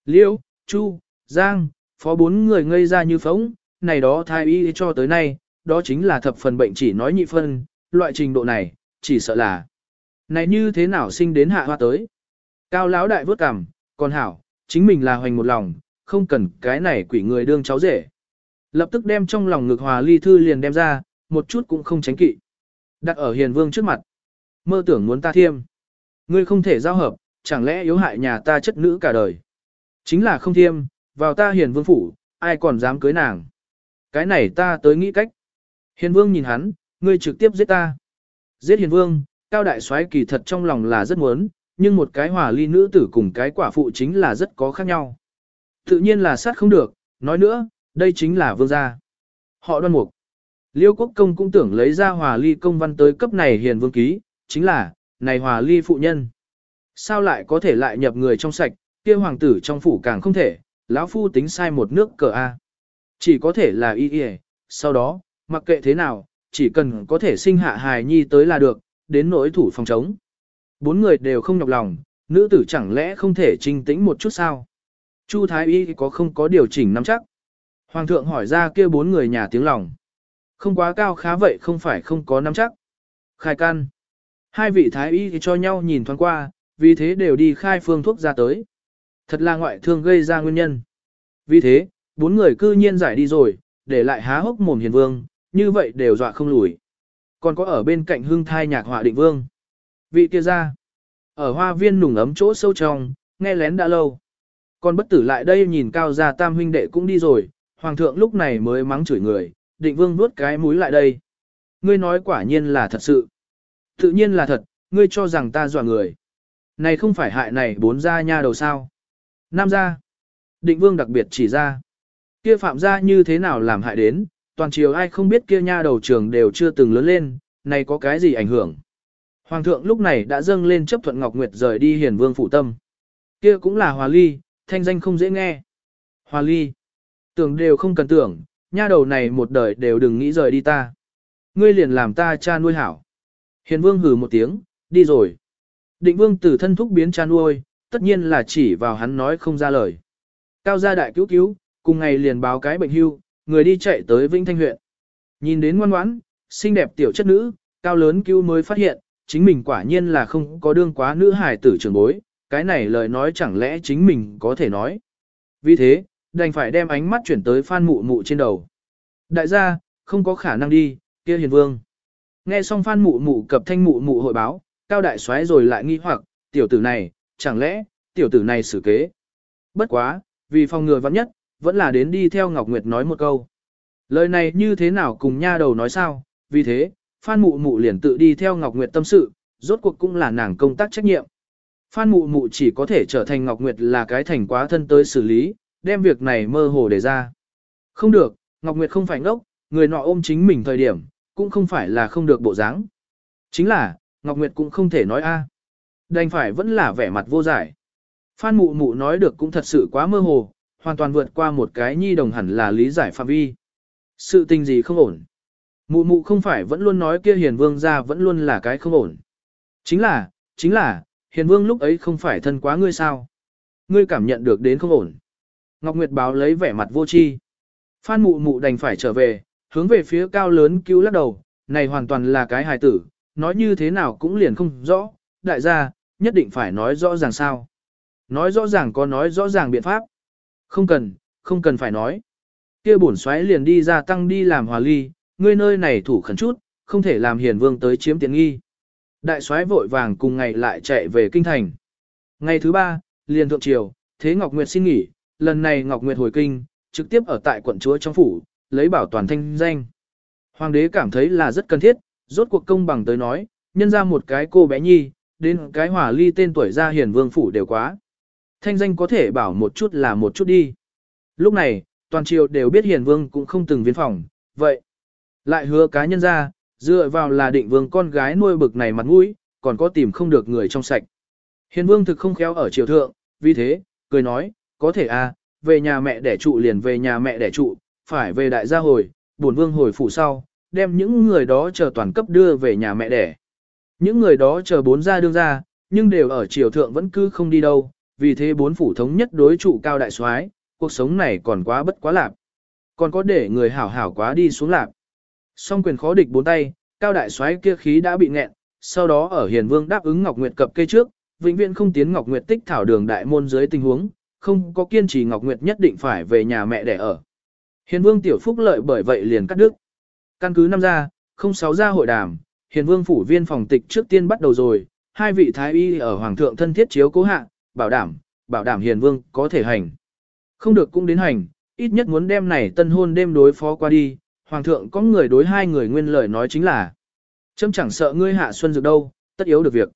Liêu, Chu, Giang, phó bốn người ngây ra như phóng, này đó thái y cho tới nay, đó chính là thập phần bệnh chỉ nói nhị phân, loại trình độ này, chỉ sợ là. Này như thế nào sinh đến hạ hoa tới? Cao lão đại vớt cằm, còn hảo, chính mình là hoành một lòng, không cần cái này quỷ người đương cháu rể. Lập tức đem trong lòng ngực hòa ly thư liền đem ra, một chút cũng không tránh kỵ. Đặt ở hiền vương trước mặt. Mơ tưởng muốn ta thiêm. Ngươi không thể giao hợp, chẳng lẽ yếu hại nhà ta chất nữ cả đời. Chính là không thiêm, vào ta hiền vương phủ, ai còn dám cưới nàng. Cái này ta tới nghĩ cách. Hiền vương nhìn hắn, ngươi trực tiếp giết ta. Giết hiền vương, cao đại soái kỳ thật trong lòng là rất muốn, nhưng một cái hòa ly nữ tử cùng cái quả phụ chính là rất có khác nhau. Tự nhiên là sát không được, nói nữa, đây chính là vương gia. Họ đoan mục. Liêu quốc công cũng tưởng lấy ra hòa ly công văn tới cấp này hiền vương ký, chính là, này hòa ly phụ nhân. Sao lại có thể lại nhập người trong sạch, kia hoàng tử trong phủ càng không thể, lão phu tính sai một nước cờ A. Chỉ có thể là y y, sau đó, mặc kệ thế nào, chỉ cần có thể sinh hạ hài nhi tới là được, đến nỗi thủ phòng chống. Bốn người đều không nhọc lòng, nữ tử chẳng lẽ không thể trinh tĩnh một chút sao? Chu Thái Y có không có điều chỉnh nắm chắc? Hoàng thượng hỏi ra kia bốn người nhà tiếng lòng. Không quá cao khá vậy không phải không có nắm chắc. Khai can. Hai vị Thái Y thì cho nhau nhìn thoáng qua, vì thế đều đi khai phương thuốc ra tới. Thật là ngoại thương gây ra nguyên nhân. Vì thế, bốn người cư nhiên giải đi rồi, để lại há hốc mồm hiền vương, như vậy đều dọa không lùi. Còn có ở bên cạnh hương thai nhạc họa định vương. Vị kia ra, ở hoa viên nùng ấm chỗ sâu trong, nghe lén đã lâu. Còn bất tử lại đây nhìn cao gia tam huynh đệ cũng đi rồi, hoàng thượng lúc này mới mắng chửi người, định vương vuốt cái mũi lại đây. Ngươi nói quả nhiên là thật sự. Tự nhiên là thật, ngươi cho rằng ta dọa người. Này không phải hại này bốn gia nha đầu sao. Nam gia. Định vương đặc biệt chỉ ra. Kia phạm gia như thế nào làm hại đến, toàn triều ai không biết kia nha đầu trường đều chưa từng lớn lên, này có cái gì ảnh hưởng. Hoàng thượng lúc này đã dâng lên chấp thuận Ngọc Nguyệt rời đi hiền vương phủ tâm. Kia cũng là hòa ly, thanh danh không dễ nghe. Hòa ly. Tưởng đều không cần tưởng, nha đầu này một đời đều đừng nghĩ rời đi ta. Ngươi liền làm ta cha nuôi hảo. Hiền vương hừ một tiếng, đi rồi. Định vương tử thân thúc biến cha nuôi, tất nhiên là chỉ vào hắn nói không ra lời. Cao gia đại cứu cứu, cùng ngày liền báo cái bệnh hưu, người đi chạy tới Vĩnh Thanh huyện. Nhìn đến ngoan ngoãn, xinh đẹp tiểu chất nữ, cao lớn cứu mới phát hiện, chính mình quả nhiên là không có đương quá nữ hài tử trường bối, cái này lời nói chẳng lẽ chính mình có thể nói. Vì thế, đành phải đem ánh mắt chuyển tới Phan Mụ Mụ trên đầu. Đại gia, không có khả năng đi, kia hiền vương. Nghe xong Phan Mụ Mụ cập thanh Mụ Mụ hội báo, cao đại soái rồi lại nghi hoặc, tiểu tử này, chẳng lẽ, tiểu tử này xử kế. Bất quá, vì phòng ngừa vắng nhất, vẫn là đến đi theo Ngọc Nguyệt nói một câu. Lời này như thế nào cùng nha đầu nói sao, vì thế, Phan Mụ Mụ liền tự đi theo Ngọc Nguyệt tâm sự, rốt cuộc cũng là nàng công tác trách nhiệm. Phan Mụ Mụ chỉ có thể trở thành Ngọc Nguyệt là cái thành quá thân tới xử lý, đem việc này mơ hồ để ra. Không được, Ngọc Nguyệt không phải ngốc, người nọ ôm chính mình thời điểm, cũng không phải là không được bộ dáng. Chính là, Ngọc Nguyệt cũng không thể nói a. Đành phải vẫn là vẻ mặt vô giải. Phan Mụ Mụ nói được cũng thật sự quá mơ hồ, hoàn toàn vượt qua một cái nhi đồng hẳn là lý giải phạm vi. Sự tình gì không ổn. Mụ mụ không phải vẫn luôn nói kia hiền vương ra vẫn luôn là cái không ổn. Chính là, chính là, hiền vương lúc ấy không phải thân quá ngươi sao. Ngươi cảm nhận được đến không ổn. Ngọc Nguyệt báo lấy vẻ mặt vô tri. Phan mụ mụ đành phải trở về, hướng về phía cao lớn cứu lắc đầu, này hoàn toàn là cái hài tử, nói như thế nào cũng liền không rõ, đại gia, nhất định phải nói rõ ràng sao. Nói rõ ràng có nói rõ ràng biện pháp. Không cần, không cần phải nói. Kia bổn xoáy liền đi ra tăng đi làm hòa ly, ngươi nơi này thủ khẩn chút, không thể làm hiền vương tới chiếm tiện nghi. Đại soái vội vàng cùng ngày lại chạy về kinh thành. Ngày thứ ba, liền thượng triều, thế Ngọc Nguyệt xin nghỉ, lần này Ngọc Nguyệt hồi kinh, trực tiếp ở tại quận chúa trong phủ, lấy bảo toàn thanh danh. Hoàng đế cảm thấy là rất cần thiết, rốt cuộc công bằng tới nói, nhân ra một cái cô bé nhi, đến cái hỏa ly tên tuổi ra hiền vương phủ đều quá. Thanh danh có thể bảo một chút là một chút đi. Lúc này, toàn triều đều biết hiền vương cũng không từng viên phòng, vậy. Lại hứa cá nhân ra, dựa vào là định vương con gái nuôi bực này mặt mũi, còn có tìm không được người trong sạch. Hiền vương thực không khéo ở triều thượng, vì thế, cười nói, có thể à, về nhà mẹ đẻ trụ liền về nhà mẹ đẻ trụ, phải về đại gia hồi, buồn vương hồi phủ sau, đem những người đó chờ toàn cấp đưa về nhà mẹ đẻ. Những người đó chờ bốn gia đương ra, nhưng đều ở triều thượng vẫn cứ không đi đâu, vì thế bốn phủ thống nhất đối trụ cao đại soái, cuộc sống này còn quá bất quá lạc. Còn có để người hảo hảo quá đi xuống lạc. Song quyền khó địch bốn tay, cao đại soái kia khí đã bị nghẹn, sau đó ở Hiền Vương đáp ứng Ngọc Nguyệt cập cây trước, vĩnh viễn không tiến Ngọc Nguyệt tích thảo đường đại môn dưới tình huống, không có kiên trì Ngọc Nguyệt nhất định phải về nhà mẹ để ở. Hiền Vương tiểu phúc lợi bởi vậy liền cắt đứt. Căn cứ năm ra, không sáu ra hội đàm, Hiền Vương phủ viên phòng tịch trước tiên bắt đầu rồi, hai vị thái y ở hoàng thượng thân thiết chiếu cố hạ, bảo đảm, bảo đảm Hiền Vương có thể hành. Không được cũng đến hành, ít nhất muốn đem này tân hôn đêm đối phó qua đi, hoàng thượng có người đối hai người nguyên lời nói chính là Chấm chẳng sợ ngươi hạ xuân dược đâu, tất yếu được việc.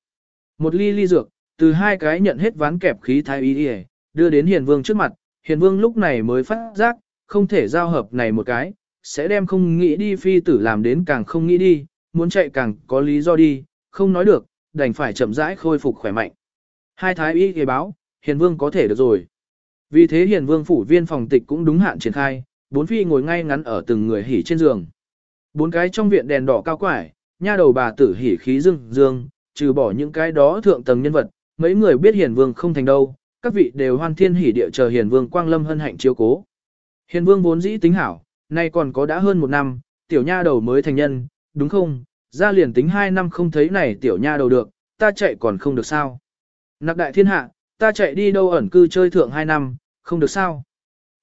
Một ly ly dược, từ hai cái nhận hết ván kẹp khí thái y đưa đến hiền vương trước mặt, hiền vương lúc này mới phát giác, không thể giao hợp này một cái, sẽ đem không nghĩ đi phi tử làm đến càng không nghĩ đi, muốn chạy càng có lý do đi, không nói được, đành phải chậm rãi khôi phục khỏe mạnh. Hai thái y ghề báo, hiền vương có thể được rồi. Vì thế hiền vương phủ viên phòng tịch cũng đúng hạn triển khai, bốn phi ngồi ngay ngắn ở từng người hỉ trên giường. Bốn cái trong viện đèn đỏ cao quải, nha đầu bà tử hỉ khí dương dương, trừ bỏ những cái đó thượng tầng nhân vật, mấy người biết hiền vương không thành đâu, các vị đều hoan thiên hỉ địa chờ hiền vương quang lâm hân hạnh chiếu cố. Hiền vương vốn dĩ tính hảo, nay còn có đã hơn một năm, tiểu nha đầu mới thành nhân, đúng không? Ra liền tính hai năm không thấy này tiểu nha đầu được, ta chạy còn không được sao? Nặc đại thiên hạ, ta chạy đi đâu ẩn cư chơi thượng hai năm, không được sao?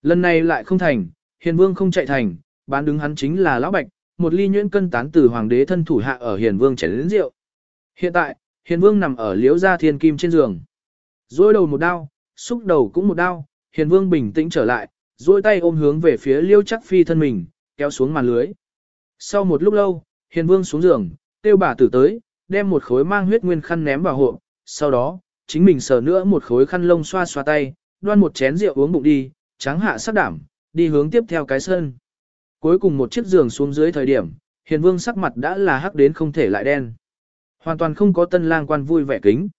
Lần này lại không thành, hiền vương không chạy thành, bán đứng hắn chính là lão bạch, một ly nhuyễn cân tán từ hoàng đế thân thủ hạ ở hiền vương chảy đến rượu. Hiện tại, hiền vương nằm ở liễu gia thiên kim trên giường. rối đầu một đao, xúc đầu cũng một đao, hiền vương bình tĩnh trở lại, duỗi tay ôm hướng về phía liêu chắc phi thân mình, kéo xuống màn lưới. Sau một lúc lâu, hiền vương xuống giường, tiêu bà tử tới, đem một khối mang huyết nguyên khăn ném vào hộp, sau đó, chính mình sờ nữa một khối khăn lông xoa xoa tay, đoan một chén rượu uống bụng đi, trắng hạ sắc đảm, đi hướng tiếp theo cái sân. Cuối cùng một chiếc giường xuống dưới thời điểm, hiền vương sắc mặt đã là hắc đến không thể lại đen. Hoàn toàn không có tân lang quan vui vẻ kính.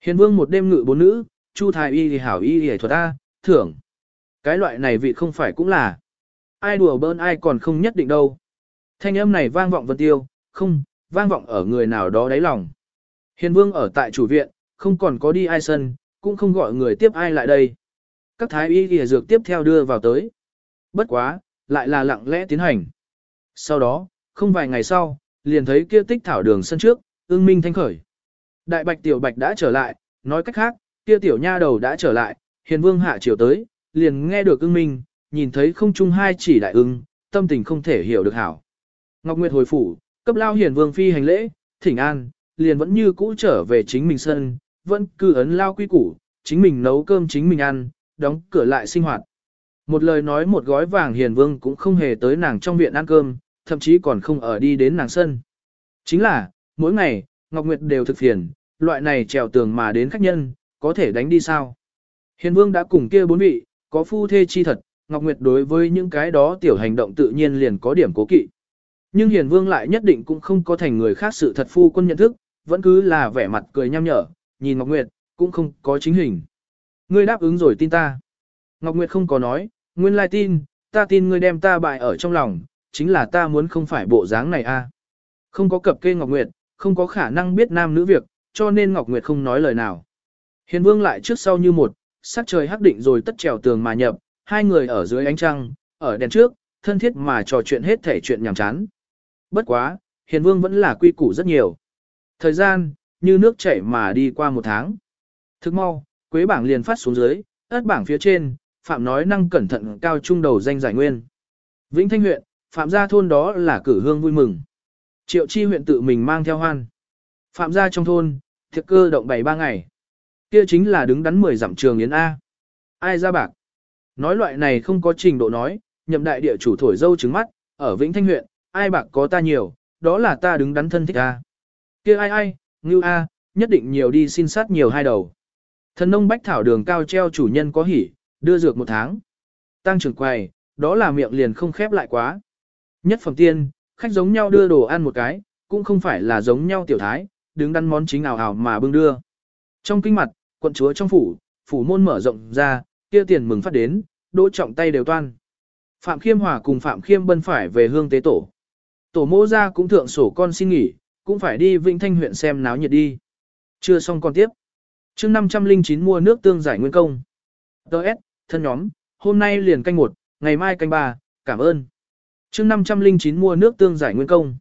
Hiền vương một đêm ngự bốn nữ, chu thái y thì hảo y thì thuật A, thưởng. Cái loại này vị không phải cũng là. Ai đùa bơn ai còn không nhất định đâu. Thanh âm này vang vọng vân tiêu, không, vang vọng ở người nào đó đáy lòng. Hiền vương ở tại chủ viện, không còn có đi ai sân, cũng không gọi người tiếp ai lại đây. Các thái y y dược tiếp theo đưa vào tới. Bất quá, lại là lặng lẽ tiến hành. Sau đó, không vài ngày sau, liền thấy kia tích thảo đường sân trước, ương minh thanh khởi. Đại bạch tiểu bạch đã trở lại, nói cách khác, kia tiểu nha đầu đã trở lại, hiền vương hạ chiều tới, liền nghe được ưng minh, nhìn thấy không chung hai chỉ đại ưng, tâm tình không thể hiểu được hảo. Ngọc Nguyệt hồi phủ, cấp lao hiền vương phi hành lễ, thỉnh an, liền vẫn như cũ trở về chính mình sân, vẫn cư ấn lao quy củ, chính mình nấu cơm chính mình ăn, đóng cửa lại sinh hoạt. Một lời nói một gói vàng hiền vương cũng không hề tới nàng trong viện ăn cơm, thậm chí còn không ở đi đến nàng sân. Chính là, mỗi ngày, Ngọc Nguyệt đều thực phiền, loại này trèo tường mà đến khách nhân, có thể đánh đi sao. Hiền vương đã cùng kia bốn vị, có phu thê chi thật, Ngọc Nguyệt đối với những cái đó tiểu hành động tự nhiên liền có điểm cố kỵ. Nhưng Hiền Vương lại nhất định cũng không có thành người khác sự thật phu quân nhận thức, vẫn cứ là vẻ mặt cười nham nhở, nhìn Ngọc Nguyệt, cũng không có chính hình. Ngươi đáp ứng rồi tin ta. Ngọc Nguyệt không có nói, Nguyên lai tin, ta tin ngươi đem ta bại ở trong lòng, chính là ta muốn không phải bộ dáng này a. Không có cập kê Ngọc Nguyệt, không có khả năng biết nam nữ việc, cho nên Ngọc Nguyệt không nói lời nào. Hiền Vương lại trước sau như một, sắc trời hắc định rồi tất trèo tường mà nhập, hai người ở dưới ánh trăng, ở đèn trước, thân thiết mà trò chuyện hết thể chuyện nhảm chán. Bất quá, Hiền Vương vẫn là quy củ rất nhiều. Thời gian, như nước chảy mà đi qua một tháng. Thức mau, quế bảng liền phát xuống dưới, ớt bảng phía trên, Phạm nói năng cẩn thận cao trung đầu danh giải nguyên. Vĩnh Thanh huyện, Phạm gia thôn đó là cử hương vui mừng. Triệu chi huyện tự mình mang theo hoan. Phạm gia trong thôn, thiệt cơ động bảy ba ngày. Kia chính là đứng đắn 10 dặm trường yến A. Ai ra bạc? Nói loại này không có trình độ nói, nhậm đại địa chủ thổi dâu trứng mắt, ở Vĩnh Thanh huyện, ai bạc có ta nhiều, đó là ta đứng đắn thân thích a. Kia ai ai, ngưu a, nhất định nhiều đi xin sát nhiều hai đầu. Thần nông bách thảo đường cao treo chủ nhân có hỉ, đưa dược một tháng. Tăng trưởng quầy, đó là miệng liền không khép lại quá. Nhất phẩm tiên, khách giống nhau đưa đồ ăn một cái, cũng không phải là giống nhau tiểu thái, đứng đắn món chính ảo ảo mà bưng đưa. Trong kinh mặt, quận chúa trong phủ, phủ môn mở rộng ra, kia tiền mừng phát đến, đỗ trọng tay đều toan. Phạm Khiêm Hòa cùng Phạm Khiêm Bân phải về hương tế tổ. Tổ mô ra cũng thượng sổ con xin nghỉ, cũng phải đi Vĩnh Thanh huyện xem náo nhiệt đi. Chưa xong con tiếp. chương 509 mua nước tương giải nguyên công. Đợt, thân nhóm, hôm nay liền canh một, ngày mai canh ba, cảm ơn. chương 509 mua nước tương giải nguyên công.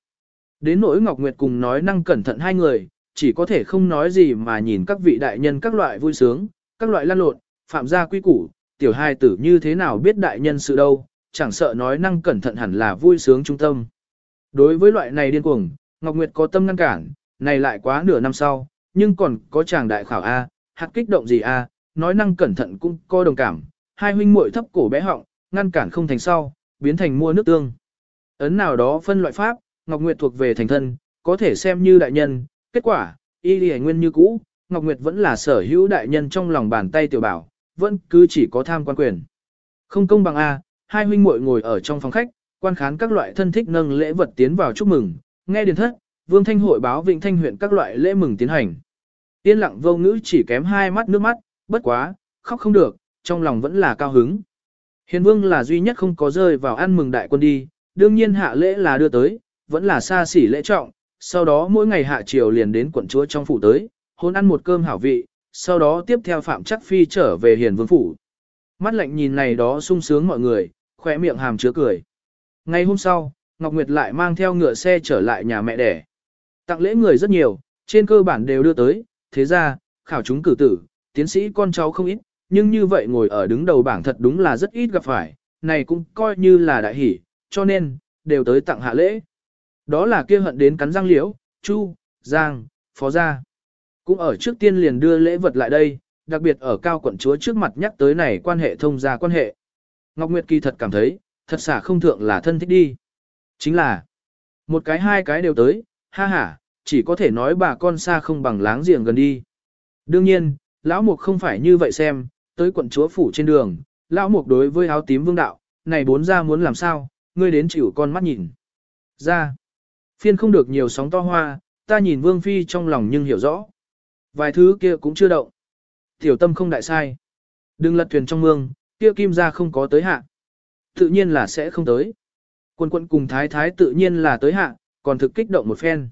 Đến nỗi Ngọc Nguyệt cùng nói năng cẩn thận hai người, chỉ có thể không nói gì mà nhìn các vị đại nhân các loại vui sướng, các loại lan lộn, phạm gia quy củ, tiểu hai tử như thế nào biết đại nhân sự đâu, chẳng sợ nói năng cẩn thận hẳn là vui sướng trung tâm. Đối với loại này điên cuồng, Ngọc Nguyệt có tâm ngăn cản, này lại quá nửa năm sau, nhưng còn có chàng đại khảo A, hạt kích động gì A, nói năng cẩn thận cũng có đồng cảm, hai huynh muội thấp cổ bé họng, ngăn cản không thành sau, biến thành mua nước tương. Ấn nào đó phân loại pháp, Ngọc Nguyệt thuộc về thành thân, có thể xem như đại nhân, kết quả, y lì nguyên như cũ, Ngọc Nguyệt vẫn là sở hữu đại nhân trong lòng bàn tay tiểu bảo, vẫn cứ chỉ có tham quan quyền. Không công bằng A, hai huynh muội ngồi ở trong phòng khách, quan khán các loại thân thích nâng lễ vật tiến vào chúc mừng, nghe điền thất, Vương Thanh hội báo Vịnh Thanh huyện các loại lễ mừng tiến hành. Tiên lặng vô ngữ chỉ kém hai mắt nước mắt, bất quá, khóc không được, trong lòng vẫn là cao hứng. Hiền Vương là duy nhất không có rơi vào ăn mừng đại quân đi, đương nhiên hạ lễ là đưa tới, vẫn là xa xỉ lễ trọng, sau đó mỗi ngày hạ triều liền đến quận chúa trong phủ tới, hôn ăn một cơm hảo vị, sau đó tiếp theo Phạm Chắc Phi trở về Hiền Vương phủ. Mắt lạnh nhìn này đó sung sướng mọi người, khỏe miệng hàm chứa cười. Ngày hôm sau, Ngọc Nguyệt lại mang theo ngựa xe trở lại nhà mẹ đẻ. Tặng lễ người rất nhiều, trên cơ bản đều đưa tới, thế ra, khảo chúng cử tử, tiến sĩ con cháu không ít, nhưng như vậy ngồi ở đứng đầu bảng thật đúng là rất ít gặp phải, này cũng coi như là đại hỷ, cho nên, đều tới tặng hạ lễ. Đó là kia hận đến cắn răng liễu, chu, giang, phó gia. Cũng ở trước tiên liền đưa lễ vật lại đây, đặc biệt ở cao quận chúa trước mặt nhắc tới này quan hệ thông gia quan hệ. Ngọc Nguyệt kỳ thật cảm thấy, thật xả không thượng là thân thích đi. Chính là, một cái hai cái đều tới, ha ha, chỉ có thể nói bà con xa không bằng láng giềng gần đi. Đương nhiên, lão mục không phải như vậy xem, tới quận chúa phủ trên đường, lão mục đối với áo tím vương đạo, này bốn ra muốn làm sao, ngươi đến chịu con mắt nhìn. Ra, phiên không được nhiều sóng to hoa, ta nhìn vương phi trong lòng nhưng hiểu rõ. Vài thứ kia cũng chưa động. Tiểu tâm không đại sai. Đừng lật thuyền trong mương, kia kim ra không có tới hạ. Tự nhiên là sẽ không tới. Quân quận cùng thái thái tự nhiên là tới hạ, còn thực kích động một phen.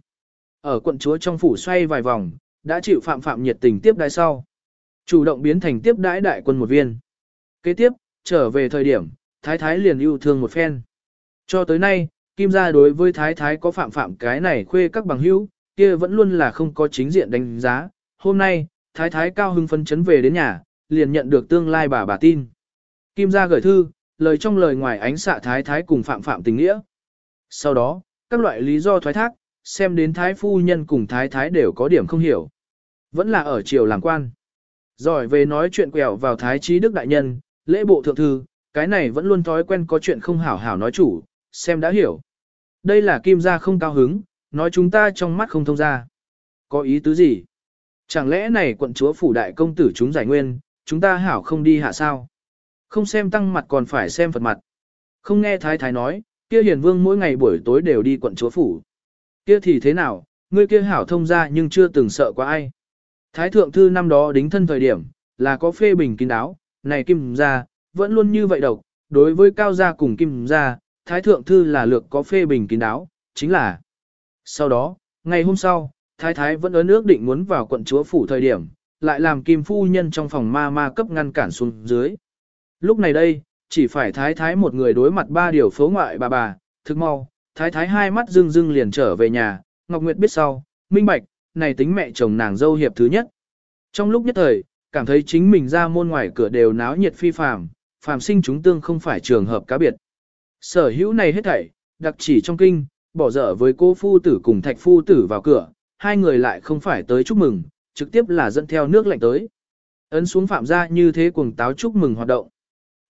Ở quận chúa trong phủ xoay vài vòng, đã chịu phạm phạm nhiệt tình tiếp đái sau. Chủ động biến thành tiếp đái đại quân một viên. Kế tiếp, trở về thời điểm, thái thái liền yêu thương một phen. Cho tới nay, kim gia đối với thái thái có phạm phạm cái này khuê các bằng hữu, kia vẫn luôn là không có chính diện đánh giá. Hôm nay, thái thái cao hưng phấn chấn về đến nhà, liền nhận được tương lai bà bà tin. Kim gia gửi thư, lời trong lời ngoài ánh xạ thái thái cùng phạm phạm tình nghĩa. Sau đó, các loại lý do thoái thác, xem đến thái phu nhân cùng thái thái đều có điểm không hiểu. Vẫn là ở triều làm quan. Giỏi về nói chuyện quẹo vào thái trí đức đại nhân, lễ bộ thượng thư, cái này vẫn luôn thói quen có chuyện không hảo hảo nói chủ, xem đã hiểu. Đây là kim gia không cao hứng, nói chúng ta trong mắt không thông ra. Có ý tứ gì? Chẳng lẽ này quận chúa phủ đại công tử chúng giải nguyên, chúng ta hảo không đi hạ sao? Không xem tăng mặt còn phải xem Phật mặt. Không nghe Thái Thái nói, kia hiền vương mỗi ngày buổi tối đều đi quận chúa phủ. Kia thì thế nào, ngươi kia hảo thông ra nhưng chưa từng sợ qua ai. Thái thượng thư năm đó đính thân thời điểm, là có phê bình kín đáo, này kim gia, vẫn luôn như vậy độc, đối với cao gia cùng kim gia, thái thượng thư là lược có phê bình kín đáo, chính là. Sau đó, ngày hôm sau, thái thái vẫn ấn ước định muốn vào quận chúa phủ thời điểm, lại làm kim phu nhân trong phòng ma ma cấp ngăn cản xuống dưới. Lúc này đây, chỉ phải thái thái một người đối mặt ba điều phố ngoại bà bà, thức mau, thái thái hai mắt rưng rưng liền trở về nhà, Ngọc Nguyệt biết sau, minh bạch, này tính mẹ chồng nàng dâu hiệp thứ nhất. Trong lúc nhất thời, cảm thấy chính mình ra môn ngoài cửa đều náo nhiệt phi phàm, phàm sinh chúng tương không phải trường hợp cá biệt. Sở hữu này hết thảy, đặc chỉ trong kinh, bỏ dở với cô phu tử cùng thạch phu tử vào cửa, hai người lại không phải tới chúc mừng, trực tiếp là dẫn theo nước lạnh tới. Ấn xuống phạm gia như thế cuồng táo chúc mừng hoạt động.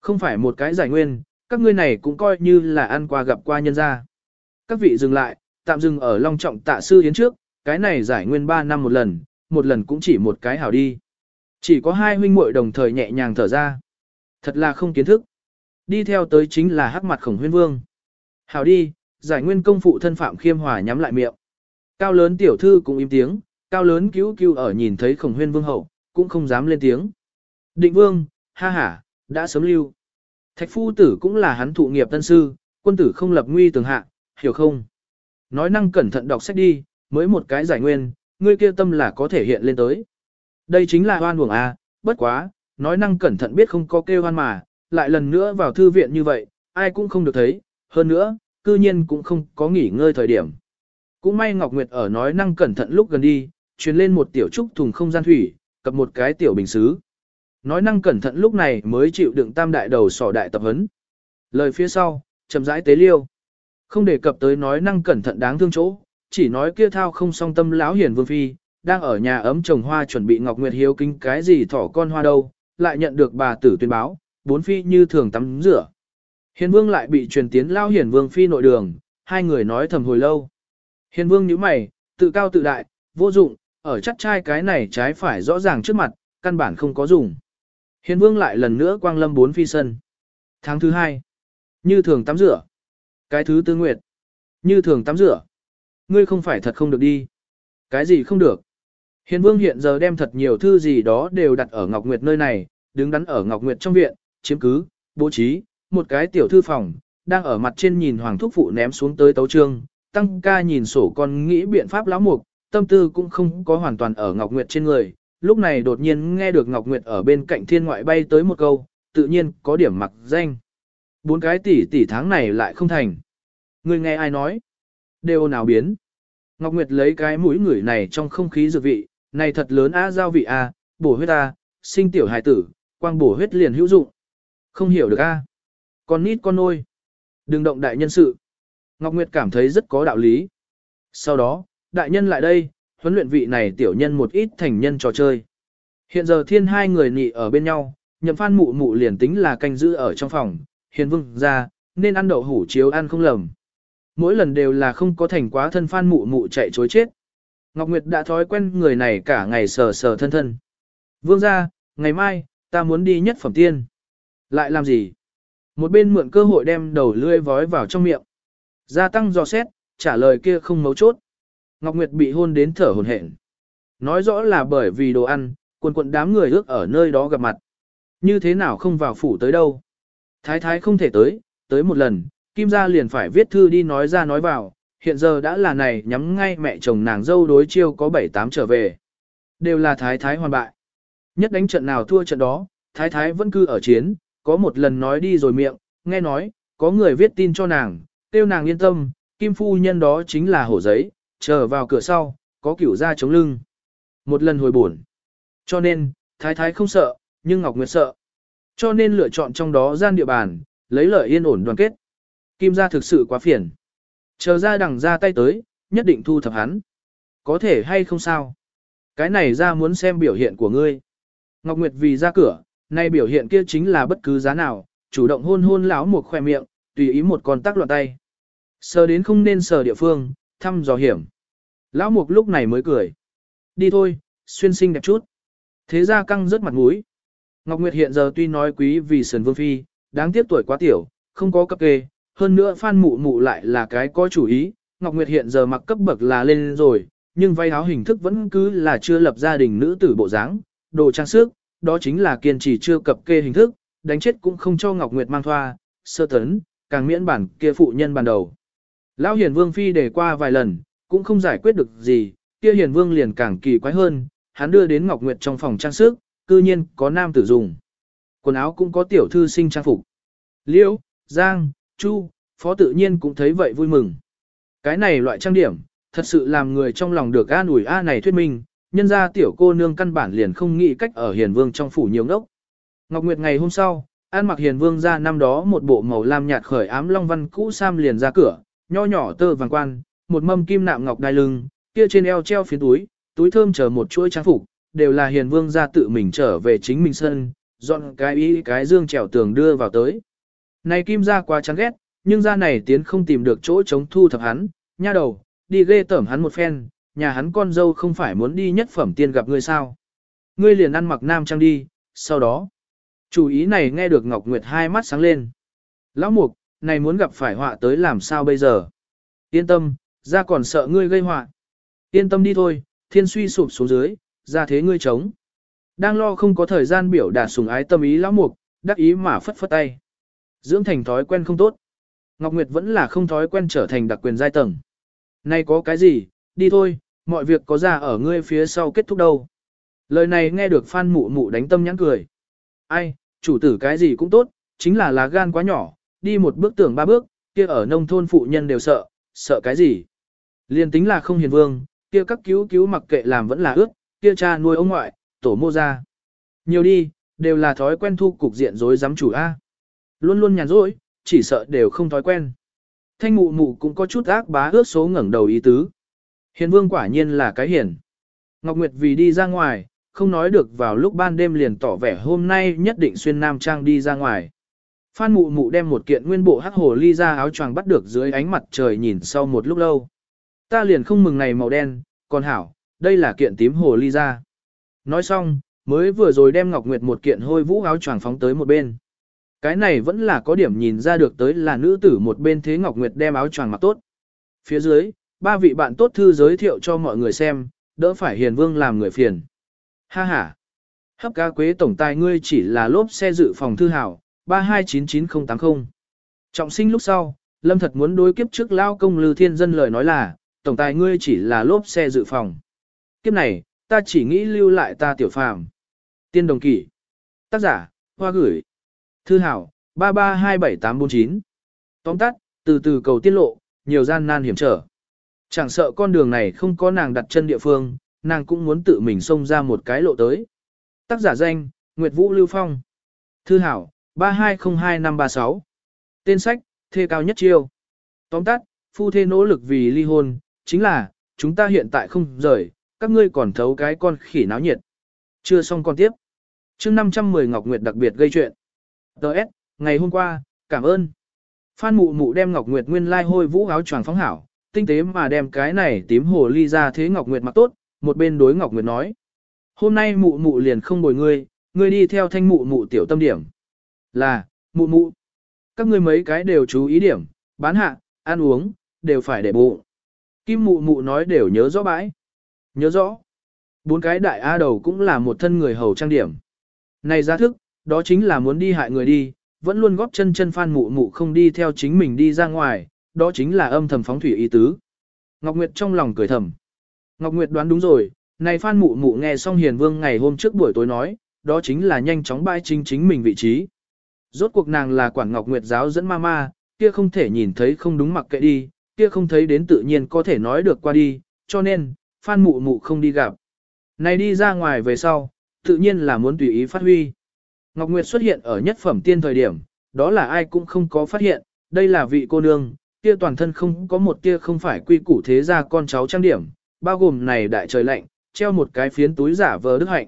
Không phải một cái giải nguyên, các ngươi này cũng coi như là ăn qua gặp qua nhân gia. các vị dừng lại, tạm dừng ở Long Trọng tạ sư yến trước, cái này giải nguyên 3 năm một lần, một lần cũng chỉ một cái hảo đi. Chỉ có hai huynh muội đồng thời nhẹ nhàng thở ra. Thật là không kiến thức. Đi theo tới chính là hắc mặt khổng huyên vương. Hảo đi, giải nguyên công phụ thân phạm khiêm hòa nhắm lại miệng. Cao lớn tiểu thư cũng im tiếng, cao lớn cứu cứu ở nhìn thấy khổng huyên vương hậu, cũng không dám lên tiếng. Định vương, ha ha, đã sớm lưu. Thạch phu tử cũng là hắn thụ nghiệp tân sư, quân tử không lập nguy tường hạ, hiểu không? Nói năng cẩn thận đọc sách đi, mới một cái giải nguyên, ngươi kia tâm là có thể hiện lên tới. Đây chính là hoan buồng a, à, bất quá, nói năng cẩn thận biết không có kêu hoan mà, lại lần nữa vào thư viện như vậy, ai cũng không được thấy, hơn nữa, cư nhiên cũng không có nghỉ ngơi thời điểm. Cũng may Ngọc Nguyệt ở nói năng cẩn thận lúc gần đi, truyền lên một tiểu trúc thùng không gian thủy, cập một cái tiểu bình xứ. Nói năng cẩn thận lúc này mới chịu đựng tam đại đầu sỏ đại tập huấn. Lời phía sau, chậm rãi tế liêu. Không đề cập tới nói năng cẩn thận đáng thương chỗ, chỉ nói kia thao không song tâm lão hiền vương phi, đang ở nhà ấm trồng hoa chuẩn bị Ngọc Nguyệt hiếu kinh cái gì thỏ con hoa đâu, lại nhận được bà tử tuyên báo, bốn phi như thường tắm rửa. Hiền vương lại bị truyền tiến lao hiền vương phi nội đường, hai người nói thầm hồi lâu. Hiền vương nhíu mày, tự cao tự đại, vô dụng, ở chắc trai cái này trái phải rõ ràng trước mặt, căn bản không có dùng. Hiền vương lại lần nữa quang lâm bốn phi sân. Tháng thứ hai, như thường tắm rửa. Cái thứ tư nguyệt, như thường tắm rửa. Ngươi không phải thật không được đi. Cái gì không được? Hiền vương hiện giờ đem thật nhiều thư gì đó đều đặt ở Ngọc Nguyệt nơi này, đứng đắn ở Ngọc Nguyệt trong viện, chiếm cứ, bố trí, một cái tiểu thư phòng, đang ở mặt trên nhìn Hoàng Thúc Phụ ném xuống tới tấu trương, tăng ca nhìn sổ con nghĩ biện pháp lão mục, tâm tư cũng không có hoàn toàn ở Ngọc Nguyệt trên người. Lúc này đột nhiên nghe được Ngọc Nguyệt ở bên cạnh thiên ngoại bay tới một câu, tự nhiên có điểm mặc danh. Bốn cái tỷ tỷ tháng này lại không thành. Người nghe ai nói? Đều nào biến. Ngọc Nguyệt lấy cái mũi người này trong không khí dược vị, này thật lớn á giao vị a, bổ huyết a, sinh tiểu hài tử, quang bổ huyết liền hữu dụng. Không hiểu được a. Con nít con nôi. Đừng động đại nhân sự. Ngọc Nguyệt cảm thấy rất có đạo lý. Sau đó, đại nhân lại đây, huấn luyện vị này tiểu nhân một ít thành nhân trò chơi. Hiện giờ thiên hai người nị ở bên nhau, nhậm phan mụ mụ liền tính là canh giữ ở trong phòng, hiền vương ra, nên ăn đậu hủ chiếu ăn không lầm. Mỗi lần đều là không có thành quá thân phan mụ mụ chạy chối chết. Ngọc Nguyệt đã thói quen người này cả ngày sờ sờ thân thân. Vương ra, ngày mai, ta muốn đi nhất phẩm tiên. Lại làm gì? Một bên mượn cơ hội đem đầu lươi vói vào trong miệng. Gia tăng dò xét, trả lời kia không mấu chốt. Ngọc Nguyệt bị hôn đến thở hồn hển. Nói rõ là bởi vì đồ ăn, quần quần đám người ước ở nơi đó gặp mặt. Như thế nào không vào phủ tới đâu. Thái thái không thể tới, tới một lần, Kim gia liền phải viết thư đi nói ra nói vào, hiện giờ đã là này nhắm ngay mẹ chồng nàng dâu đối chiêu có 7-8 trở về. Đều là thái thái hoàn bại. Nhất đánh trận nào thua trận đó, thái thái vẫn cư ở chiến, có một lần nói đi rồi miệng, nghe nói, có người viết tin cho nàng, tiêu nàng yên tâm, kim phu nhân đó chính là hổ giấy, chờ vào cửa sau, có kiểu ra chống lưng. Một lần hồi buồn. Cho nên, thái thái không sợ, nhưng Ngọc Nguyệt sợ. Cho nên lựa chọn trong đó gian địa bàn, lấy lợi yên ổn đoàn kết. Kim gia thực sự quá phiền. Chờ ra đằng ra tay tới, nhất định thu thập hắn. Có thể hay không sao? Cái này ra muốn xem biểu hiện của ngươi. Ngọc Nguyệt vì ra cửa, nay biểu hiện kia chính là bất cứ giá nào, chủ động hôn hôn lão một khoe miệng, tùy ý một con tắc loạn tay. Sờ đến không nên sờ địa phương, thăm dò hiểm. Lão mục lúc này mới cười. Đi thôi, xuyên sinh đẹp chút. Thế ra căng rất mặt mũi. Ngọc Nguyệt hiện giờ tuy nói quý vì sườn vương phi, đáng tiếc tuổi quá tiểu, không có cấp kê, hơn nữa Phan Mụ Mụ lại là cái có chủ ý, Ngọc Nguyệt hiện giờ mặc cấp bậc là lên rồi, nhưng vay áo hình thức vẫn cứ là chưa lập gia đình nữ tử bộ dáng, đồ trang sức, đó chính là kiên trì chưa cập kê hình thức, đánh chết cũng không cho Ngọc Nguyệt mang thoa, sơ tấn, càng miễn bản kia phụ nhân ban đầu. Lão Hiền Vương phi để qua vài lần, cũng không giải quyết được gì, kia Hiền Vương liền càng kỳ quái hơn, hắn đưa đến Ngọc Nguyệt trong phòng trang sức, cư nhiên có nam tử dùng. Quần áo cũng có tiểu thư sinh trang phục. Liễu, Giang, Chu, Phó tự nhiên cũng thấy vậy vui mừng. Cái này loại trang điểm, thật sự làm người trong lòng được an ủi a này thuyết minh, nhân ra tiểu cô nương căn bản liền không nghĩ cách ở hiền vương trong phủ nhiều ngốc. Ngọc Nguyệt ngày hôm sau, An mặc hiền vương ra năm đó một bộ màu lam nhạt khởi ám long văn cũ sam liền ra cửa, nho nhỏ tơ vàng quan, một mâm kim nạm ngọc đai lưng, kia trên eo treo phiến túi, túi thơm chờ một chuỗi trang phục, đều là hiền vương ra tự mình trở về chính mình sân, dọn cái ý cái dương trèo tường đưa vào tới. Này kim ra quá chán ghét, nhưng ra này tiến không tìm được chỗ chống thu thập hắn, nha đầu, đi ghê tẩm hắn một phen, nhà hắn con dâu không phải muốn đi nhất phẩm tiên gặp ngươi sao. Ngươi liền ăn mặc nam trang đi, sau đó. Chủ ý này nghe được Ngọc Nguyệt hai mắt sáng lên. Lão mục, này muốn gặp phải họa tới làm sao bây giờ? Yên tâm, ra còn sợ ngươi gây họa. Yên tâm đi thôi, thiên suy sụp xuống dưới, ra thế ngươi chống. Đang lo không có thời gian biểu đạt sùng ái tâm ý lão mục, đắc ý mà phất phất tay. Dưỡng thành thói quen không tốt. Ngọc Nguyệt vẫn là không thói quen trở thành đặc quyền giai tầng. Nay có cái gì, đi thôi, mọi việc có ra ở ngươi phía sau kết thúc đâu. Lời này nghe được Phan Mụ Mụ đánh tâm nhãn cười. Ai, chủ tử cái gì cũng tốt, chính là lá gan quá nhỏ, đi một bước tưởng ba bước, kia ở nông thôn phụ nhân đều sợ, sợ cái gì. Liên tính là không hiền vương, kia các cứu cứu mặc kệ làm vẫn là ước, kia cha nuôi ông ngoại, tổ mô ra. Nhiều đi, đều là thói quen thu cục diện rối giám chủ A. Luôn luôn nhàn rỗi, chỉ sợ đều không thói quen. Thanh mụ mụ cũng có chút ác bá ước số ngẩng đầu ý tứ. Hiền vương quả nhiên là cái hiền. Ngọc Nguyệt vì đi ra ngoài, không nói được vào lúc ban đêm liền tỏ vẻ hôm nay nhất định xuyên nam trang đi ra ngoài. Phan mụ mụ đem một kiện nguyên bộ hắc hồ ly ra áo choàng bắt được dưới ánh mặt trời nhìn sau một lúc lâu. Ta liền không mừng này màu đen, còn hảo, đây là kiện tím hồ ly ra. Nói xong, mới vừa rồi đem Ngọc Nguyệt một kiện hôi vũ áo choàng phóng tới một bên. Cái này vẫn là có điểm nhìn ra được tới là nữ tử một bên thế Ngọc Nguyệt đem áo choàng mặc tốt. Phía dưới, ba vị bạn tốt thư giới thiệu cho mọi người xem, đỡ phải hiền vương làm người phiền. Ha ha! Hấp ca quế tổng tài ngươi chỉ là lốp xe dự phòng thư hảo, 3299080. Trọng sinh lúc sau, Lâm thật muốn đối kiếp trước lao công lư thiên dân lời nói là, tổng tài ngươi chỉ là lốp xe dự phòng. Kiếp này, ta chỉ nghĩ lưu lại ta tiểu phàm. Tiên đồng kỷ. Tác giả, hoa gửi. Thư hảo, 3327849. Tóm tắt, từ từ cầu tiết lộ, nhiều gian nan hiểm trở. Chẳng sợ con đường này không có nàng đặt chân địa phương, nàng cũng muốn tự mình xông ra một cái lộ tới. Tác giả danh, Nguyệt Vũ Lưu Phong. Thư hảo, 32023536. Tên sách, thê cao nhất chiêu. Tóm tắt, phu thê nỗ lực vì ly hôn, chính là, chúng ta hiện tại không rời, các ngươi còn thấu cái con khỉ náo nhiệt. Chưa xong con tiếp. chương 510 Ngọc Nguyệt đặc biệt gây chuyện. Đợt, ngày hôm qua, cảm ơn. Phan mụ mụ đem Ngọc Nguyệt nguyên lai hôi vũ áo choàng phóng hảo, tinh tế mà đem cái này tím hồ ly ra thế Ngọc Nguyệt mặc tốt, một bên đối Ngọc Nguyệt nói. Hôm nay mụ mụ liền không bồi ngươi, ngươi đi theo thanh mụ mụ tiểu tâm điểm. Là, mụ mụ. Các ngươi mấy cái đều chú ý điểm, bán hạ, ăn uống, đều phải để bụng. Kim mụ mụ nói đều nhớ rõ bãi. Nhớ rõ. Bốn cái đại A đầu cũng là một thân người hầu trang điểm. Này ra thức, đó chính là muốn đi hại người đi, vẫn luôn góp chân chân phan mụ mụ không đi theo chính mình đi ra ngoài, đó chính là âm thầm phóng thủy ý tứ. Ngọc Nguyệt trong lòng cười thầm. Ngọc Nguyệt đoán đúng rồi, này phan mụ mụ nghe xong hiền vương ngày hôm trước buổi tối nói, đó chính là nhanh chóng bai chính chính mình vị trí. Rốt cuộc nàng là quản Ngọc Nguyệt giáo dẫn ma ma, kia không thể nhìn thấy không đúng mặc kệ đi, kia không thấy đến tự nhiên có thể nói được qua đi, cho nên, phan mụ mụ không đi gặp. Này đi ra ngoài về sau, tự nhiên là muốn tùy ý phát huy. Ngọc Nguyệt xuất hiện ở nhất phẩm tiên thời điểm, đó là ai cũng không có phát hiện, đây là vị cô nương, kia toàn thân không có một tia không phải quy củ thế ra con cháu trang điểm, bao gồm này đại trời lạnh, treo một cái phiến túi giả vờ đức hạnh.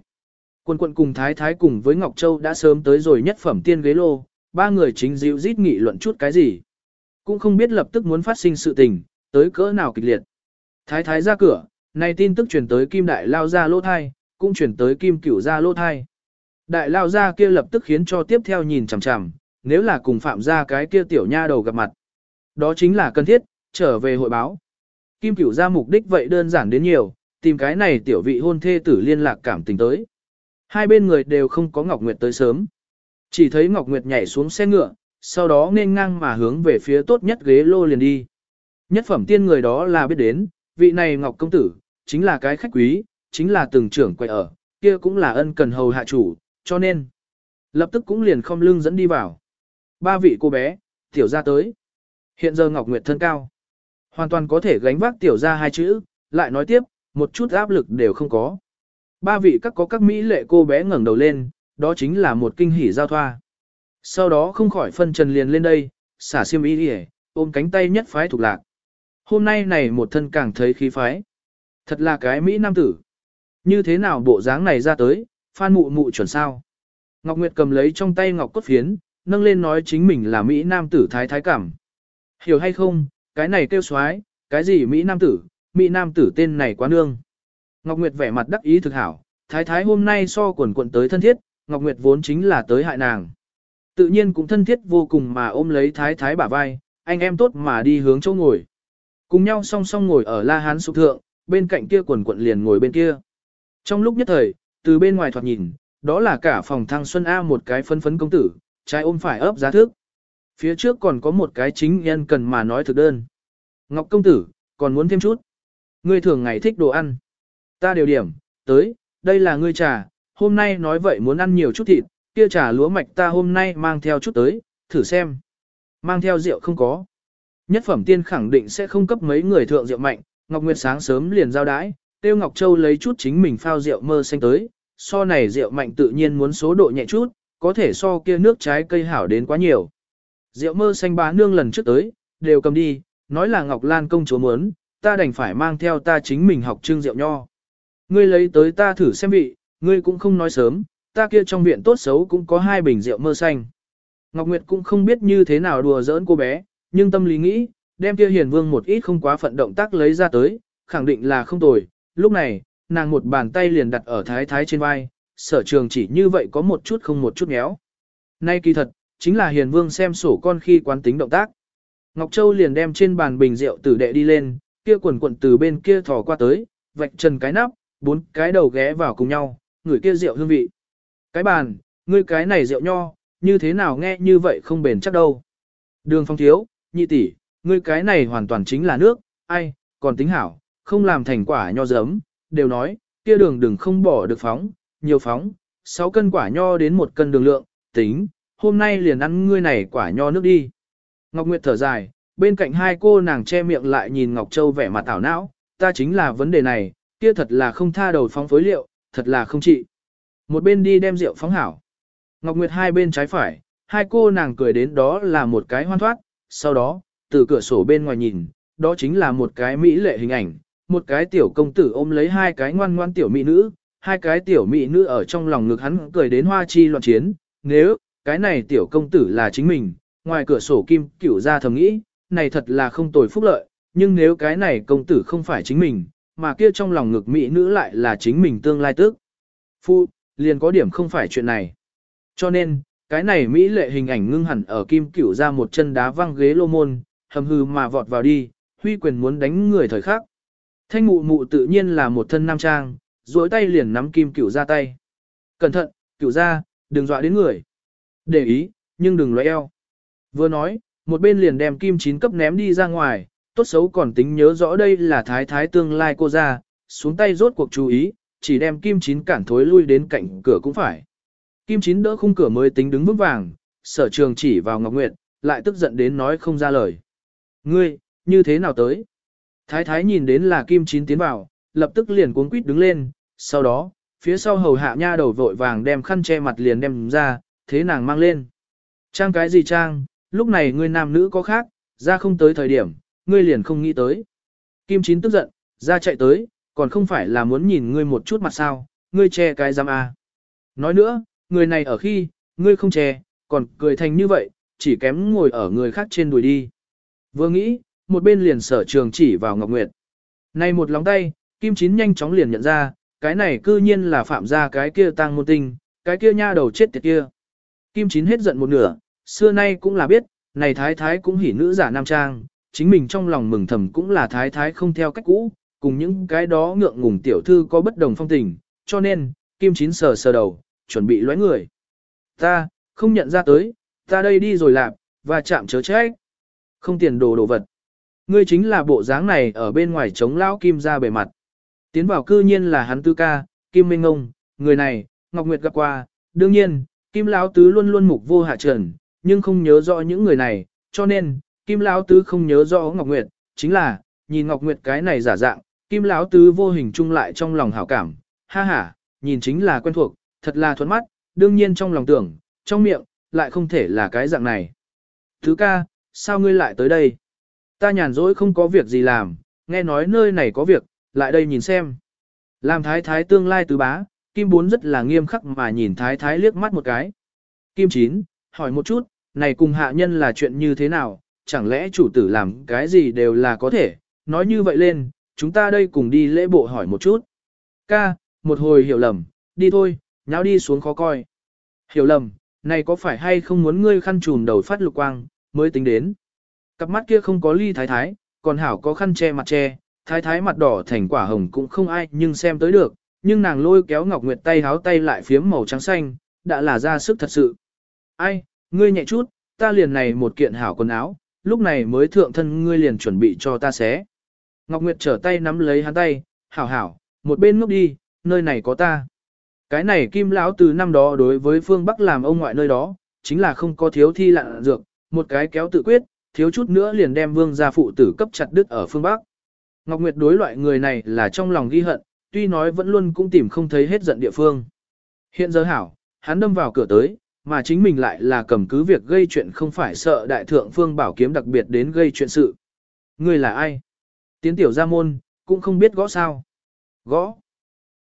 Quân quận cùng Thái Thái cùng với Ngọc Châu đã sớm tới rồi nhất phẩm tiên ghế lô, ba người chính dịu rít nghị luận chút cái gì. Cũng không biết lập tức muốn phát sinh sự tình, tới cỡ nào kịch liệt. Thái Thái ra cửa, này tin tức truyền tới Kim Đại Lao ra lô thai, cũng truyền tới Kim Cửu ra lô thai. Đại Lao ra kia lập tức khiến cho tiếp theo nhìn chằm chằm, nếu là cùng phạm ra cái kia tiểu nha đầu gặp mặt. Đó chính là cần thiết, trở về hội báo. Kim Cửu ra mục đích vậy đơn giản đến nhiều, tìm cái này tiểu vị hôn thê tử liên lạc cảm tình tới. Hai bên người đều không có Ngọc Nguyệt tới sớm. Chỉ thấy Ngọc Nguyệt nhảy xuống xe ngựa, sau đó nên ngang mà hướng về phía tốt nhất ghế lô liền đi. Nhất phẩm tiên người đó là biết đến, vị này Ngọc Công Tử, chính là cái khách quý, chính là từng trưởng quay ở, kia cũng là ân cần hầu hạ chủ, cho nên, lập tức cũng liền không lưng dẫn đi vào. Ba vị cô bé, tiểu ra tới. Hiện giờ Ngọc Nguyệt thân cao, hoàn toàn có thể gánh vác tiểu ra hai chữ, lại nói tiếp, một chút áp lực đều không có. Ba vị các có các mỹ lệ cô bé ngẩng đầu lên, đó chính là một kinh hỉ giao thoa. Sau đó không khỏi phân trần liền lên đây, xả xiêm y đi ôm cánh tay nhất phái thuộc lạc. Hôm nay này một thân càng thấy khí phái. Thật là cái Mỹ nam tử. Như thế nào bộ dáng này ra tới, phan mụ mụ chuẩn sao. Ngọc Nguyệt cầm lấy trong tay ngọc cốt phiến, nâng lên nói chính mình là Mỹ nam tử thái thái cảm. Hiểu hay không, cái này kêu xoái, cái gì Mỹ Nam tử, Mỹ Nam tử tên này quá nương. Ngọc Nguyệt vẻ mặt đắc ý thực hảo, thái thái hôm nay so quần quận tới thân thiết, Ngọc Nguyệt vốn chính là tới hại nàng. Tự nhiên cũng thân thiết vô cùng mà ôm lấy thái thái bả vai, anh em tốt mà đi hướng chỗ ngồi. Cùng nhau song song ngồi ở La Hán sục thượng, bên cạnh kia quần quận liền ngồi bên kia. Trong lúc nhất thời, từ bên ngoài thoạt nhìn, đó là cả phòng thăng Xuân A một cái phân phấn công tử, trái ôm phải ấp giá thước. Phía trước còn có một cái chính nhân cần mà nói thực đơn. Ngọc công tử, còn muốn thêm chút. Ngươi thường ngày thích đồ ăn. Ta đều điểm, tới, đây là ngươi trà, hôm nay nói vậy muốn ăn nhiều chút thịt, kia trà lúa mạch ta hôm nay mang theo chút tới, thử xem. Mang theo rượu không có. Nhất phẩm tiên khẳng định sẽ không cấp mấy người thượng rượu mạnh, Ngọc Nguyệt sáng sớm liền giao đái, Tiêu Ngọc Châu lấy chút chính mình phao rượu mơ xanh tới, so này rượu mạnh tự nhiên muốn số độ nhẹ chút, có thể so kia nước trái cây hảo đến quá nhiều. Rượu mơ xanh bá nương lần trước tới, đều cầm đi, nói là Ngọc Lan công chúa muốn, ta đành phải mang theo ta chính mình học trưng rượu nho. Ngươi lấy tới ta thử xem vị, ngươi cũng không nói sớm, ta kia trong viện tốt xấu cũng có hai bình rượu mơ xanh. Ngọc Nguyệt cũng không biết như thế nào đùa giỡn cô bé, nhưng tâm lý nghĩ, đem kia hiền vương một ít không quá phận động tác lấy ra tới, khẳng định là không tồi. Lúc này, nàng một bàn tay liền đặt ở thái thái trên vai, sở trường chỉ như vậy có một chút không một chút méo. Nay kỳ thật, chính là hiền vương xem sổ con khi quán tính động tác. Ngọc Châu liền đem trên bàn bình rượu tử đệ đi lên, kia quần quận từ bên kia thò qua tới, vạch trần cái nắp, bốn cái đầu ghé vào cùng nhau, người kia rượu hương vị. Cái bàn, ngươi cái này rượu nho, như thế nào nghe như vậy không bền chắc đâu. Đường phong thiếu, nhị tỷ, ngươi cái này hoàn toàn chính là nước, ai, còn tính hảo, không làm thành quả nho giấm, đều nói, kia đường đừng không bỏ được phóng, nhiều phóng, 6 cân quả nho đến một cân đường lượng, tính, hôm nay liền ăn ngươi này quả nho nước đi. Ngọc Nguyệt thở dài, bên cạnh hai cô nàng che miệng lại nhìn Ngọc Châu vẻ mặt tảo não, ta chính là vấn đề này, kia thật là không tha đầu phóng phối liệu, thật là không trị. Một bên đi đem rượu phóng hảo. Ngọc Nguyệt hai bên trái phải, hai cô nàng cười đến đó là một cái hoan thoát, sau đó, từ cửa sổ bên ngoài nhìn, đó chính là một cái mỹ lệ hình ảnh, một cái tiểu công tử ôm lấy hai cái ngoan ngoan tiểu mỹ nữ, hai cái tiểu mỹ nữ ở trong lòng ngực hắn cười đến hoa chi loạn chiến, nếu, cái này tiểu công tử là chính mình, ngoài cửa sổ kim cửu ra thầm nghĩ, này thật là không tồi phúc lợi, nhưng nếu cái này công tử không phải chính mình, mà kia trong lòng ngực mỹ nữ lại là chính mình tương lai tức. Phu, liền có điểm không phải chuyện này. Cho nên, cái này mỹ lệ hình ảnh ngưng hẳn ở kim cửu ra một chân đá văng ghế lô môn, hầm hư mà vọt vào đi, huy quyền muốn đánh người thời khác. Thanh mụ mụ tự nhiên là một thân nam trang, duỗi tay liền nắm kim cửu ra tay. Cẩn thận, cửu ra, đừng dọa đến người. Để ý, nhưng đừng loại eo. Vừa nói, một bên liền đem kim chín cấp ném đi ra ngoài, tốt xấu còn tính nhớ rõ đây là thái thái tương lai cô ra, xuống tay rốt cuộc chú ý, chỉ đem kim chín cản thối lui đến cạnh cửa cũng phải. Kim chín đỡ khung cửa mới tính đứng vững vàng, sở trường chỉ vào Ngọc Nguyệt, lại tức giận đến nói không ra lời. Ngươi, như thế nào tới? Thái thái nhìn đến là kim chín tiến vào, lập tức liền cuống quýt đứng lên, sau đó, phía sau hầu hạ nha đầu vội vàng đem khăn che mặt liền đem ra, thế nàng mang lên. Trang cái gì trang, lúc này ngươi nam nữ có khác, ra không tới thời điểm, ngươi liền không nghĩ tới. Kim chín tức giận, ra chạy tới, còn không phải là muốn nhìn ngươi một chút mặt sao, ngươi che cái giam à Nói nữa, người này ở khi, ngươi không che, còn cười thành như vậy, chỉ kém ngồi ở người khác trên đùi đi. Vừa nghĩ, một bên liền sở trường chỉ vào Ngọc Nguyệt. Này một lòng tay, Kim Chín nhanh chóng liền nhận ra, cái này cư nhiên là phạm ra cái kia tang môn tinh, cái kia nha đầu chết tiệt kia. Kim Chín hết giận một nửa, xưa nay cũng là biết, này thái thái cũng hỉ nữ giả nam trang, chính mình trong lòng mừng thầm cũng là thái thái không theo cách cũ, cùng những cái đó ngượng ngùng tiểu thư có bất đồng phong tình, cho nên, Kim Chín sờ sờ đầu, chuẩn bị lóe người. Ta, không nhận ra tới, ta đây đi rồi lạp, và chạm chớ trách. Không tiền đồ đồ vật. Ngươi chính là bộ dáng này ở bên ngoài chống lão Kim ra bề mặt. Tiến vào cư nhiên là hắn tư ca, Kim Minh Ngông, người này, Ngọc Nguyệt gặp qua, đương nhiên, Kim Lão Tứ luôn luôn mục vô hạ trần, nhưng không nhớ rõ những người này, cho nên, Kim Lão Tứ không nhớ rõ Ngọc Nguyệt, chính là, nhìn Ngọc Nguyệt cái này giả dạng, Kim Lão Tứ vô hình chung lại trong lòng hảo cảm, ha ha, nhìn chính là quen thuộc, thật là thuận mắt, đương nhiên trong lòng tưởng, trong miệng, lại không thể là cái dạng này. Thứ ca, sao ngươi lại tới đây? Ta nhàn rỗi không có việc gì làm, nghe nói nơi này có việc, lại đây nhìn xem. Làm thái thái tương lai tứ bá, Kim Bốn rất là nghiêm khắc mà nhìn thái thái liếc mắt một cái. Kim Chín, hỏi một chút, này cùng hạ nhân là chuyện như thế nào, chẳng lẽ chủ tử làm cái gì đều là có thể, nói như vậy lên, chúng ta đây cùng đi lễ bộ hỏi một chút. Ca, một hồi hiểu lầm, đi thôi, nháo đi xuống khó coi. Hiểu lầm, này có phải hay không muốn ngươi khăn trùm đầu phát lục quang, mới tính đến. Cặp mắt kia không có ly thái thái, còn hảo có khăn che mặt che, thái thái mặt đỏ thành quả hồng cũng không ai nhưng xem tới được, nhưng nàng lôi kéo Ngọc Nguyệt tay háo tay lại phiếm màu trắng xanh, đã là ra sức thật sự. Ai, ngươi nhẹ chút, ta liền này một kiện hảo quần áo, lúc này mới thượng thân ngươi liền chuẩn bị cho ta xé. Ngọc Nguyệt trở tay nắm lấy hắn tay, hảo hảo, một bên ngốc đi, nơi này có ta. Cái này kim lão từ năm đó đối với phương Bắc làm ông ngoại nơi đó, chính là không có thiếu thi lạ dược, một cái kéo tự quyết, thiếu chút nữa liền đem vương gia phụ tử cấp chặt đứt ở phương Bắc. Ngọc Nguyệt đối loại người này là trong lòng ghi hận, tuy nói vẫn luôn cũng tìm không thấy hết giận địa phương. Hiện giờ hảo, hắn đâm vào cửa tới, mà chính mình lại là cầm cứ việc gây chuyện không phải sợ đại thượng phương bảo kiếm đặc biệt đến gây chuyện sự. Ngươi là ai? Tiến tiểu gia môn, cũng không biết gõ sao. Gõ.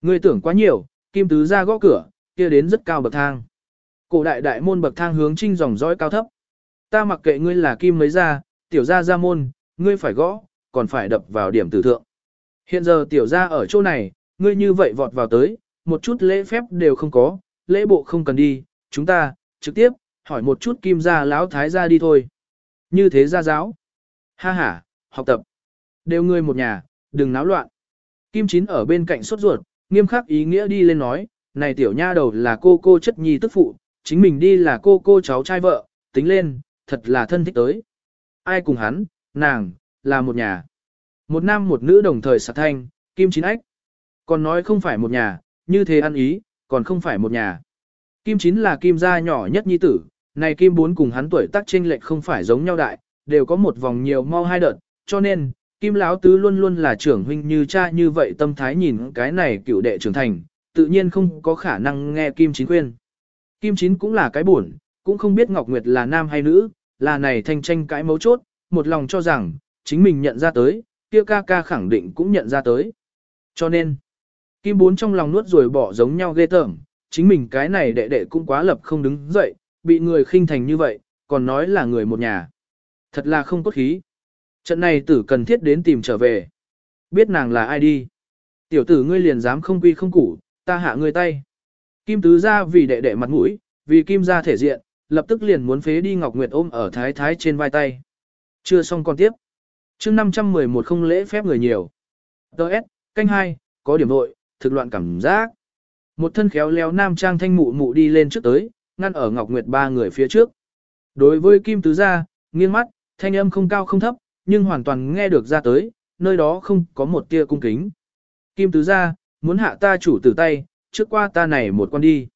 Ngươi tưởng quá nhiều, kim tứ ra gõ cửa, kia đến rất cao bậc thang. Cổ đại đại môn bậc thang hướng trinh dòng dõi cao thấp. Ta mặc kệ ngươi là kim mấy ra, tiểu gia gia môn, ngươi phải gõ, còn phải đập vào điểm tử thượng. Hiện giờ tiểu gia ở chỗ này, ngươi như vậy vọt vào tới, một chút lễ phép đều không có, lễ bộ không cần đi, chúng ta, trực tiếp, hỏi một chút kim gia lão thái gia đi thôi. Như thế gia giáo. Ha ha, học tập. Đều ngươi một nhà, đừng náo loạn. Kim Chín ở bên cạnh sốt ruột, nghiêm khắc ý nghĩa đi lên nói, này tiểu nha đầu là cô cô chất nhi tức phụ, chính mình đi là cô cô cháu trai vợ, tính lên, thật là thân thích tới. Ai cùng hắn, nàng, là một nhà. Một nam một nữ đồng thời sạc thanh, Kim Chín ách. Còn nói không phải một nhà, như thế ăn ý, còn không phải một nhà. Kim Chín là Kim gia nhỏ nhất nhi tử, này Kim Bốn cùng hắn tuổi tác chênh lệch không phải giống nhau đại, đều có một vòng nhiều mau hai đợt, cho nên, Kim Lão Tứ luôn luôn là trưởng huynh như cha như vậy tâm thái nhìn cái này cựu đệ trưởng thành, tự nhiên không có khả năng nghe Kim Chín khuyên. Kim Chín cũng là cái buồn, cũng không biết Ngọc Nguyệt là nam hay nữ, là này thanh tranh cãi mấu chốt, một lòng cho rằng, chính mình nhận ra tới, kia ca ca khẳng định cũng nhận ra tới. Cho nên, Kim Bốn trong lòng nuốt rồi bỏ giống nhau ghê tởm, chính mình cái này đệ đệ cũng quá lập không đứng dậy, bị người khinh thành như vậy, còn nói là người một nhà. Thật là không tốt khí. Trận này tử cần thiết đến tìm trở về. Biết nàng là ai đi. Tiểu tử ngươi liền dám không quy không củ, ta hạ ngươi tay. Kim tứ ra vì đệ đệ mặt mũi, vì kim ra thể diện, lập tức liền muốn phế đi Ngọc Nguyệt ôm ở thái thái trên vai tay. Chưa xong còn tiếp. chương 511 không lễ phép người nhiều. Đợt, canh hai có điểm nội, thực loạn cảm giác. Một thân khéo léo nam trang thanh mụ mụ đi lên trước tới, ngăn ở Ngọc Nguyệt ba người phía trước. Đối với Kim Tứ Gia, nghiêng mắt, thanh âm không cao không thấp, nhưng hoàn toàn nghe được ra tới, nơi đó không có một tia cung kính. Kim Tứ Gia, muốn hạ ta chủ tử tay, trước qua ta này một con đi.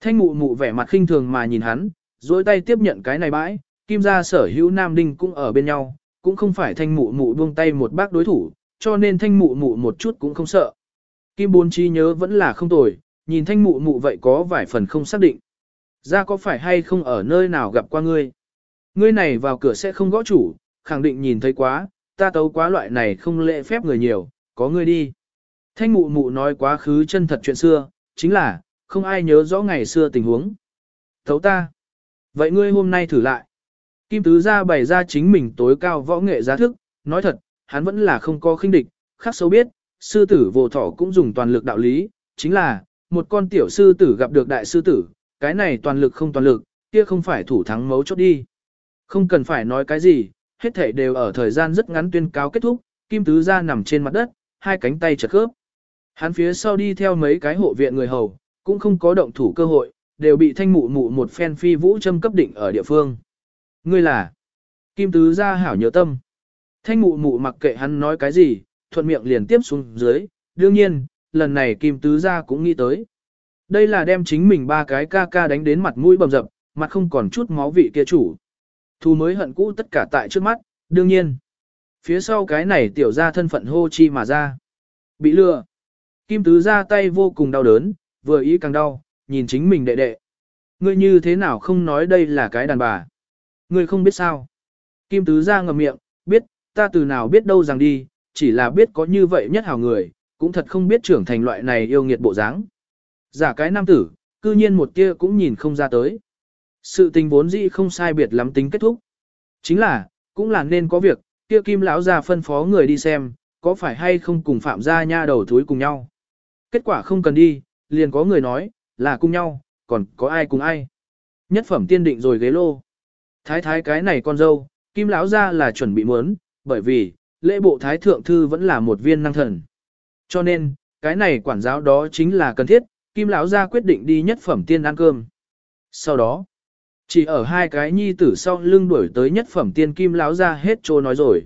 Thanh mụ mụ vẻ mặt khinh thường mà nhìn hắn, dối tay tiếp nhận cái này bãi, Kim gia sở hữu Nam Đinh cũng ở bên nhau, cũng không phải thanh mụ mụ buông tay một bác đối thủ, cho nên thanh mụ mụ một chút cũng không sợ. Kim bốn trí nhớ vẫn là không tồi, nhìn thanh mụ mụ vậy có vài phần không xác định. Ra có phải hay không ở nơi nào gặp qua ngươi? Ngươi này vào cửa sẽ không gõ chủ, khẳng định nhìn thấy quá, ta tấu quá loại này không lễ phép người nhiều, có ngươi đi. Thanh mụ mụ nói quá khứ chân thật chuyện xưa, chính là, không ai nhớ rõ ngày xưa tình huống. Thấu ta. Vậy ngươi hôm nay thử lại. Kim tứ ra bày ra chính mình tối cao võ nghệ giá thức, nói thật, hắn vẫn là không có khinh địch, khắc sâu biết, sư tử vô thỏ cũng dùng toàn lực đạo lý, chính là, một con tiểu sư tử gặp được đại sư tử, cái này toàn lực không toàn lực, kia không phải thủ thắng mấu chốt đi. Không cần phải nói cái gì, hết thể đều ở thời gian rất ngắn tuyên cáo kết thúc, kim tứ ra nằm trên mặt đất, hai cánh tay chật khớp. Hắn phía sau đi theo mấy cái hộ viện người hầu, cũng không có động thủ cơ hội, đều bị thanh mụ mụ một phen phi vũ châm cấp định ở địa phương. Ngươi là Kim tứ ra hảo nhớ tâm. Thanh mụ mụ mặc kệ hắn nói cái gì, thuận miệng liền tiếp xuống dưới, đương nhiên, lần này Kim Tứ Gia cũng nghĩ tới. Đây là đem chính mình ba cái ca ca đánh đến mặt mũi bầm dập, mặt không còn chút máu vị kia chủ. Thu mới hận cũ tất cả tại trước mắt, đương nhiên. Phía sau cái này tiểu ra thân phận hô chi mà ra. Bị lừa. Kim Tứ Gia tay vô cùng đau đớn, vừa ý càng đau, nhìn chính mình đệ đệ. Ngươi như thế nào không nói đây là cái đàn bà? Ngươi không biết sao? Kim Tứ Gia ngậm miệng, biết, ta từ nào biết đâu rằng đi, chỉ là biết có như vậy nhất hào người, cũng thật không biết trưởng thành loại này yêu nghiệt bộ dáng. Giả cái nam tử, cư nhiên một kia cũng nhìn không ra tới. Sự tình vốn dĩ không sai biệt lắm tính kết thúc. Chính là, cũng là nên có việc, kia kim lão già phân phó người đi xem, có phải hay không cùng phạm gia nha đầu thúi cùng nhau. Kết quả không cần đi, liền có người nói, là cùng nhau, còn có ai cùng ai. Nhất phẩm tiên định rồi ghế lô. Thái thái cái này con dâu, kim lão ra là chuẩn bị muốn, bởi vì, lễ bộ thái thượng thư vẫn là một viên năng thần. Cho nên, cái này quản giáo đó chính là cần thiết, kim lão gia quyết định đi nhất phẩm tiên ăn cơm. Sau đó, chỉ ở hai cái nhi tử sau lưng đuổi tới nhất phẩm tiên kim lão gia hết trô nói rồi.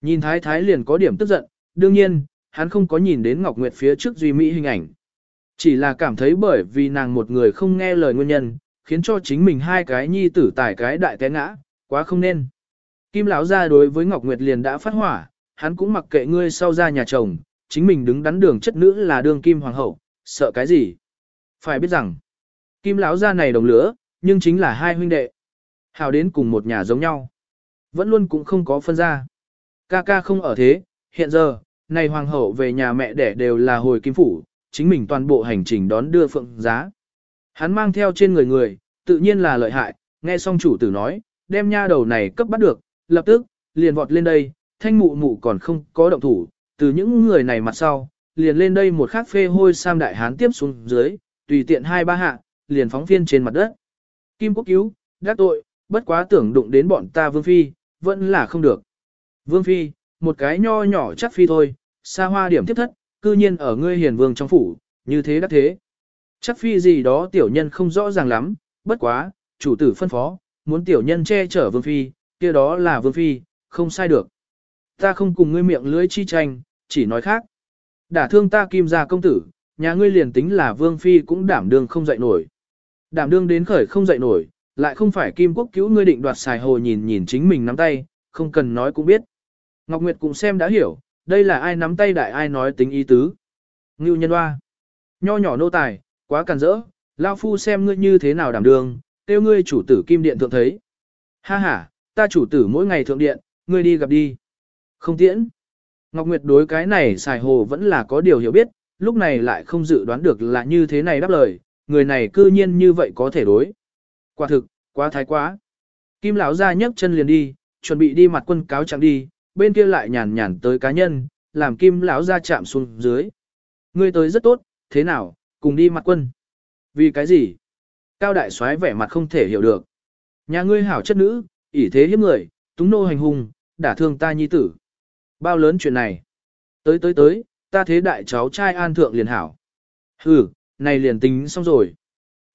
Nhìn thái thái liền có điểm tức giận, đương nhiên, hắn không có nhìn đến Ngọc Nguyệt phía trước duy mỹ hình ảnh. Chỉ là cảm thấy bởi vì nàng một người không nghe lời nguyên nhân, khiến cho chính mình hai cái nhi tử tải cái đại té ngã, quá không nên. Kim lão ra đối với Ngọc Nguyệt liền đã phát hỏa, hắn cũng mặc kệ ngươi sau ra nhà chồng, chính mình đứng đắn đường chất nữ là đường kim hoàng hậu, sợ cái gì? Phải biết rằng, Kim lão gia này đồng lửa, nhưng chính là hai huynh đệ. Hào đến cùng một nhà giống nhau. Vẫn luôn cũng không có phân ra. Ca ca không ở thế, hiện giờ, này hoàng hậu về nhà mẹ đẻ đều là hồi kim phủ, chính mình toàn bộ hành trình đón đưa phượng giá. Hắn mang theo trên người người, tự nhiên là lợi hại, nghe xong chủ tử nói, đem nha đầu này cấp bắt được, lập tức, liền vọt lên đây, thanh mụ mụ còn không có động thủ, từ những người này mặt sau, liền lên đây một khắc phê hôi sam đại hán tiếp xuống dưới, tùy tiện hai ba hạ, liền phóng phiên trên mặt đất. Kim quốc cứu, đắc tội, bất quá tưởng đụng đến bọn ta vương phi, vẫn là không được. Vương phi, một cái nho nhỏ chắc phi thôi, xa hoa điểm tiếp thất, cư nhiên ở ngươi hiền vương trong phủ, như thế đắc thế. Chắc phi gì đó tiểu nhân không rõ ràng lắm, bất quá, chủ tử phân phó, muốn tiểu nhân che chở vương phi, kia đó là vương phi, không sai được. Ta không cùng ngươi miệng lưỡi chi tranh, chỉ nói khác. Đả thương ta kim gia công tử, nhà ngươi liền tính là vương phi cũng đảm đương không dậy nổi. Đảm đương đến khởi không dậy nổi, lại không phải kim quốc cứu ngươi định đoạt xài hồ nhìn nhìn chính mình nắm tay, không cần nói cũng biết. Ngọc Nguyệt cũng xem đã hiểu, đây là ai nắm tay đại ai nói tính ý tứ. Ngưu nhân hoa. Nho nhỏ nô tài, quá càn rỡ, lao phu xem ngươi như thế nào đảm đương, tiêu ngươi chủ tử kim điện thượng thấy. Ha ha, ta chủ tử mỗi ngày thượng điện, ngươi đi gặp đi. Không tiễn. Ngọc Nguyệt đối cái này xài hồ vẫn là có điều hiểu biết, lúc này lại không dự đoán được là như thế này đáp lời, người này cư nhiên như vậy có thể đối. Quả thực, quá thái quá. Kim lão ra nhấc chân liền đi, chuẩn bị đi mặt quân cáo chẳng đi, bên kia lại nhàn nhàn tới cá nhân, làm kim lão ra chạm xuống dưới. Ngươi tới rất tốt, thế nào, cùng đi mặt quân. Vì cái gì? Cao đại soái vẻ mặt không thể hiểu được. Nhà ngươi hảo chất nữ, ỷ thế hiếp người, túng nô hành hùng, đả thương ta nhi tử. Bao lớn chuyện này? Tới tới tới, ta thế đại cháu trai an thượng liền hảo. Hừ, này liền tính xong rồi.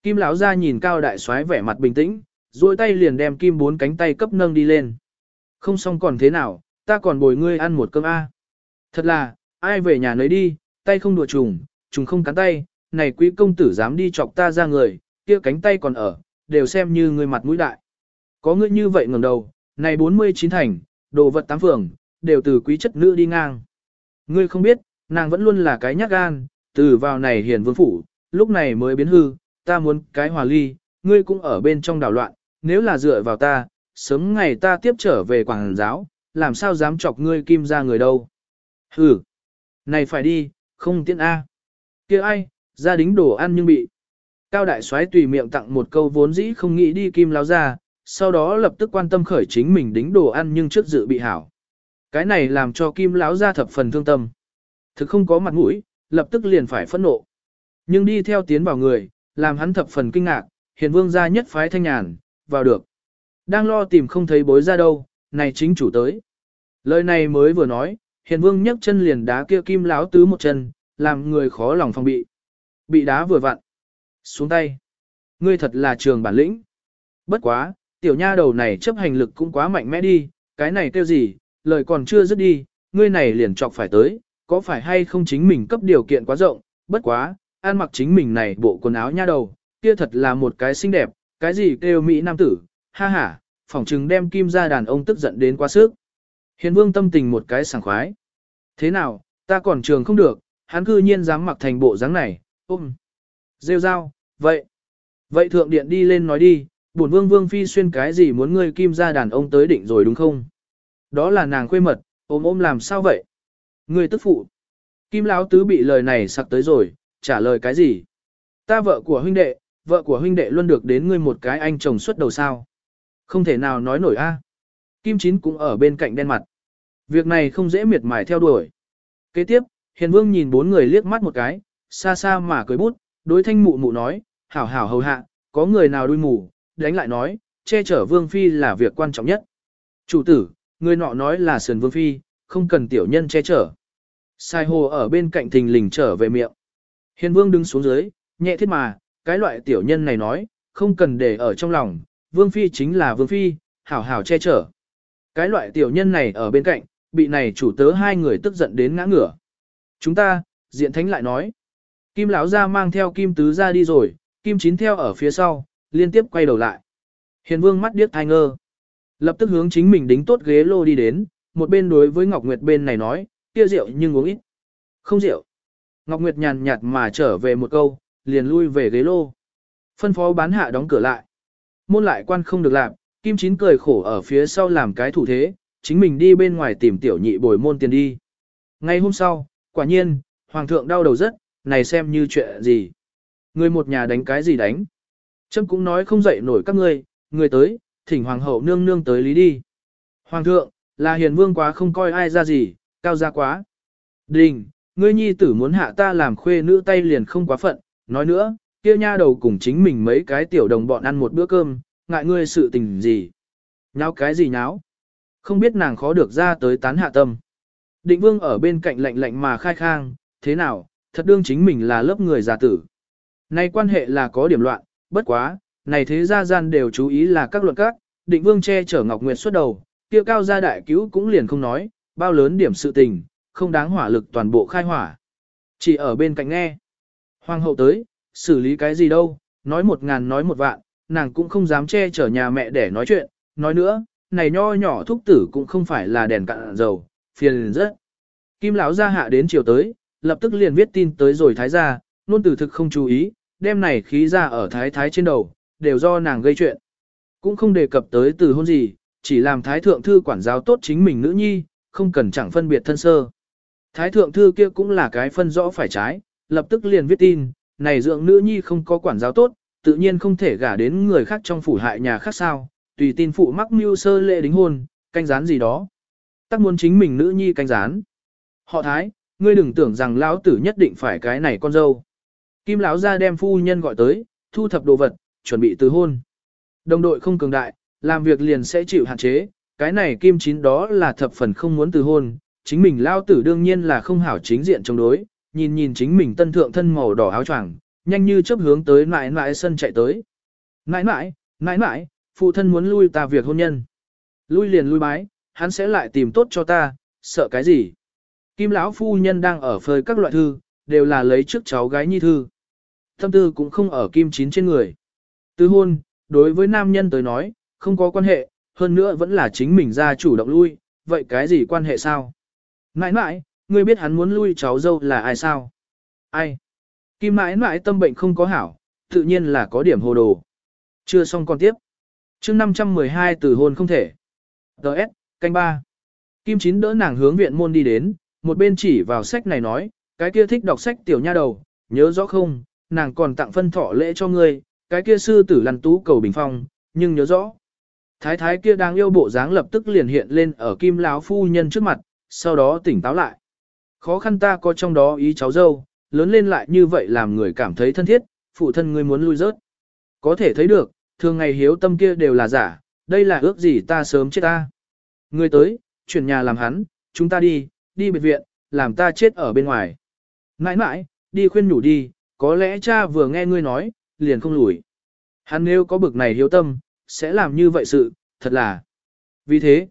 Kim lão ra nhìn cao đại soái vẻ mặt bình tĩnh, duỗi tay liền đem kim bốn cánh tay cấp nâng đi lên. Không xong còn thế nào, ta còn bồi ngươi ăn một cơm A. Thật là, ai về nhà nấy đi, tay không đùa trùng, trùng không cắn tay, này quý công tử dám đi chọc ta ra người, kia cánh tay còn ở, đều xem như ngươi mặt mũi đại. Có ngươi như vậy ngẩng đầu, này 49 thành, đồ vật tám phường, đều từ quý chất nữ đi ngang. Ngươi không biết, nàng vẫn luôn là cái nhát gan, từ vào này hiền vương phủ, lúc này mới biến hư, ta muốn cái hòa ly, ngươi cũng ở bên trong đảo loạn, nếu là dựa vào ta, sớm ngày ta tiếp trở về quảng giáo, làm sao dám chọc ngươi kim ra người đâu. Hừ, này phải đi, không tiện A. kia ai, gia đính đồ ăn nhưng bị. Cao đại soái tùy miệng tặng một câu vốn dĩ không nghĩ đi kim láo ra, sau đó lập tức quan tâm khởi chính mình đính đồ ăn nhưng trước dự bị hảo. Cái này làm cho kim lão gia thập phần thương tâm. Thực không có mặt mũi, lập tức liền phải phẫn nộ. Nhưng đi theo tiến vào người, làm hắn thập phần kinh ngạc, hiền vương gia nhất phái thanh nhàn, vào được. Đang lo tìm không thấy bối ra đâu, này chính chủ tới. Lời này mới vừa nói, hiền vương nhấc chân liền đá kia kim láo tứ một chân, làm người khó lòng phòng bị. Bị đá vừa vặn. Xuống tay. Ngươi thật là trường bản lĩnh. Bất quá, tiểu nha đầu này chấp hành lực cũng quá mạnh mẽ đi, cái này kêu gì, lời còn chưa dứt đi, ngươi này liền chọc phải tới, có phải hay không chính mình cấp điều kiện quá rộng, bất quá, ăn mặc chính mình này bộ quần áo nha đầu, kia thật là một cái xinh đẹp, cái gì kêu mỹ nam tử, ha ha, phỏng chừng đem kim ra đàn ông tức giận đến quá sức. Hiền vương tâm tình một cái sảng khoái. Thế nào, ta còn trường không được, hắn cư nhiên dám mặc thành bộ dáng này, ôm. Rêu rao, vậy. Vậy thượng điện đi lên nói đi, bổn vương vương phi xuyên cái gì muốn ngươi kim ra đàn ông tới định rồi đúng không? Đó là nàng khuê mật, ôm ôm làm sao vậy? Ngươi tức phụ. Kim Lão tứ bị lời này sặc tới rồi, trả lời cái gì? Ta vợ của huynh đệ, vợ của huynh đệ luôn được đến ngươi một cái anh chồng xuất đầu sao? Không thể nào nói nổi a. Kim Chín cũng ở bên cạnh đen mặt. Việc này không dễ miệt mài theo đuổi. Kế tiếp, Hiền Vương nhìn bốn người liếc mắt một cái, xa xa mà cười bút, đối thanh mụ mụ nói, hảo hảo hầu hạ, có người nào đuôi mù, đánh lại nói, che chở Vương Phi là việc quan trọng nhất. Chủ tử, người nọ nói là sườn Vương Phi, không cần tiểu nhân che chở. Sai hồ ở bên cạnh thình lình trở về miệng. Hiền Vương đứng xuống dưới, nhẹ thiết mà, cái loại tiểu nhân này nói, không cần để ở trong lòng, Vương Phi chính là Vương Phi, hảo hảo che chở. Cái loại tiểu nhân này ở bên cạnh, bị này chủ tớ hai người tức giận đến ngã ngửa. Chúng ta, diện thánh lại nói. Kim lão ra mang theo kim tứ ra đi rồi, kim chín theo ở phía sau, liên tiếp quay đầu lại. Hiền vương mắt điếc thai ngơ. Lập tức hướng chính mình đính tốt ghế lô đi đến, một bên đối với Ngọc Nguyệt bên này nói, kia rượu nhưng uống ít. Không rượu. Ngọc Nguyệt nhàn nhạt mà trở về một câu, liền lui về ghế lô. Phân phó bán hạ đóng cửa lại. Môn lại quan không được làm, Kim Chín cười khổ ở phía sau làm cái thủ thế, chính mình đi bên ngoài tìm tiểu nhị bồi môn tiền đi. Ngay hôm sau, quả nhiên, Hoàng thượng đau đầu rất, này xem như chuyện gì. Người một nhà đánh cái gì đánh. Trâm cũng nói không dậy nổi các ngươi, người tới, thỉnh Hoàng hậu nương nương tới lý đi. Hoàng thượng, là hiền vương quá không coi ai ra gì, cao ra quá. Đình, ngươi nhi tử muốn hạ ta làm khuê nữ tay liền không quá phận, nói nữa, kia nha đầu cùng chính mình mấy cái tiểu đồng bọn ăn một bữa cơm, ngại ngươi sự tình gì. Nháo cái gì nháo? Không biết nàng khó được ra tới tán hạ tâm. Định vương ở bên cạnh lạnh lạnh mà khai khang, thế nào, thật đương chính mình là lớp người già tử. nay quan hệ là có điểm loạn, bất quá, này thế gia gian đều chú ý là các luận các, định vương che chở Ngọc Nguyệt xuất đầu, kia cao gia đại cứu cũng liền không nói, bao lớn điểm sự tình, không đáng hỏa lực toàn bộ khai hỏa. Chỉ ở bên cạnh nghe. Hoàng hậu tới, xử lý cái gì đâu, nói một ngàn nói một vạn, nàng cũng không dám che chở nhà mẹ để nói chuyện, nói nữa, này nho nhỏ thúc tử cũng không phải là đèn cạn dầu, phiền rất. Kim lão gia hạ đến chiều tới, lập tức liền viết tin tới rồi thái gia, luôn từ thực không chú ý, đem này khí ra ở thái thái trên đầu, đều do nàng gây chuyện. Cũng không đề cập tới từ hôn gì, chỉ làm thái thượng thư quản giáo tốt chính mình nữ nhi, không cần chẳng phân biệt thân sơ. Thái thượng thư kia cũng là cái phân rõ phải trái, lập tức liền viết tin, này dưỡng nữ nhi không có quản giáo tốt, tự nhiên không thể gả đến người khác trong phủ hại nhà khác sao, tùy tin phụ mắc mưu sơ lệ đính hôn, canh gián gì đó. Tắc muốn chính mình nữ nhi canh gián. Họ thái, ngươi đừng tưởng rằng lão tử nhất định phải cái này con dâu. Kim lão ra đem phu nhân gọi tới, thu thập đồ vật, chuẩn bị từ hôn. Đồng đội không cường đại, làm việc liền sẽ chịu hạn chế, cái này kim chín đó là thập phần không muốn từ hôn, chính mình lao tử đương nhiên là không hảo chính diện chống đối, nhìn nhìn chính mình tân thượng thân màu đỏ áo choàng, nhanh như chớp hướng tới nãi nãi sân chạy tới. Nãi nãi, nãi nãi, phụ thân muốn lui ta việc hôn nhân. Lui liền lui bái, hắn sẽ lại tìm tốt cho ta, sợ cái gì. Kim lão phu nhân đang ở phơi các loại thư, đều là lấy trước cháu gái nhi thư. Thâm tư cũng không ở kim chín trên người. Tứ hôn, đối với nam nhân tới nói, không có quan hệ, hơn nữa vẫn là chính mình ra chủ động lui, vậy cái gì quan hệ sao? Nãi nãi, ngươi biết hắn muốn lui cháu dâu là ai sao? Ai? Kim nãi nãi tâm bệnh không có hảo, tự nhiên là có điểm hồ đồ. Chưa xong còn tiếp. chương 512 từ hôn không thể. Đợt, canh ba. Kim chín đỡ nàng hướng viện môn đi đến, một bên chỉ vào sách này nói, cái kia thích đọc sách tiểu nha đầu, nhớ rõ không, nàng còn tặng phân thọ lễ cho ngươi, cái kia sư tử lăn tú cầu bình phong, nhưng nhớ rõ. Thái thái kia đang yêu bộ dáng lập tức liền hiện lên ở kim lão phu nhân trước mặt, sau đó tỉnh táo lại. Khó khăn ta có trong đó ý cháu dâu, lớn lên lại như vậy làm người cảm thấy thân thiết, phụ thân ngươi muốn lui rớt. Có thể thấy được, thường ngày hiếu tâm kia đều là giả, đây là ước gì ta sớm chết ta. Ngươi tới, chuyển nhà làm hắn, chúng ta đi, đi biệt viện, làm ta chết ở bên ngoài. Nãi nãi, đi khuyên nhủ đi, có lẽ cha vừa nghe ngươi nói, liền không lùi. Hắn nếu có bực này hiếu tâm, sẽ làm như vậy sự, thật là. Vì thế,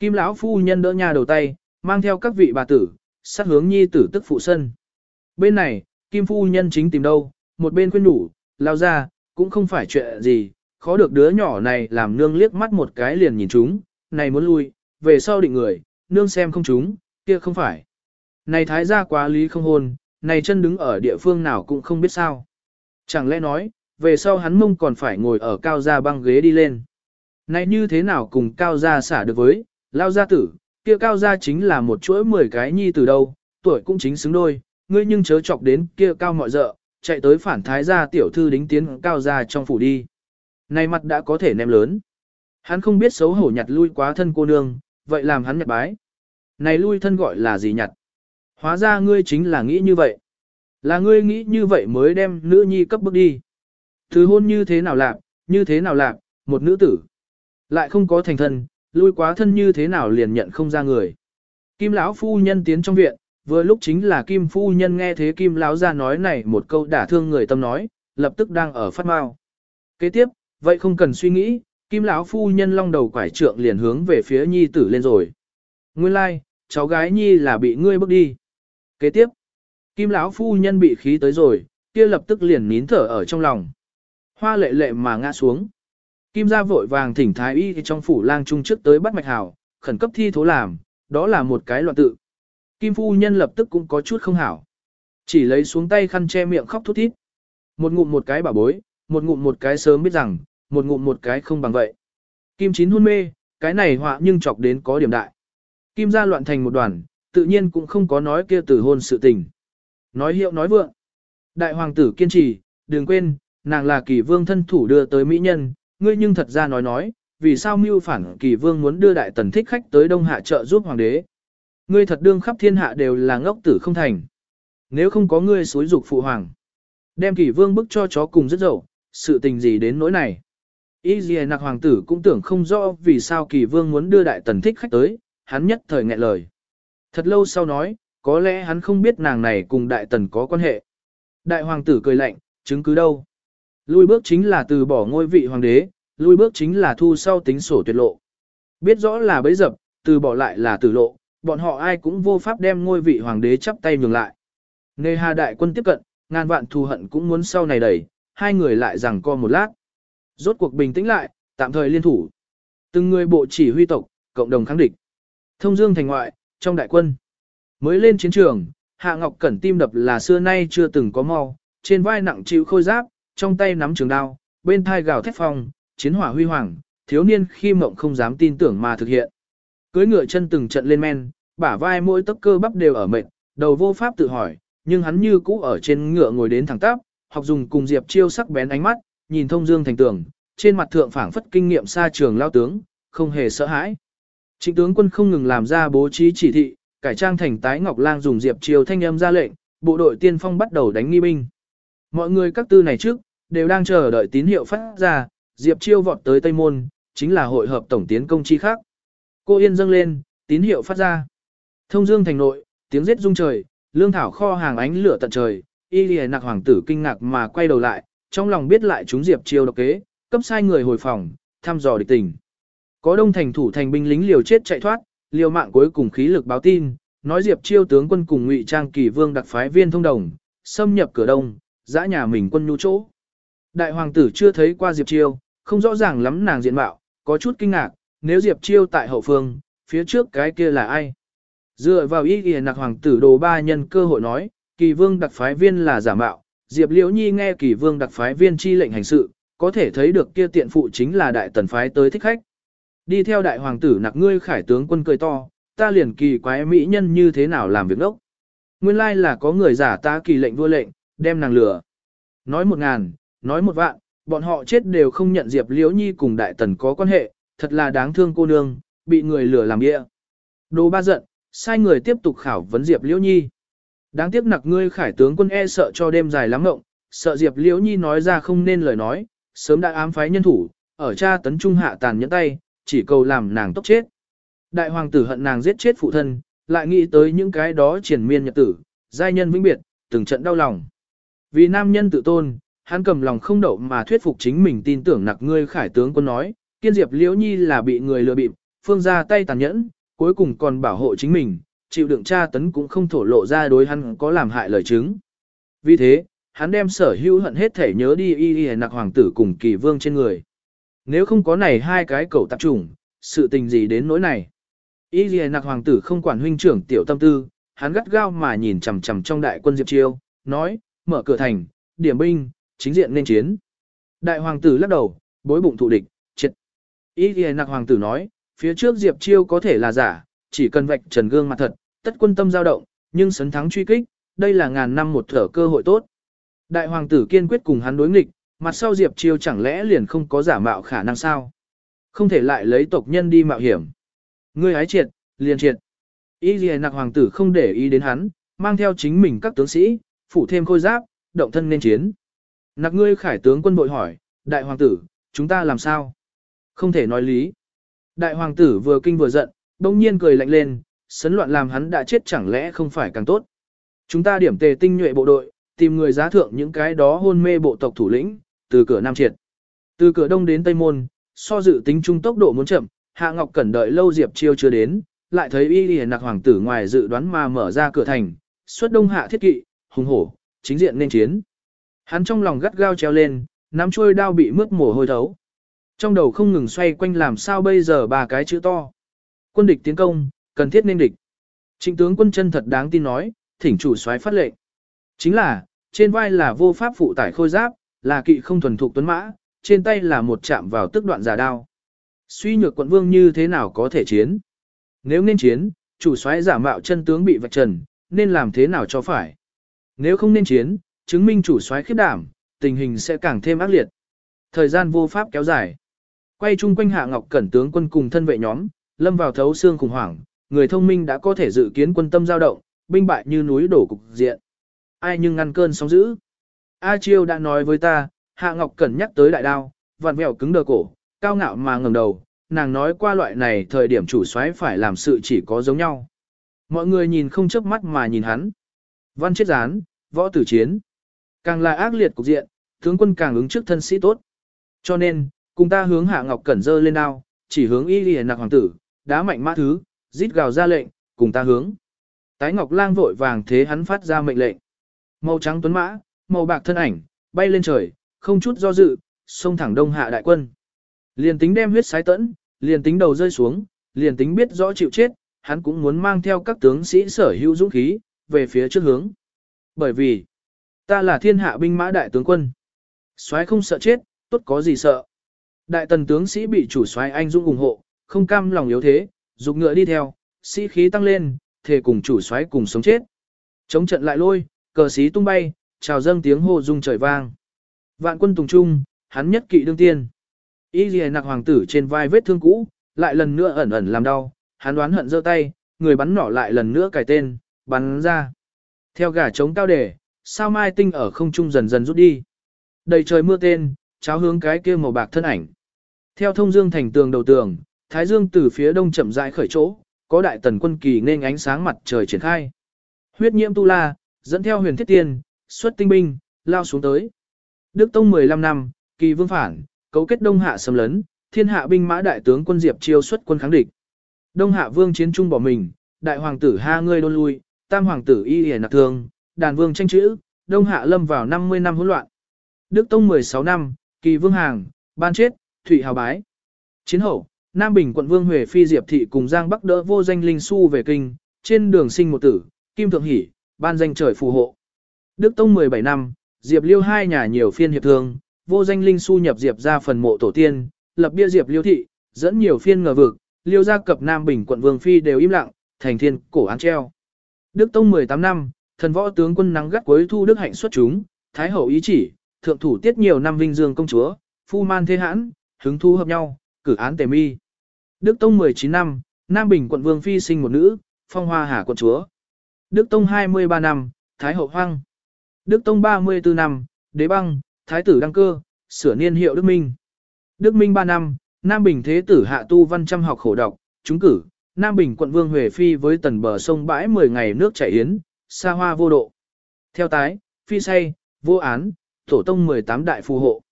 Kim lão phu nhân đỡ nhà đầu tay, mang theo các vị bà tử, sát hướng nhi tử tức phụ sân. Bên này, Kim phu nhân chính tìm đâu, một bên khuyên đủ lao ra, cũng không phải chuyện gì, khó được đứa nhỏ này làm nương liếc mắt một cái liền nhìn chúng, này muốn lui, về sau định người, nương xem không chúng, kia không phải. Này thái gia quá lý không hôn, này chân đứng ở địa phương nào cũng không biết sao. Chẳng lẽ nói, về sau hắn mông còn phải ngồi ở cao gia băng ghế đi lên. Này như thế nào cùng cao gia xả được với, lao gia tử, kia cao gia chính là một chuỗi mười cái nhi từ đâu, tuổi cũng chính xứng đôi, ngươi nhưng chớ chọc đến kia cao mọi dợ, chạy tới phản thái gia tiểu thư đính tiến cao gia trong phủ đi. Này mặt đã có thể ném lớn. Hắn không biết xấu hổ nhặt lui quá thân cô nương, vậy làm hắn nhặt bái. Này lui thân gọi là gì nhặt? Hóa ra ngươi chính là nghĩ như vậy. Là ngươi nghĩ như vậy mới đem nữ nhi cấp bước đi. Thứ hôn như thế nào lạc, như thế nào lạc, một nữ tử. Lại không có thành thân, lui quá thân như thế nào liền nhận không ra người. Kim lão phu nhân tiến trong viện, vừa lúc chính là Kim phu nhân nghe thế Kim lão ra nói này một câu đả thương người tâm nói, lập tức đang ở phát mau. Kế tiếp, vậy không cần suy nghĩ, Kim lão phu nhân long đầu quải trượng liền hướng về phía nhi tử lên rồi. Nguyên lai, like, cháu gái nhi là bị ngươi bước đi. Kế tiếp, Kim lão phu nhân bị khí tới rồi, kia lập tức liền nín thở ở trong lòng. Hoa lệ lệ mà ngã xuống. Kim gia vội vàng thỉnh thái y trong phủ lang trung trước tới bắt mạch hảo, khẩn cấp thi thố làm, đó là một cái loạn tự. Kim phu nhân lập tức cũng có chút không hảo. Chỉ lấy xuống tay khăn che miệng khóc thút thít. Một ngụm một cái bảo bối, một ngụm một cái sớm biết rằng, một ngụm một cái không bằng vậy. Kim chín hôn mê, cái này họa nhưng chọc đến có điểm đại. Kim gia loạn thành một đoàn, tự nhiên cũng không có nói kia tử hôn sự tình. Nói hiệu nói vượng. Đại hoàng tử kiên trì, đừng quên, nàng là kỳ vương thân thủ đưa tới mỹ nhân, ngươi nhưng thật ra nói nói, vì sao mưu phản kỳ vương muốn đưa đại tần thích khách tới đông hạ trợ giúp hoàng đế. Ngươi thật đương khắp thiên hạ đều là ngốc tử không thành. Nếu không có ngươi xúi dục phụ hoàng, đem kỳ vương bức cho chó cùng rất dậu, sự tình gì đến nỗi này. Ý gì nặc hoàng tử cũng tưởng không rõ vì sao kỳ vương muốn đưa đại tần thích khách tới, hắn nhất thời nghẹn lời. Thật lâu sau nói, có lẽ hắn không biết nàng này cùng đại tần có quan hệ. Đại hoàng tử cười lạnh, chứng cứ đâu? Lui bước chính là từ bỏ ngôi vị hoàng đế, lui bước chính là thu sau tính sổ tuyệt lộ. Biết rõ là bấy dập, từ bỏ lại là tử lộ, bọn họ ai cũng vô pháp đem ngôi vị hoàng đế chắp tay nhường lại. Nề hà đại quân tiếp cận, ngàn vạn thù hận cũng muốn sau này đẩy, hai người lại rằng co một lát. Rốt cuộc bình tĩnh lại, tạm thời liên thủ. Từng người bộ chỉ huy tộc, cộng đồng kháng địch. Thông dương thành ngoại, trong đại quân. Mới lên chiến trường, Hạ Ngọc Cẩn tim đập là xưa nay chưa từng có mau, trên vai nặng chịu khôi giáp, trong tay nắm trường đao, bên thai gào thét phong, chiến hỏa huy hoàng, thiếu niên khi mộng không dám tin tưởng mà thực hiện. Cưới ngựa chân từng trận lên men, bả vai mỗi tấc cơ bắp đều ở mệt, đầu vô pháp tự hỏi, nhưng hắn như cũ ở trên ngựa ngồi đến thẳng tắp, học dùng cùng Diệp Chiêu sắc bén ánh mắt, nhìn thông dương thành tường, trên mặt thượng phảng phất kinh nghiệm xa trường lao tướng, không hề sợ hãi. Trịnh tướng quân không ngừng làm ra bố trí chỉ thị, cải trang thành tái ngọc lang dùng Diệp chiều thanh âm ra lệnh, bộ đội tiên phong bắt đầu đánh nghi binh. Mọi người các tư này trước, đều đang chờ đợi tín hiệu phát ra, Diệp Chiêu vọt tới Tây Môn, chính là hội hợp tổng tiến công chi khác. Cô Yên dâng lên, tín hiệu phát ra. Thông dương thành nội, tiếng giết rung trời, lương thảo kho hàng ánh lửa tận trời, y lìa nạc hoàng tử kinh ngạc mà quay đầu lại, trong lòng biết lại chúng Diệp Chiêu độc kế, cấp sai người hồi phòng, thăm dò địch tình. Có đông thành thủ thành binh lính liều chết chạy thoát, liều mạng cuối cùng khí lực báo tin, nói Diệp Chiêu tướng quân cùng Ngụy Trang Kỳ Vương đặc phái viên thông đồng, xâm nhập cửa đông, dã nhà mình quân nhu chỗ. Đại hoàng tử chưa thấy qua Diệp Chiêu, không rõ ràng lắm nàng diện mạo, có chút kinh ngạc, nếu Diệp Chiêu tại hậu phương, phía trước cái kia là ai? Dựa vào ý nghĩa nặc hoàng tử đồ ba nhân cơ hội nói, kỳ vương đặc phái viên là giả mạo, Diệp Liễu Nhi nghe kỳ vương đặc phái viên chi lệnh hành sự, có thể thấy được kia tiện phụ chính là đại tần phái tới thích khách. Đi theo đại hoàng tử nặc ngươi khải tướng quân cười to, ta liền kỳ quái mỹ nhân như thế nào làm việc đốc. Nguyên lai là có người giả ta kỳ lệnh vua lệnh, đem nàng lừa. Nói một ngàn, nói một vạn, bọn họ chết đều không nhận Diệp Liễu Nhi cùng đại tần có quan hệ, thật là đáng thương cô nương, bị người lừa làm địa. Đồ ba giận, sai người tiếp tục khảo vấn Diệp Liễu Nhi. Đáng tiếc nặc ngươi khải tướng quân e sợ cho đêm dài lắm ngộng, sợ Diệp Liễu Nhi nói ra không nên lời nói, sớm đã ám phái nhân thủ, ở cha tấn trung hạ tàn nhẫn tay, chỉ cầu làm nàng tốc chết. Đại hoàng tử hận nàng giết chết phụ thân, lại nghĩ tới những cái đó triển miên nhật tử, giai nhân vĩnh biệt, từng trận đau lòng. Vì nam nhân tự tôn, hắn cầm lòng không đậu mà thuyết phục chính mình tin tưởng nặc ngươi khải tướng quân nói, kiên diệp liễu nhi là bị người lừa bịp, phương ra tay tàn nhẫn, cuối cùng còn bảo hộ chính mình, chịu đựng tra tấn cũng không thổ lộ ra đối hắn có làm hại lời chứng. Vì thế, hắn đem sở hữu hận hết thể nhớ đi y y nặc hoàng tử cùng kỳ vương trên người. Nếu không có này hai cái cầu tạp trùng, sự tình gì đến nỗi này. Y y nạc hoàng tử không quản huynh trưởng tiểu tâm tư, hắn gắt gao mà nhìn chằm chằm trong đại quân Diệp Chiêu, nói, mở cửa thành, điểm binh, chính diện nên chiến. Đại hoàng tử lắc đầu, bối bụng thụ địch, triệt. Y ghi nạc hoàng tử nói, phía trước Diệp Chiêu có thể là giả, chỉ cần vạch trần gương mặt thật, tất quân tâm dao động, nhưng sấn thắng truy kích, đây là ngàn năm một thở cơ hội tốt. Đại hoàng tử kiên quyết cùng hắn đối nghịch, mặt sau Diệp Chiêu chẳng lẽ liền không có giả mạo khả năng sao? Không thể lại lấy tộc nhân đi mạo hiểm. Ngươi hái triệt, liền triệt. Y Lì nặc hoàng tử không để ý đến hắn, mang theo chính mình các tướng sĩ, phủ thêm khôi giáp, động thân nên chiến. Nặc ngươi khải tướng quân bội hỏi, đại hoàng tử, chúng ta làm sao? Không thể nói lý. Đại hoàng tử vừa kinh vừa giận, bỗng nhiên cười lạnh lên, sấn loạn làm hắn đã chết chẳng lẽ không phải càng tốt. Chúng ta điểm tề tinh nhuệ bộ đội, tìm người giá thượng những cái đó hôn mê bộ tộc thủ lĩnh, từ cửa Nam triệt. Từ cửa Đông đến Tây Môn, so dự tính trung tốc độ muốn chậm, Hạ Ngọc Cẩn đợi lâu Diệp Chiêu chưa đến, lại thấy Y Lì Nặc Hoàng tử ngoài dự đoán mà mở ra cửa thành, xuất đông hạ thiết kỵ, hùng hổ, chính diện nên chiến. Hắn trong lòng gắt gao treo lên, nắm chuôi đao bị mướt mồ hôi thấu. Trong đầu không ngừng xoay quanh làm sao bây giờ ba cái chữ to. Quân địch tiến công, cần thiết nên địch. Trịnh tướng quân chân thật đáng tin nói, thỉnh chủ soái phát lệnh. Chính là, trên vai là vô pháp phụ tải khôi giáp, là kỵ không thuần thục tuấn mã, trên tay là một chạm vào tức đoạn giả đao. Suy nhược quận vương như thế nào có thể chiến? Nếu nên chiến, chủ soái giả mạo chân tướng bị vạch trần, nên làm thế nào cho phải? Nếu không nên chiến, chứng minh chủ soái khiếp đảm, tình hình sẽ càng thêm ác liệt. Thời gian vô pháp kéo dài. Quay chung quanh Hạ Ngọc Cẩn tướng quân cùng thân vệ nhóm, lâm vào thấu xương khủng hoảng, người thông minh đã có thể dự kiến quân tâm dao động, binh bại như núi đổ cục diện. Ai nhưng ngăn cơn sóng dữ. A Chiêu đã nói với ta, Hạ Ngọc Cẩn nhắc tới đại đao, vặn vẹo cứng đờ cổ, cao ngạo mà ngẩng đầu, nàng nói qua loại này thời điểm chủ soái phải làm sự chỉ có giống nhau. Mọi người nhìn không chớp mắt mà nhìn hắn. Văn chết gián, võ tử chiến. Càng là ác liệt cục diện, tướng quân càng ứng trước thân sĩ tốt. Cho nên, cùng ta hướng Hạ Ngọc Cẩn dơ lên đao, chỉ hướng y lìa nặc hoàng tử, đá mạnh mã thứ, rít gào ra lệnh, cùng ta hướng. Tái Ngọc Lang vội vàng thế hắn phát ra mệnh lệnh. Màu trắng tuấn mã, màu bạc thân ảnh, bay lên trời, không chút do dự, xông thẳng đông hạ đại quân. Liền tính đem huyết sái tẫn, liền tính đầu rơi xuống, liền tính biết rõ chịu chết, hắn cũng muốn mang theo các tướng sĩ sở hữu dũng khí, về phía trước hướng. Bởi vì, ta là thiên hạ binh mã đại tướng quân. soái không sợ chết, tốt có gì sợ. Đại tần tướng sĩ bị chủ soái anh dũng ủng hộ, không cam lòng yếu thế, dục ngựa đi theo, sĩ khí tăng lên, thề cùng chủ soái cùng sống chết. Chống trận lại lôi, cờ sĩ tung bay, chào dâng tiếng hô rung trời vang. Vạn quân tùng trung, hắn nhất kỵ đương tiên. Y lìa nặc hoàng tử trên vai vết thương cũ, lại lần nữa ẩn ẩn làm đau, hắn đoán hận giơ tay, người bắn nỏ lại lần nữa cài tên, bắn ra. Theo gà trống cao đề, sao mai tinh ở không trung dần dần rút đi. Đầy trời mưa tên, cháo hướng cái kia màu bạc thân ảnh. Theo thông dương thành tường đầu tường, thái dương từ phía đông chậm rãi khởi chỗ, có đại tần quân kỳ nên ánh sáng mặt trời triển khai. Huyết nhiễm tu la, dẫn theo huyền thiết tiên, xuất tinh binh, lao xuống tới. Đức Tông 15 năm, kỳ vương phản, cấu kết Đông Hạ xâm lấn, thiên hạ binh mã đại tướng quân Diệp chiêu xuất quân kháng địch. Đông Hạ vương chiến trung bỏ mình, đại hoàng tử ha ngươi đôn lui, tam hoàng tử y hề nạc thương, đàn vương tranh chữ, Đông Hạ lâm vào 50 năm hỗn loạn. Đức Tông 16 năm, kỳ vương hàng, ban chết, thủy hào bái. Chiến hậu, Nam Bình quận vương Huệ Phi Diệp Thị cùng Giang Bắc đỡ vô danh linh su về kinh, trên đường sinh một tử, Kim Thượng Hỷ, ban danh trời phù hộ. Đức Tông 17 năm, Diệp Liêu hai nhà nhiều phiên hiệp thương, vô danh linh su nhập Diệp ra phần mộ tổ tiên, lập bia Diệp Liêu thị, dẫn nhiều phiên ngờ vực, Liêu gia cập Nam Bình quận Vương Phi đều im lặng, thành thiên cổ án treo. Đức Tông 18 năm, thần võ tướng quân nắng gắt cuối thu đức hạnh xuất chúng, Thái hậu ý chỉ, thượng thủ tiết nhiều năm vinh dương công chúa, phu man thế hãn, hứng thu hợp nhau, cử án tề mi. Đức Tông 19 năm, Nam Bình quận Vương Phi sinh một nữ, phong hoa hà quận chúa. Đức Tông 23 năm, Thái hậu hoang. Đức Tông 34 năm, Đế băng, Thái tử đăng cơ, sửa niên hiệu Đức Minh. Đức Minh 3 năm, Nam Bình Thế tử hạ tu văn trăm học khổ đọc, trúng cử, Nam Bình quận Vương Huệ Phi với tần bờ sông bãi 10 ngày nước chảy yến, xa hoa vô độ. Theo tái, Phi say, vô án, tổ tông 18 đại phù hộ.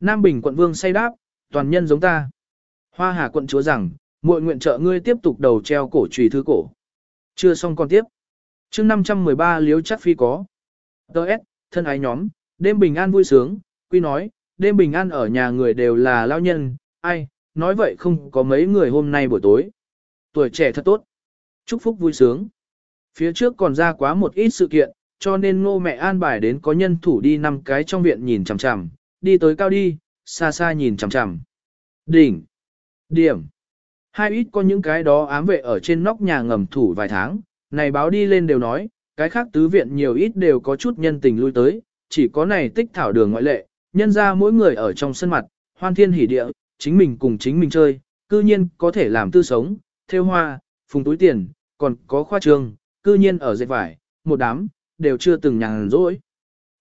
Nam Bình quận Vương say đáp, toàn nhân giống ta. Hoa Hà quận chúa rằng, muội nguyện trợ ngươi tiếp tục đầu treo cổ trùy thư cổ. Chưa xong con tiếp. chương 513 liếu chắc phi có. Đợt, thân ái nhóm, đêm bình an vui sướng, quy nói, đêm bình an ở nhà người đều là lao nhân, ai, nói vậy không có mấy người hôm nay buổi tối. Tuổi trẻ thật tốt. Chúc phúc vui sướng. Phía trước còn ra quá một ít sự kiện, cho nên ngô mẹ an bài đến có nhân thủ đi năm cái trong viện nhìn chằm chằm, đi tới cao đi, xa xa nhìn chằm chằm. Đỉnh. Điểm. Hai ít có những cái đó ám vệ ở trên nóc nhà ngầm thủ vài tháng, này báo đi lên đều nói, cái khác tứ viện nhiều ít đều có chút nhân tình lui tới, chỉ có này tích thảo đường ngoại lệ, nhân ra mỗi người ở trong sân mặt, hoan thiên hỉ địa, chính mình cùng chính mình chơi, cư nhiên có thể làm tư sống, theo hoa, phùng túi tiền, còn có khoa trường, cư nhiên ở dệt vải, một đám, đều chưa từng nhàn rỗi.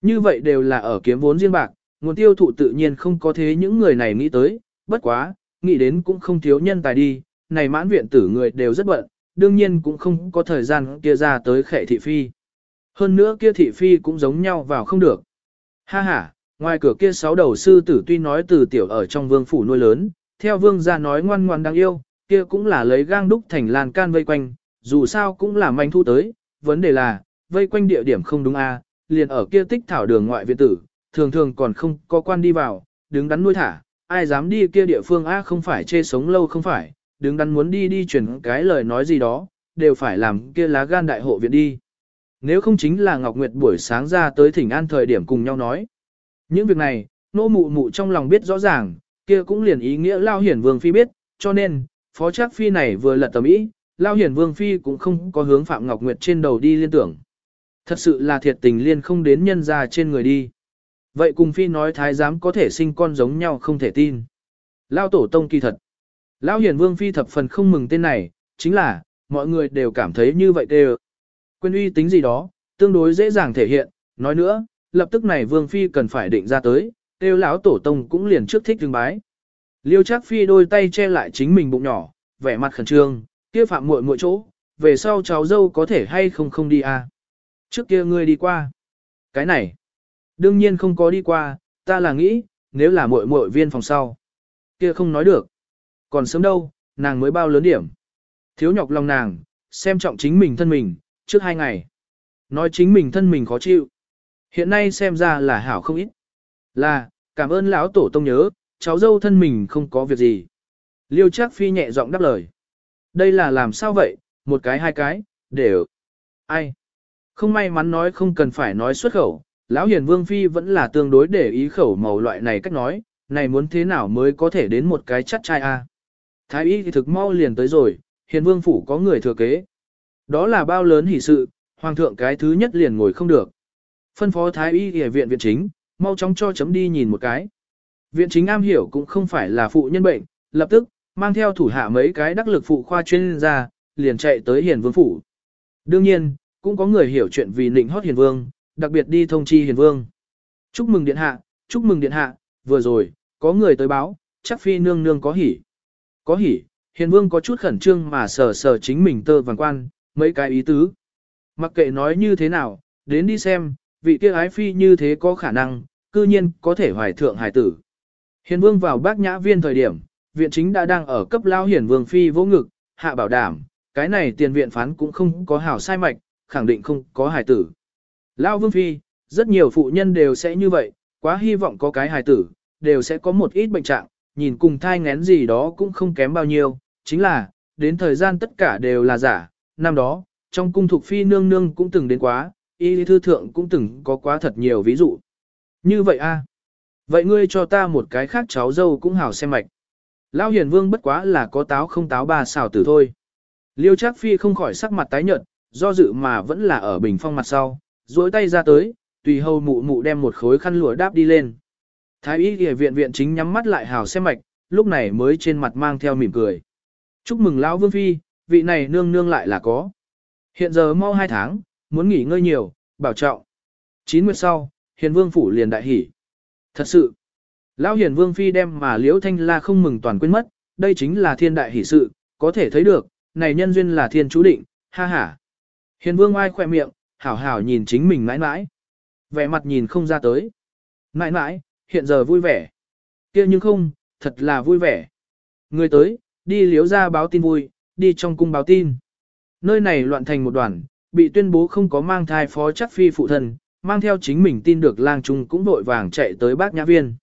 Như vậy đều là ở kiếm vốn riêng bạc, nguồn tiêu thụ tự nhiên không có thế những người này nghĩ tới, bất quá, nghĩ đến cũng không thiếu nhân tài đi, này mãn viện tử người đều rất bận, đương nhiên cũng không có thời gian kia ra tới khệ thị phi. Hơn nữa kia thị phi cũng giống nhau vào không được. Ha ha, ngoài cửa kia sáu đầu sư tử tuy nói từ tiểu ở trong vương phủ nuôi lớn, theo vương gia nói ngoan ngoan đáng yêu, kia cũng là lấy gang đúc thành làn can vây quanh, dù sao cũng là manh thu tới, vấn đề là, vây quanh địa điểm không đúng a, à, liền ở kia tích thảo đường ngoại viện tử, thường thường còn không có quan đi vào, đứng đắn nuôi thả, ai dám đi kia địa phương a không phải chê sống lâu không phải, đứng đắn muốn đi đi truyền cái lời nói gì đó, đều phải làm kia lá gan đại hộ viện đi. Nếu không chính là Ngọc Nguyệt buổi sáng ra tới thỉnh an thời điểm cùng nhau nói. Những việc này, nô mụ mụ trong lòng biết rõ ràng, kia cũng liền ý nghĩa Lao Hiển Vương Phi biết, cho nên, Phó Trác Phi này vừa lật tầm ý, Lao Hiển Vương Phi cũng không có hướng Phạm Ngọc Nguyệt trên đầu đi liên tưởng. Thật sự là thiệt tình liên không đến nhân ra trên người đi. Vậy cùng Phi nói thái giám có thể sinh con giống nhau không thể tin. Lao Tổ Tông kỳ thật. Lão Hiển Vương Phi thập phần không mừng tên này, chính là, mọi người đều cảm thấy như vậy đều. Quyền uy tính gì đó, tương đối dễ dàng thể hiện, nói nữa, lập tức này Vương Phi cần phải định ra tới, tiêu lão tổ tông cũng liền trước thích tương bái. Liêu Trác Phi đôi tay che lại chính mình bụng nhỏ, vẻ mặt khẩn trương, kia phạm muội muội chỗ, về sau cháu dâu có thể hay không không đi à. Trước kia ngươi đi qua. Cái này, đương nhiên không có đi qua, ta là nghĩ, nếu là muội muội viên phòng sau. Kia không nói được. Còn sớm đâu, nàng mới bao lớn điểm. Thiếu nhọc lòng nàng, xem trọng chính mình thân mình, trước hai ngày. Nói chính mình thân mình khó chịu. Hiện nay xem ra là hảo không ít. Là, cảm ơn lão tổ tông nhớ, cháu dâu thân mình không có việc gì. Liêu Trác Phi nhẹ giọng đáp lời. Đây là làm sao vậy, một cái hai cái, đều. Ai? Không may mắn nói không cần phải nói xuất khẩu, lão hiền vương phi vẫn là tương đối để ý khẩu màu loại này cách nói, này muốn thế nào mới có thể đến một cái chắc trai a? Thái y thì thực mau liền tới rồi, hiền vương phủ có người thừa kế. Đó là bao lớn hỷ sự, hoàng thượng cái thứ nhất liền ngồi không được. Phân phó thái y y viện viện chính, mau chóng cho chấm đi nhìn một cái. Viện chính am hiểu cũng không phải là phụ nhân bệnh, lập tức, mang theo thủ hạ mấy cái đắc lực phụ khoa chuyên gia, liền chạy tới hiền vương phủ. Đương nhiên, cũng có người hiểu chuyện vì nịnh hót hiền vương, đặc biệt đi thông chi hiền vương. Chúc mừng điện hạ, chúc mừng điện hạ, vừa rồi, có người tới báo, chắc phi nương nương có hỉ. Có hỉ, hiền vương có chút khẩn trương mà sờ sờ chính mình tơ vàng quan, mấy cái ý tứ. Mặc kệ nói như thế nào, đến đi xem, vị kia ái phi như thế có khả năng, cư nhiên có thể hoài thượng hải tử. Hiền vương vào bác nhã viên thời điểm, viện chính đã đang ở cấp lao hiền vương phi vô ngực, hạ bảo đảm, cái này tiền viện phán cũng không có hảo sai mạch, khẳng định không có hải tử. Lao vương phi, rất nhiều phụ nhân đều sẽ như vậy, quá hy vọng có cái hài tử, đều sẽ có một ít bệnh trạng, nhìn cùng thai ngén gì đó cũng không kém bao nhiêu, chính là, đến thời gian tất cả đều là giả, năm đó, trong cung thuộc phi nương nương cũng từng đến quá, y lý thư thượng cũng từng có quá thật nhiều ví dụ. Như vậy a Vậy ngươi cho ta một cái khác cháu dâu cũng hảo xem mạch. lao hiền vương bất quá là có táo không táo ba xào tử thôi. Liêu Trác Phi không khỏi sắc mặt tái nhợt, do dự mà vẫn là ở bình phong mặt sau, duỗi tay ra tới, tùy hầu mụ mụ đem một khối khăn lụa đáp đi lên. Thái y y viện viện chính nhắm mắt lại hào xem mạch, lúc này mới trên mặt mang theo mỉm cười. Chúc mừng lão vương phi, vị này nương nương lại là có. Hiện giờ mau hai tháng, muốn nghỉ ngơi nhiều, bảo trọng. Chín nguyệt sau, hiền vương phủ liền đại hỉ. Thật sự, lão hiền vương phi đem mà liễu thanh la không mừng toàn quên mất, đây chính là thiên đại hỷ sự, có thể thấy được, này nhân duyên là thiên chú định, ha ha. Hiền vương ai khỏe miệng, hảo hảo nhìn chính mình mãi mãi. Vẻ mặt nhìn không ra tới. Mãi mãi, hiện giờ vui vẻ. kia nhưng không, thật là vui vẻ. Người tới, đi liếu ra báo tin vui, đi trong cung báo tin. Nơi này loạn thành một đoàn, bị tuyên bố không có mang thai phó chắc phi phụ thân, mang theo chính mình tin được lang trung cũng vội vàng chạy tới bác nhã viên.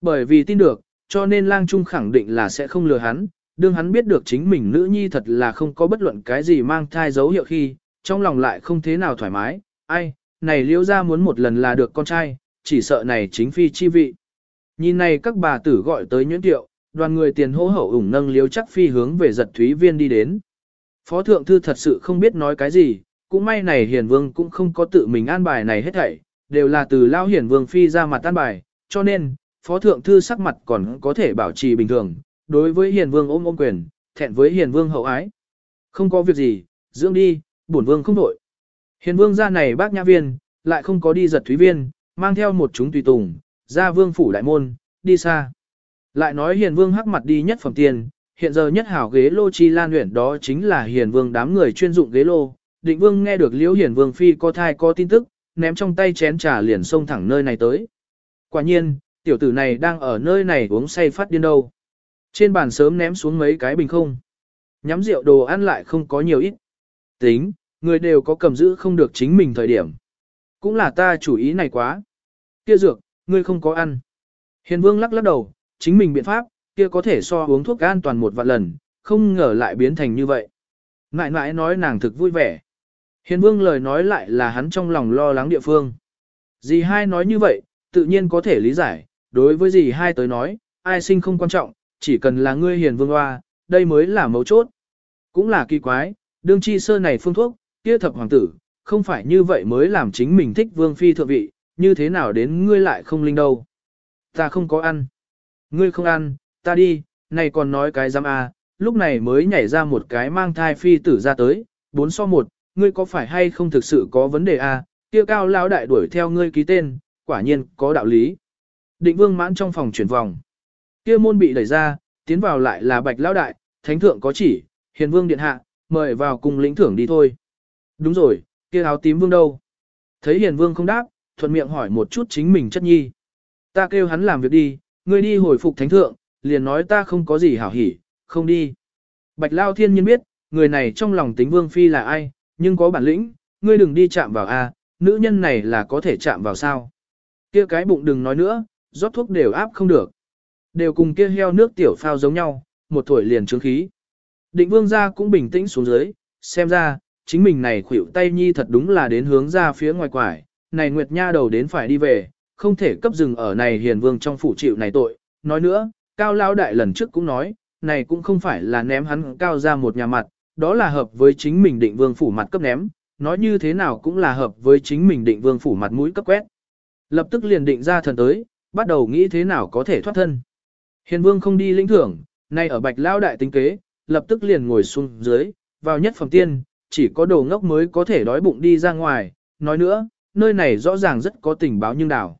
Bởi vì tin được, cho nên lang trung khẳng định là sẽ không lừa hắn, đương hắn biết được chính mình nữ nhi thật là không có bất luận cái gì mang thai dấu hiệu khi, trong lòng lại không thế nào thoải mái, ai, này liễu ra muốn một lần là được con trai, chỉ sợ này chính phi chi vị. Nhìn này các bà tử gọi tới nhuyễn tiệu, đoàn người tiền hô hậu ủng nâng liếu chắc phi hướng về giật thúy viên đi đến. Phó thượng thư thật sự không biết nói cái gì, cũng may này hiền vương cũng không có tự mình an bài này hết thảy, đều là từ lao hiền vương phi ra mặt an bài, cho nên, phó thượng thư sắc mặt còn có thể bảo trì bình thường, đối với hiền vương ôm ôm quyền, thẹn với hiền vương hậu ái. Không có việc gì, dưỡng đi, bổn vương không đổi. Hiền vương ra này bác nhã viên, lại không có đi giật thúy viên, mang theo một chúng tùy tùng, ra vương phủ đại môn, đi xa. Lại nói hiền vương hắc mặt đi nhất phẩm tiền, hiện giờ nhất hảo ghế lô chi lan huyện đó chính là hiền vương đám người chuyên dụng ghế lô. Định vương nghe được liễu hiền vương phi có thai có tin tức, ném trong tay chén trà liền xông thẳng nơi này tới. Quả nhiên, tiểu tử này đang ở nơi này uống say phát điên đâu. Trên bàn sớm ném xuống mấy cái bình không. Nhắm rượu đồ ăn lại không có nhiều ít. Tính, người đều có cầm giữ không được chính mình thời điểm. Cũng là ta chủ ý này quá. Kia dược, ngươi không có ăn. Hiền vương lắc lắc đầu, chính mình biện pháp, kia có thể so uống thuốc an toàn một vạn lần, không ngờ lại biến thành như vậy. Nãi nãi nói nàng thực vui vẻ. Hiền vương lời nói lại là hắn trong lòng lo lắng địa phương. Dì hai nói như vậy, tự nhiên có thể lý giải, đối với dì hai tới nói, ai sinh không quan trọng, chỉ cần là ngươi hiền vương hoa, đây mới là mấu chốt. Cũng là kỳ quái, đương chi sơ này phương thuốc, kia thập hoàng tử, không phải như vậy mới làm chính mình thích vương phi thượng vị, như thế nào đến ngươi lại không linh đâu. Ta không có ăn. Ngươi không ăn, ta đi, này còn nói cái giam à, lúc này mới nhảy ra một cái mang thai phi tử ra tới, bốn so một, ngươi có phải hay không thực sự có vấn đề à? Kia cao lão đại đuổi theo ngươi ký tên, quả nhiên có đạo lý. Định vương mãn trong phòng chuyển vòng. Kia môn bị đẩy ra, tiến vào lại là bạch lão đại, thánh thượng có chỉ, hiền vương điện hạ, mời vào cùng lĩnh thưởng đi thôi. Đúng rồi, kia áo tím vương đâu? Thấy hiền vương không đáp, thuận miệng hỏi một chút chính mình chất nhi. Ta kêu hắn làm việc đi, ngươi đi hồi phục thánh thượng, liền nói ta không có gì hảo hỉ, không đi. Bạch Lao Thiên Nhiên biết, người này trong lòng tính vương phi là ai, nhưng có bản lĩnh, ngươi đừng đi chạm vào a, nữ nhân này là có thể chạm vào sao. Kia cái bụng đừng nói nữa, rót thuốc đều áp không được. Đều cùng kia heo nước tiểu phao giống nhau, một tuổi liền trướng khí. Định vương gia cũng bình tĩnh xuống dưới, xem ra, chính mình này khuỷu tay nhi thật đúng là đến hướng ra phía ngoài quải, này Nguyệt Nha đầu đến phải đi về, không thể cấp dừng ở này hiền vương trong phủ chịu này tội. Nói nữa, Cao Lao Đại lần trước cũng nói, này cũng không phải là ném hắn cao ra một nhà mặt, đó là hợp với chính mình định vương phủ mặt cấp ném, nói như thế nào cũng là hợp với chính mình định vương phủ mặt mũi cấp quét. Lập tức liền định ra thần tới, bắt đầu nghĩ thế nào có thể thoát thân. Hiền vương không đi lĩnh thưởng, nay ở bạch lao đại tính kế, lập tức liền ngồi xuống dưới, vào nhất phẩm tiên, chỉ có đồ ngốc mới có thể đói bụng đi ra ngoài, nói nữa, nơi này rõ ràng rất có tình báo nhưng đảo.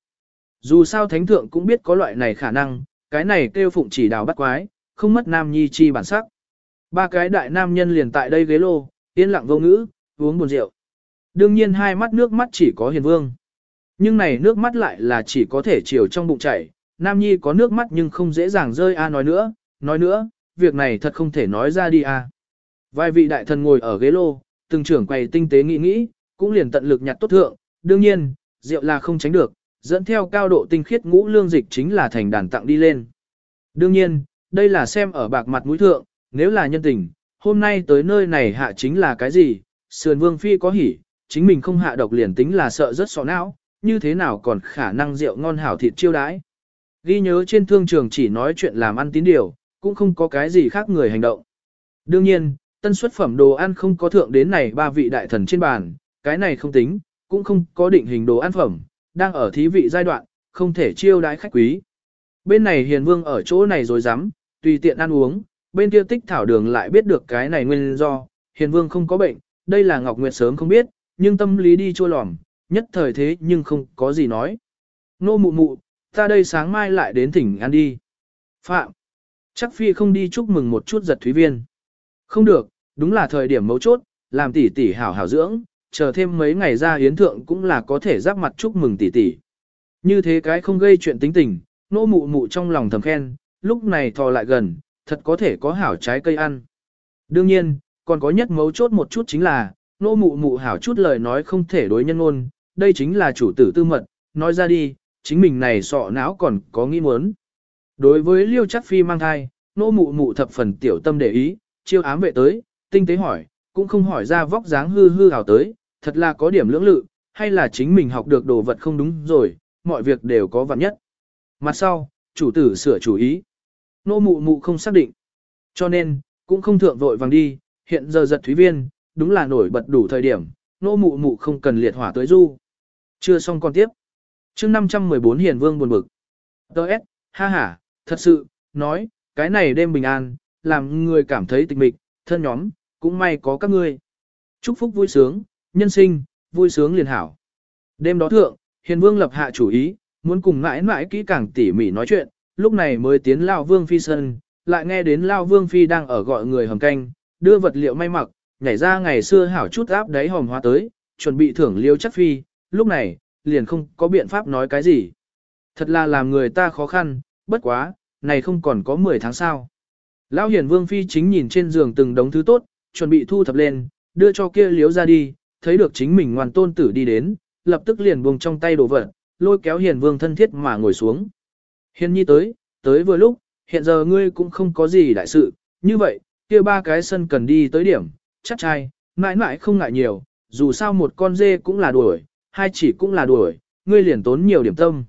Dù sao thánh thượng cũng biết có loại này khả năng, cái này kêu phụng chỉ đào bắt quái, không mất nam nhi chi bản sắc. Ba cái đại nam nhân liền tại đây ghế lô, yên lặng vô ngữ, uống buồn rượu. Đương nhiên hai mắt nước mắt chỉ có hiền vương. Nhưng này nước mắt lại là chỉ có thể chiều trong bụng chảy, nam nhi có nước mắt nhưng không dễ dàng rơi a à nói nữa, nói nữa, việc này thật không thể nói ra đi a. À. Vài vị đại thần ngồi ở ghế lô, từng trưởng quầy tinh tế nghĩ nghĩ, cũng liền tận lực nhặt tốt thượng, đương nhiên, rượu là không tránh được, dẫn theo cao độ tinh khiết ngũ lương dịch chính là thành đàn tặng đi lên. Đương nhiên, đây là xem ở bạc mặt mũi thượng, nếu là nhân tình, hôm nay tới nơi này hạ chính là cái gì, sườn vương phi có hỉ, chính mình không hạ độc liền tính là sợ rất sọ não, như thế nào còn khả năng rượu ngon hảo thịt chiêu đãi. Ghi nhớ trên thương trường chỉ nói chuyện làm ăn tín điều, cũng không có cái gì khác người hành động. Đương nhiên, tân xuất phẩm đồ ăn không có thượng đến này ba vị đại thần trên bàn, cái này không tính, cũng không có định hình đồ ăn phẩm, đang ở thí vị giai đoạn, không thể chiêu đãi khách quý. Bên này hiền vương ở chỗ này rồi dám, tùy tiện ăn uống, bên kia tích thảo đường lại biết được cái này nguyên do, hiền vương không có bệnh, đây là Ngọc Nguyệt sớm không biết, nhưng tâm lý đi chua lòm, nhất thời thế nhưng không có gì nói. Nô mụ mụ, ta đây sáng mai lại đến thỉnh ăn đi. Phạm, chắc phi không đi chúc mừng một chút giật thúy viên. Không được, đúng là thời điểm mấu chốt, làm tỷ tỷ hảo hảo dưỡng, chờ thêm mấy ngày ra hiến thượng cũng là có thể giáp mặt chúc mừng tỷ tỷ. Như thế cái không gây chuyện tính tình, nô mụ mụ trong lòng thầm khen, lúc này thò lại gần, thật có thể có hảo trái cây ăn. Đương nhiên, còn có nhất mấu chốt một chút chính là, nô mụ mụ hảo chút lời nói không thể đối nhân ngôn, đây chính là chủ tử tư mật, nói ra đi, chính mình này sọ não còn có nghĩ muốn. Đối với liêu chắc phi mang thai, nô mụ mụ thập phần tiểu tâm để ý, chiêu ám vệ tới, tinh tế hỏi, cũng không hỏi ra vóc dáng hư hư hảo tới, thật là có điểm lưỡng lự, hay là chính mình học được đồ vật không đúng rồi, mọi việc đều có vặn nhất. Mặt sau, chủ tử sửa chủ ý. Nô mụ mụ không xác định. Cho nên, cũng không thượng vội vàng đi, hiện giờ giật thúy viên, đúng là nổi bật đủ thời điểm, nô mụ mụ không cần liệt hỏa tới du. Chưa xong còn tiếp. chương 514 Hiền Vương buồn bực. Đợt, ha ha, thật sự, nói, cái này đêm bình an, làm người cảm thấy tịch mịch, thân nhóm, cũng may có các ngươi. Chúc phúc vui sướng, nhân sinh, vui sướng liền hảo. Đêm đó thượng, hiền vương lập hạ chủ ý, muốn cùng mãi mãi kỹ càng tỉ mỉ nói chuyện, lúc này mới tiến Lao Vương Phi sân, lại nghe đến Lao Vương Phi đang ở gọi người hầm canh, đưa vật liệu may mặc, nhảy ra ngày xưa hảo chút áp đáy hòm hóa tới, chuẩn bị thưởng liêu chắc Phi, lúc này, liền không có biện pháp nói cái gì. Thật là làm người ta khó khăn, bất quá, này không còn có 10 tháng sao Lão Hiền Vương Phi chính nhìn trên giường từng đống thứ tốt, chuẩn bị thu thập lên, đưa cho kia liếu ra đi, thấy được chính mình ngoan tôn tử đi đến, lập tức liền buông trong tay đồ vật, lôi kéo Hiền Vương thân thiết mà ngồi xuống. Hiền Nhi tới, tới vừa lúc, hiện giờ ngươi cũng không có gì đại sự, như vậy, kia ba cái sân cần đi tới điểm, chắc trai, mãi mãi không ngại nhiều, dù sao một con dê cũng là đuổi, hai chỉ cũng là đuổi, ngươi liền tốn nhiều điểm tâm.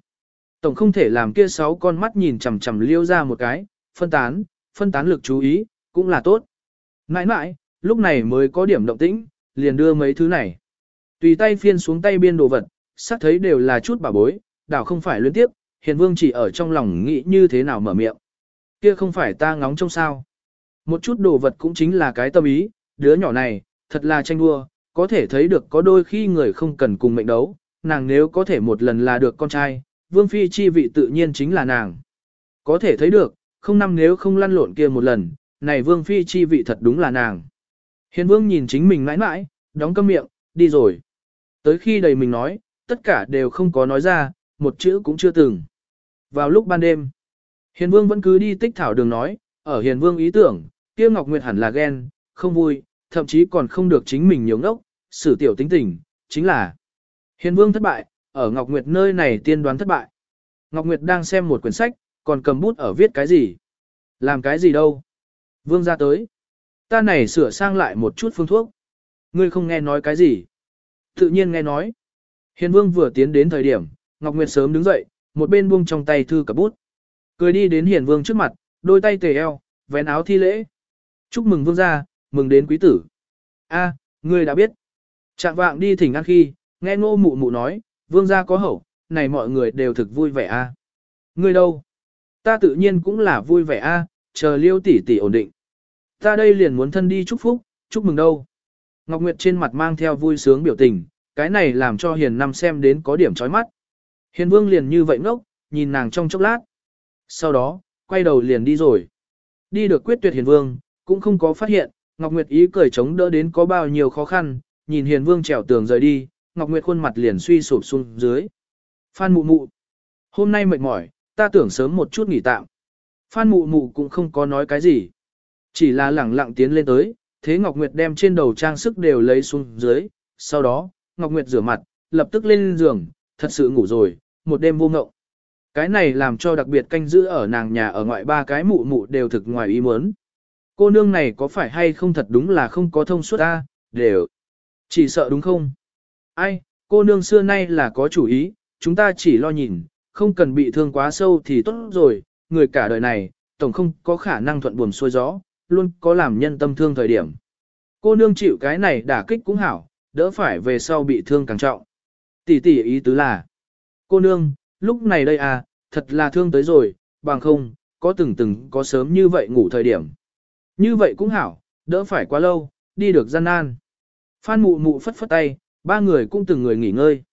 Tổng không thể làm kia sáu con mắt nhìn chằm chằm liêu ra một cái, phân tán, phân tán lực chú ý, cũng là tốt. Mãi mãi, lúc này mới có điểm động tĩnh, liền đưa mấy thứ này. Tùy tay phiên xuống tay biên đồ vật, sắc thấy đều là chút bà bối, đảo không phải liên tiếp, hiền vương chỉ ở trong lòng nghĩ như thế nào mở miệng. Kia không phải ta ngóng trông sao. Một chút đồ vật cũng chính là cái tâm ý, đứa nhỏ này, thật là tranh đua, có thể thấy được có đôi khi người không cần cùng mệnh đấu, nàng nếu có thể một lần là được con trai, vương phi chi vị tự nhiên chính là nàng. Có thể thấy được, không năm nếu không lăn lộn kia một lần, này vương phi chi vị thật đúng là nàng. Hiền vương nhìn chính mình mãi mãi, đóng câm miệng, đi rồi. Tới khi đầy mình nói, tất cả đều không có nói ra, một chữ cũng chưa từng. Vào lúc ban đêm, Hiền vương vẫn cứ đi tích thảo đường nói, ở hiền vương ý tưởng, kia Ngọc Nguyệt hẳn là ghen, không vui, thậm chí còn không được chính mình nhiều ngốc, xử tiểu tính tình, chính là Hiền vương thất bại, ở Ngọc Nguyệt nơi này tiên đoán thất bại. Ngọc Nguyệt đang xem một quyển sách, còn cầm bút ở viết cái gì? Làm cái gì đâu? Vương ra tới. Ta này sửa sang lại một chút phương thuốc. Ngươi không nghe nói cái gì? Tự nhiên nghe nói. Hiền vương vừa tiến đến thời điểm, Ngọc Nguyệt sớm đứng dậy, một bên buông trong tay thư cặp bút. Cười đi đến hiền vương trước mặt, đôi tay tề eo, vén áo thi lễ. Chúc mừng vương gia, mừng đến quý tử. A, ngươi đã biết. Trạng vạng đi thỉnh ăn khi, nghe ngô mụ mụ nói, vương gia có hậu, này mọi người đều thực vui vẻ a. Ngươi đâu? Ta tự nhiên cũng là vui vẻ a, chờ liêu tỷ tỷ ổn định. Ta đây liền muốn thân đi chúc phúc, chúc mừng đâu. Ngọc Nguyệt trên mặt mang theo vui sướng biểu tình, cái này làm cho hiền năm xem đến có điểm chói mắt. Hiền vương liền như vậy ngốc, nhìn nàng trong chốc lát. Sau đó, quay đầu liền đi rồi. Đi được quyết tuyệt hiền vương, cũng không có phát hiện, Ngọc Nguyệt ý cười chống đỡ đến có bao nhiêu khó khăn, nhìn hiền vương trèo tường rời đi, Ngọc Nguyệt khuôn mặt liền suy sụp xuống dưới. Phan mụ mụ. Hôm nay mệt mỏi, ta tưởng sớm một chút nghỉ tạm. Phan mụ mụ cũng không có nói cái gì. Chỉ là lẳng lặng tiến lên tới, thế Ngọc Nguyệt đem trên đầu trang sức đều lấy xuống dưới. Sau đó, Ngọc Nguyệt rửa mặt, lập tức lên giường, thật sự ngủ rồi, một đêm vô ngộng. Cái này làm cho đặc biệt canh giữ ở nàng nhà ở ngoại ba cái mụ mụ đều thực ngoài ý muốn. Cô nương này có phải hay không thật đúng là không có thông suốt ta, đều. Chỉ sợ đúng không? Ai, cô nương xưa nay là có chủ ý, chúng ta chỉ lo nhìn, không cần bị thương quá sâu thì tốt rồi, người cả đời này, tổng không có khả năng thuận buồm xuôi gió, luôn có làm nhân tâm thương thời điểm. Cô nương chịu cái này đả kích cũng hảo, đỡ phải về sau bị thương càng trọng. Tỷ tỷ ý tứ là, cô nương, lúc này đây à, thật là thương tới rồi, bằng không, có từng từng có sớm như vậy ngủ thời điểm. Như vậy cũng hảo, đỡ phải quá lâu, đi được gian nan. Phan mụ mụ phất phất tay, ba người cũng từng người nghỉ ngơi.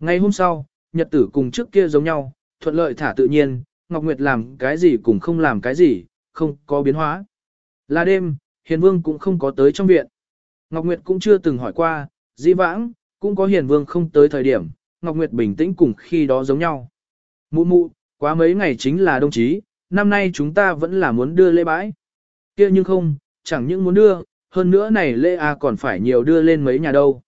Ngày hôm sau, nhật tử cùng trước kia giống nhau, thuận lợi thả tự nhiên, Ngọc Nguyệt làm cái gì cũng không làm cái gì, không có biến hóa. Là đêm, Hiền Vương cũng không có tới trong viện. Ngọc Nguyệt cũng chưa từng hỏi qua, di vãng, cũng có Hiền Vương không tới thời điểm, Ngọc Nguyệt bình tĩnh cùng khi đó giống nhau. Mụ mụ, quá mấy ngày chính là đồng chí, năm nay chúng ta vẫn là muốn đưa lễ bãi. kia nhưng không, chẳng những muốn đưa, hơn nữa này lễ A còn phải nhiều đưa lên mấy nhà đâu.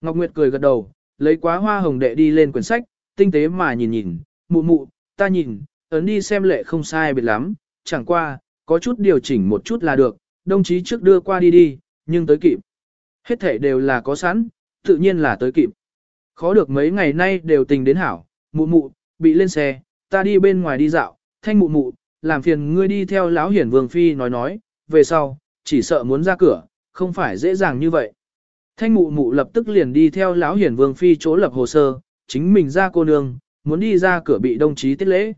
Ngọc Nguyệt cười gật đầu, lấy quá hoa hồng đệ đi lên quyển sách, tinh tế mà nhìn nhìn, mụ mụ, ta nhìn, ấn đi xem lệ không sai biệt lắm, chẳng qua, có chút điều chỉnh một chút là được, đồng chí trước đưa qua đi đi, nhưng tới kịp. Hết thể đều là có sẵn, tự nhiên là tới kịp. Khó được mấy ngày nay đều tình đến hảo, mụ mụ, bị lên xe, ta đi bên ngoài đi dạo, thanh mụ mụ, làm phiền ngươi đi theo lão hiển vương phi nói nói, về sau, chỉ sợ muốn ra cửa, không phải dễ dàng như vậy. Thanh mụ mụ lập tức liền đi theo lão hiển vương phi chỗ lập hồ sơ, chính mình ra cô nương, muốn đi ra cửa bị đồng chí tiết lễ.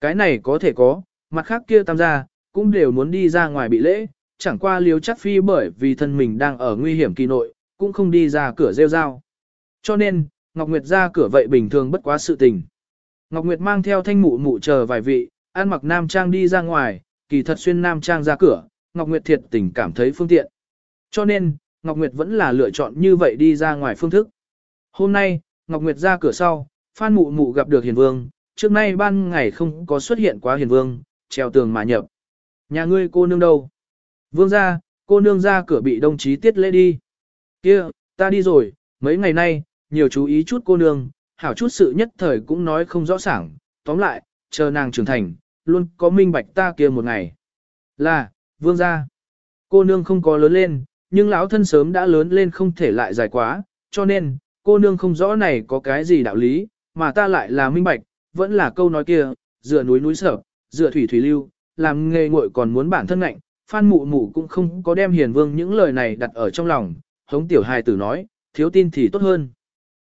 Cái này có thể có, mặt khác kia tam gia, cũng đều muốn đi ra ngoài bị lễ, chẳng qua liếu chắc phi bởi vì thân mình đang ở nguy hiểm kỳ nội, cũng không đi ra cửa rêu rao. Cho nên, Ngọc Nguyệt ra cửa vậy bình thường bất quá sự tình. Ngọc Nguyệt mang theo thanh mụ mụ chờ vài vị, ăn mặc nam trang đi ra ngoài, kỳ thật xuyên nam trang ra cửa, Ngọc Nguyệt thiệt tình cảm thấy phương tiện. Cho nên, Ngọc Nguyệt vẫn là lựa chọn như vậy đi ra ngoài phương thức. Hôm nay, Ngọc Nguyệt ra cửa sau, Phan Mụ Mụ gặp được Hiền Vương, trước nay ban ngày không có xuất hiện quá Hiền Vương, treo tường mà nhập. Nhà ngươi cô nương đâu? Vương ra, cô nương ra cửa bị đồng chí tiết lễ đi. kia ta đi rồi, mấy ngày nay, nhiều chú ý chút cô nương, hảo chút sự nhất thời cũng nói không rõ ràng, tóm lại, chờ nàng trưởng thành, luôn có minh bạch ta kia một ngày. Là, vương gia. Cô nương không có lớn lên, nhưng lão thân sớm đã lớn lên không thể lại dài quá, cho nên, cô nương không rõ này có cái gì đạo lý, mà ta lại là minh bạch, vẫn là câu nói kia, dựa núi núi sở, dựa thủy thủy lưu, làm nghề ngội còn muốn bản thân ngạnh, Phan Mụ Mụ cũng không có đem Hiền Vương những lời này đặt ở trong lòng, hống tiểu hài tử nói, thiếu tin thì tốt hơn.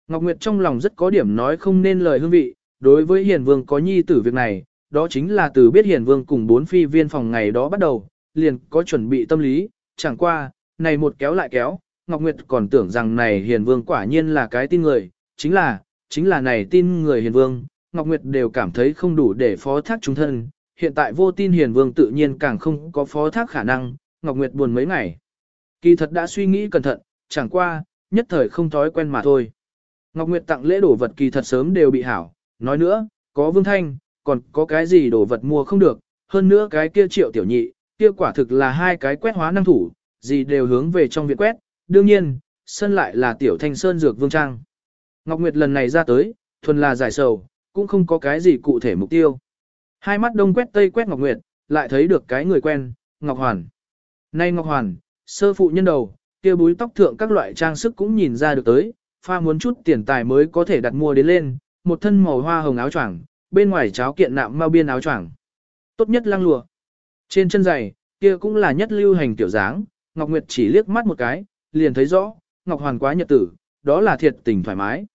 Ngọc Nguyệt trong lòng rất có điểm nói không nên lời hương vị, đối với Hiền Vương có nhi tử việc này, đó chính là từ biết Hiền Vương cùng bốn phi viên phòng ngày đó bắt đầu, liền có chuẩn bị tâm lý, chẳng qua, này một kéo lại kéo, Ngọc Nguyệt còn tưởng rằng này Hiền Vương quả nhiên là cái tin người, chính là, chính là này tin người Hiền Vương, Ngọc Nguyệt đều cảm thấy không đủ để phó thác chúng thân, hiện tại vô tin Hiền Vương tự nhiên càng không có phó thác khả năng, Ngọc Nguyệt buồn mấy ngày. Kỳ thật đã suy nghĩ cẩn thận, chẳng qua, nhất thời không thói quen mà thôi. Ngọc Nguyệt tặng lễ đồ vật kỳ thật sớm đều bị hảo, nói nữa, có Vương Thanh, còn có cái gì đồ vật mua không được, hơn nữa cái kia triệu tiểu nhị, kia quả thực là hai cái quét hóa năng thủ, gì đều hướng về trong viện quét, đương nhiên, sân lại là tiểu thanh sơn dược vương trang. Ngọc Nguyệt lần này ra tới, thuần là giải sầu, cũng không có cái gì cụ thể mục tiêu. Hai mắt đông quét tây quét Ngọc Nguyệt, lại thấy được cái người quen, Ngọc Hoàn. Nay Ngọc Hoàn, sơ phụ nhân đầu, kia búi tóc thượng các loại trang sức cũng nhìn ra được tới, pha muốn chút tiền tài mới có thể đặt mua đến lên, một thân màu hoa hồng áo choàng, bên ngoài cháo kiện nạm mau biên áo choàng. Tốt nhất lăng lụa. Trên chân giày, kia cũng là nhất lưu hành tiểu dáng, Ngọc Nguyệt chỉ liếc mắt một cái, liền thấy rõ, Ngọc Hoàn quá nhật tử, đó là thiệt tình thoải mái.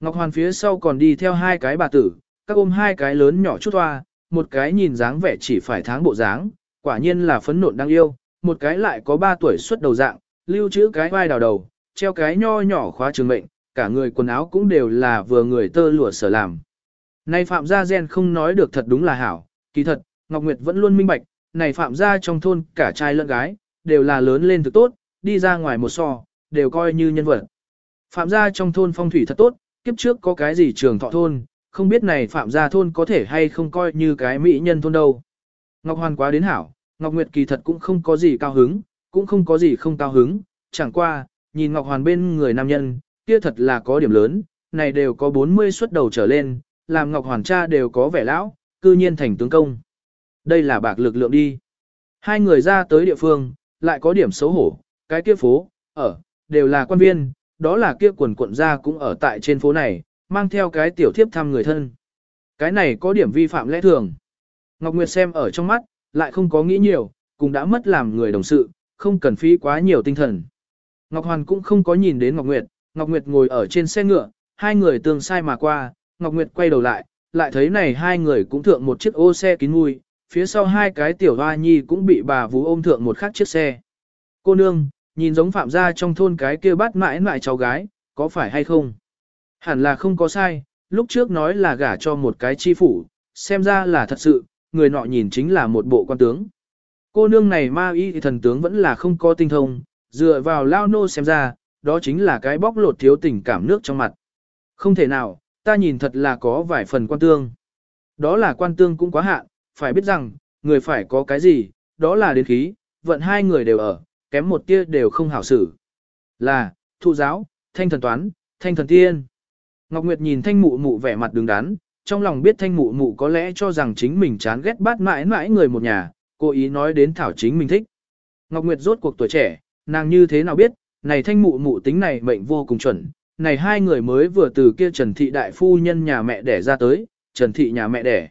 Ngọc Hoàn phía sau còn đi theo hai cái bà tử, các ôm hai cái lớn nhỏ chút hoa, một cái nhìn dáng vẻ chỉ phải tháng bộ dáng, quả nhiên là phấn nộn đang yêu, một cái lại có ba tuổi xuất đầu dạng, lưu trữ cái vai đào đầu, treo cái nho nhỏ khóa trường mệnh, cả người quần áo cũng đều là vừa người tơ lụa sở làm. Này Phạm Gia Gen không nói được thật đúng là hảo, kỳ thật, Ngọc Nguyệt vẫn luôn minh bạch, này Phạm Gia trong thôn cả trai lẫn gái, đều là lớn lên thực tốt, đi ra ngoài một so, đều coi như nhân vật. Phạm Gia trong thôn phong thủy thật tốt, kiếp trước có cái gì trường thọ thôn, không biết này Phạm Gia thôn có thể hay không coi như cái mỹ nhân thôn đâu. Ngọc Hoàn quá đến hảo, Ngọc Nguyệt kỳ thật cũng không có gì cao hứng, cũng không có gì không cao hứng, chẳng qua, nhìn Ngọc Hoàn bên người nam nhân, kia thật là có điểm lớn, này đều có 40 xuất đầu trở lên, làm Ngọc Hoàn cha đều có vẻ lão, cư nhiên thành tướng công. Đây là bạc lực lượng đi. Hai người ra tới địa phương, lại có điểm xấu hổ, cái kia phố, ở, đều là quan viên, đó là kia quần quận gia cũng ở tại trên phố này, mang theo cái tiểu thiếp thăm người thân. Cái này có điểm vi phạm lẽ thường. Ngọc Nguyệt xem ở trong mắt, lại không có nghĩ nhiều, cũng đã mất làm người đồng sự, không cần phí quá nhiều tinh thần. Ngọc Hoàn cũng không có nhìn đến Ngọc Nguyệt, Ngọc Nguyệt ngồi ở trên xe ngựa, hai người tương sai mà qua, Ngọc Nguyệt quay đầu lại, lại thấy này hai người cũng thượng một chiếc ô xe kín mùi, phía sau hai cái tiểu hoa nhi cũng bị bà vú ôm thượng một khắc chiếc xe. Cô nương, nhìn giống phạm gia trong thôn cái kia bắt mãi mãi cháu gái, có phải hay không? Hẳn là không có sai, lúc trước nói là gả cho một cái chi phủ, xem ra là thật sự, người nọ nhìn chính là một bộ quan tướng. Cô nương này ma y thì thần tướng vẫn là không có tinh thông, dựa vào lao nô xem ra, đó chính là cái bóc lột thiếu tình cảm nước trong mặt. Không thể nào, ta nhìn thật là có vài phần quan tương. Đó là quan tương cũng quá hạn, phải biết rằng, người phải có cái gì, đó là đến khí, vận hai người đều ở, kém một tia đều không hảo xử. Là, thụ giáo, thanh thần toán, thanh thần tiên. Ngọc Nguyệt nhìn thanh mụ mụ vẻ mặt đứng đắn, trong lòng biết thanh mụ mụ có lẽ cho rằng chính mình chán ghét bát mãi mãi người một nhà, cố ý nói đến thảo chính mình thích. Ngọc Nguyệt rốt cuộc tuổi trẻ, nàng như thế nào biết, này thanh mụ mụ tính này mệnh vô cùng chuẩn, này hai người mới vừa từ kia Trần Thị Đại Phu Nhân nhà mẹ đẻ ra tới, Trần Thị nhà mẹ đẻ.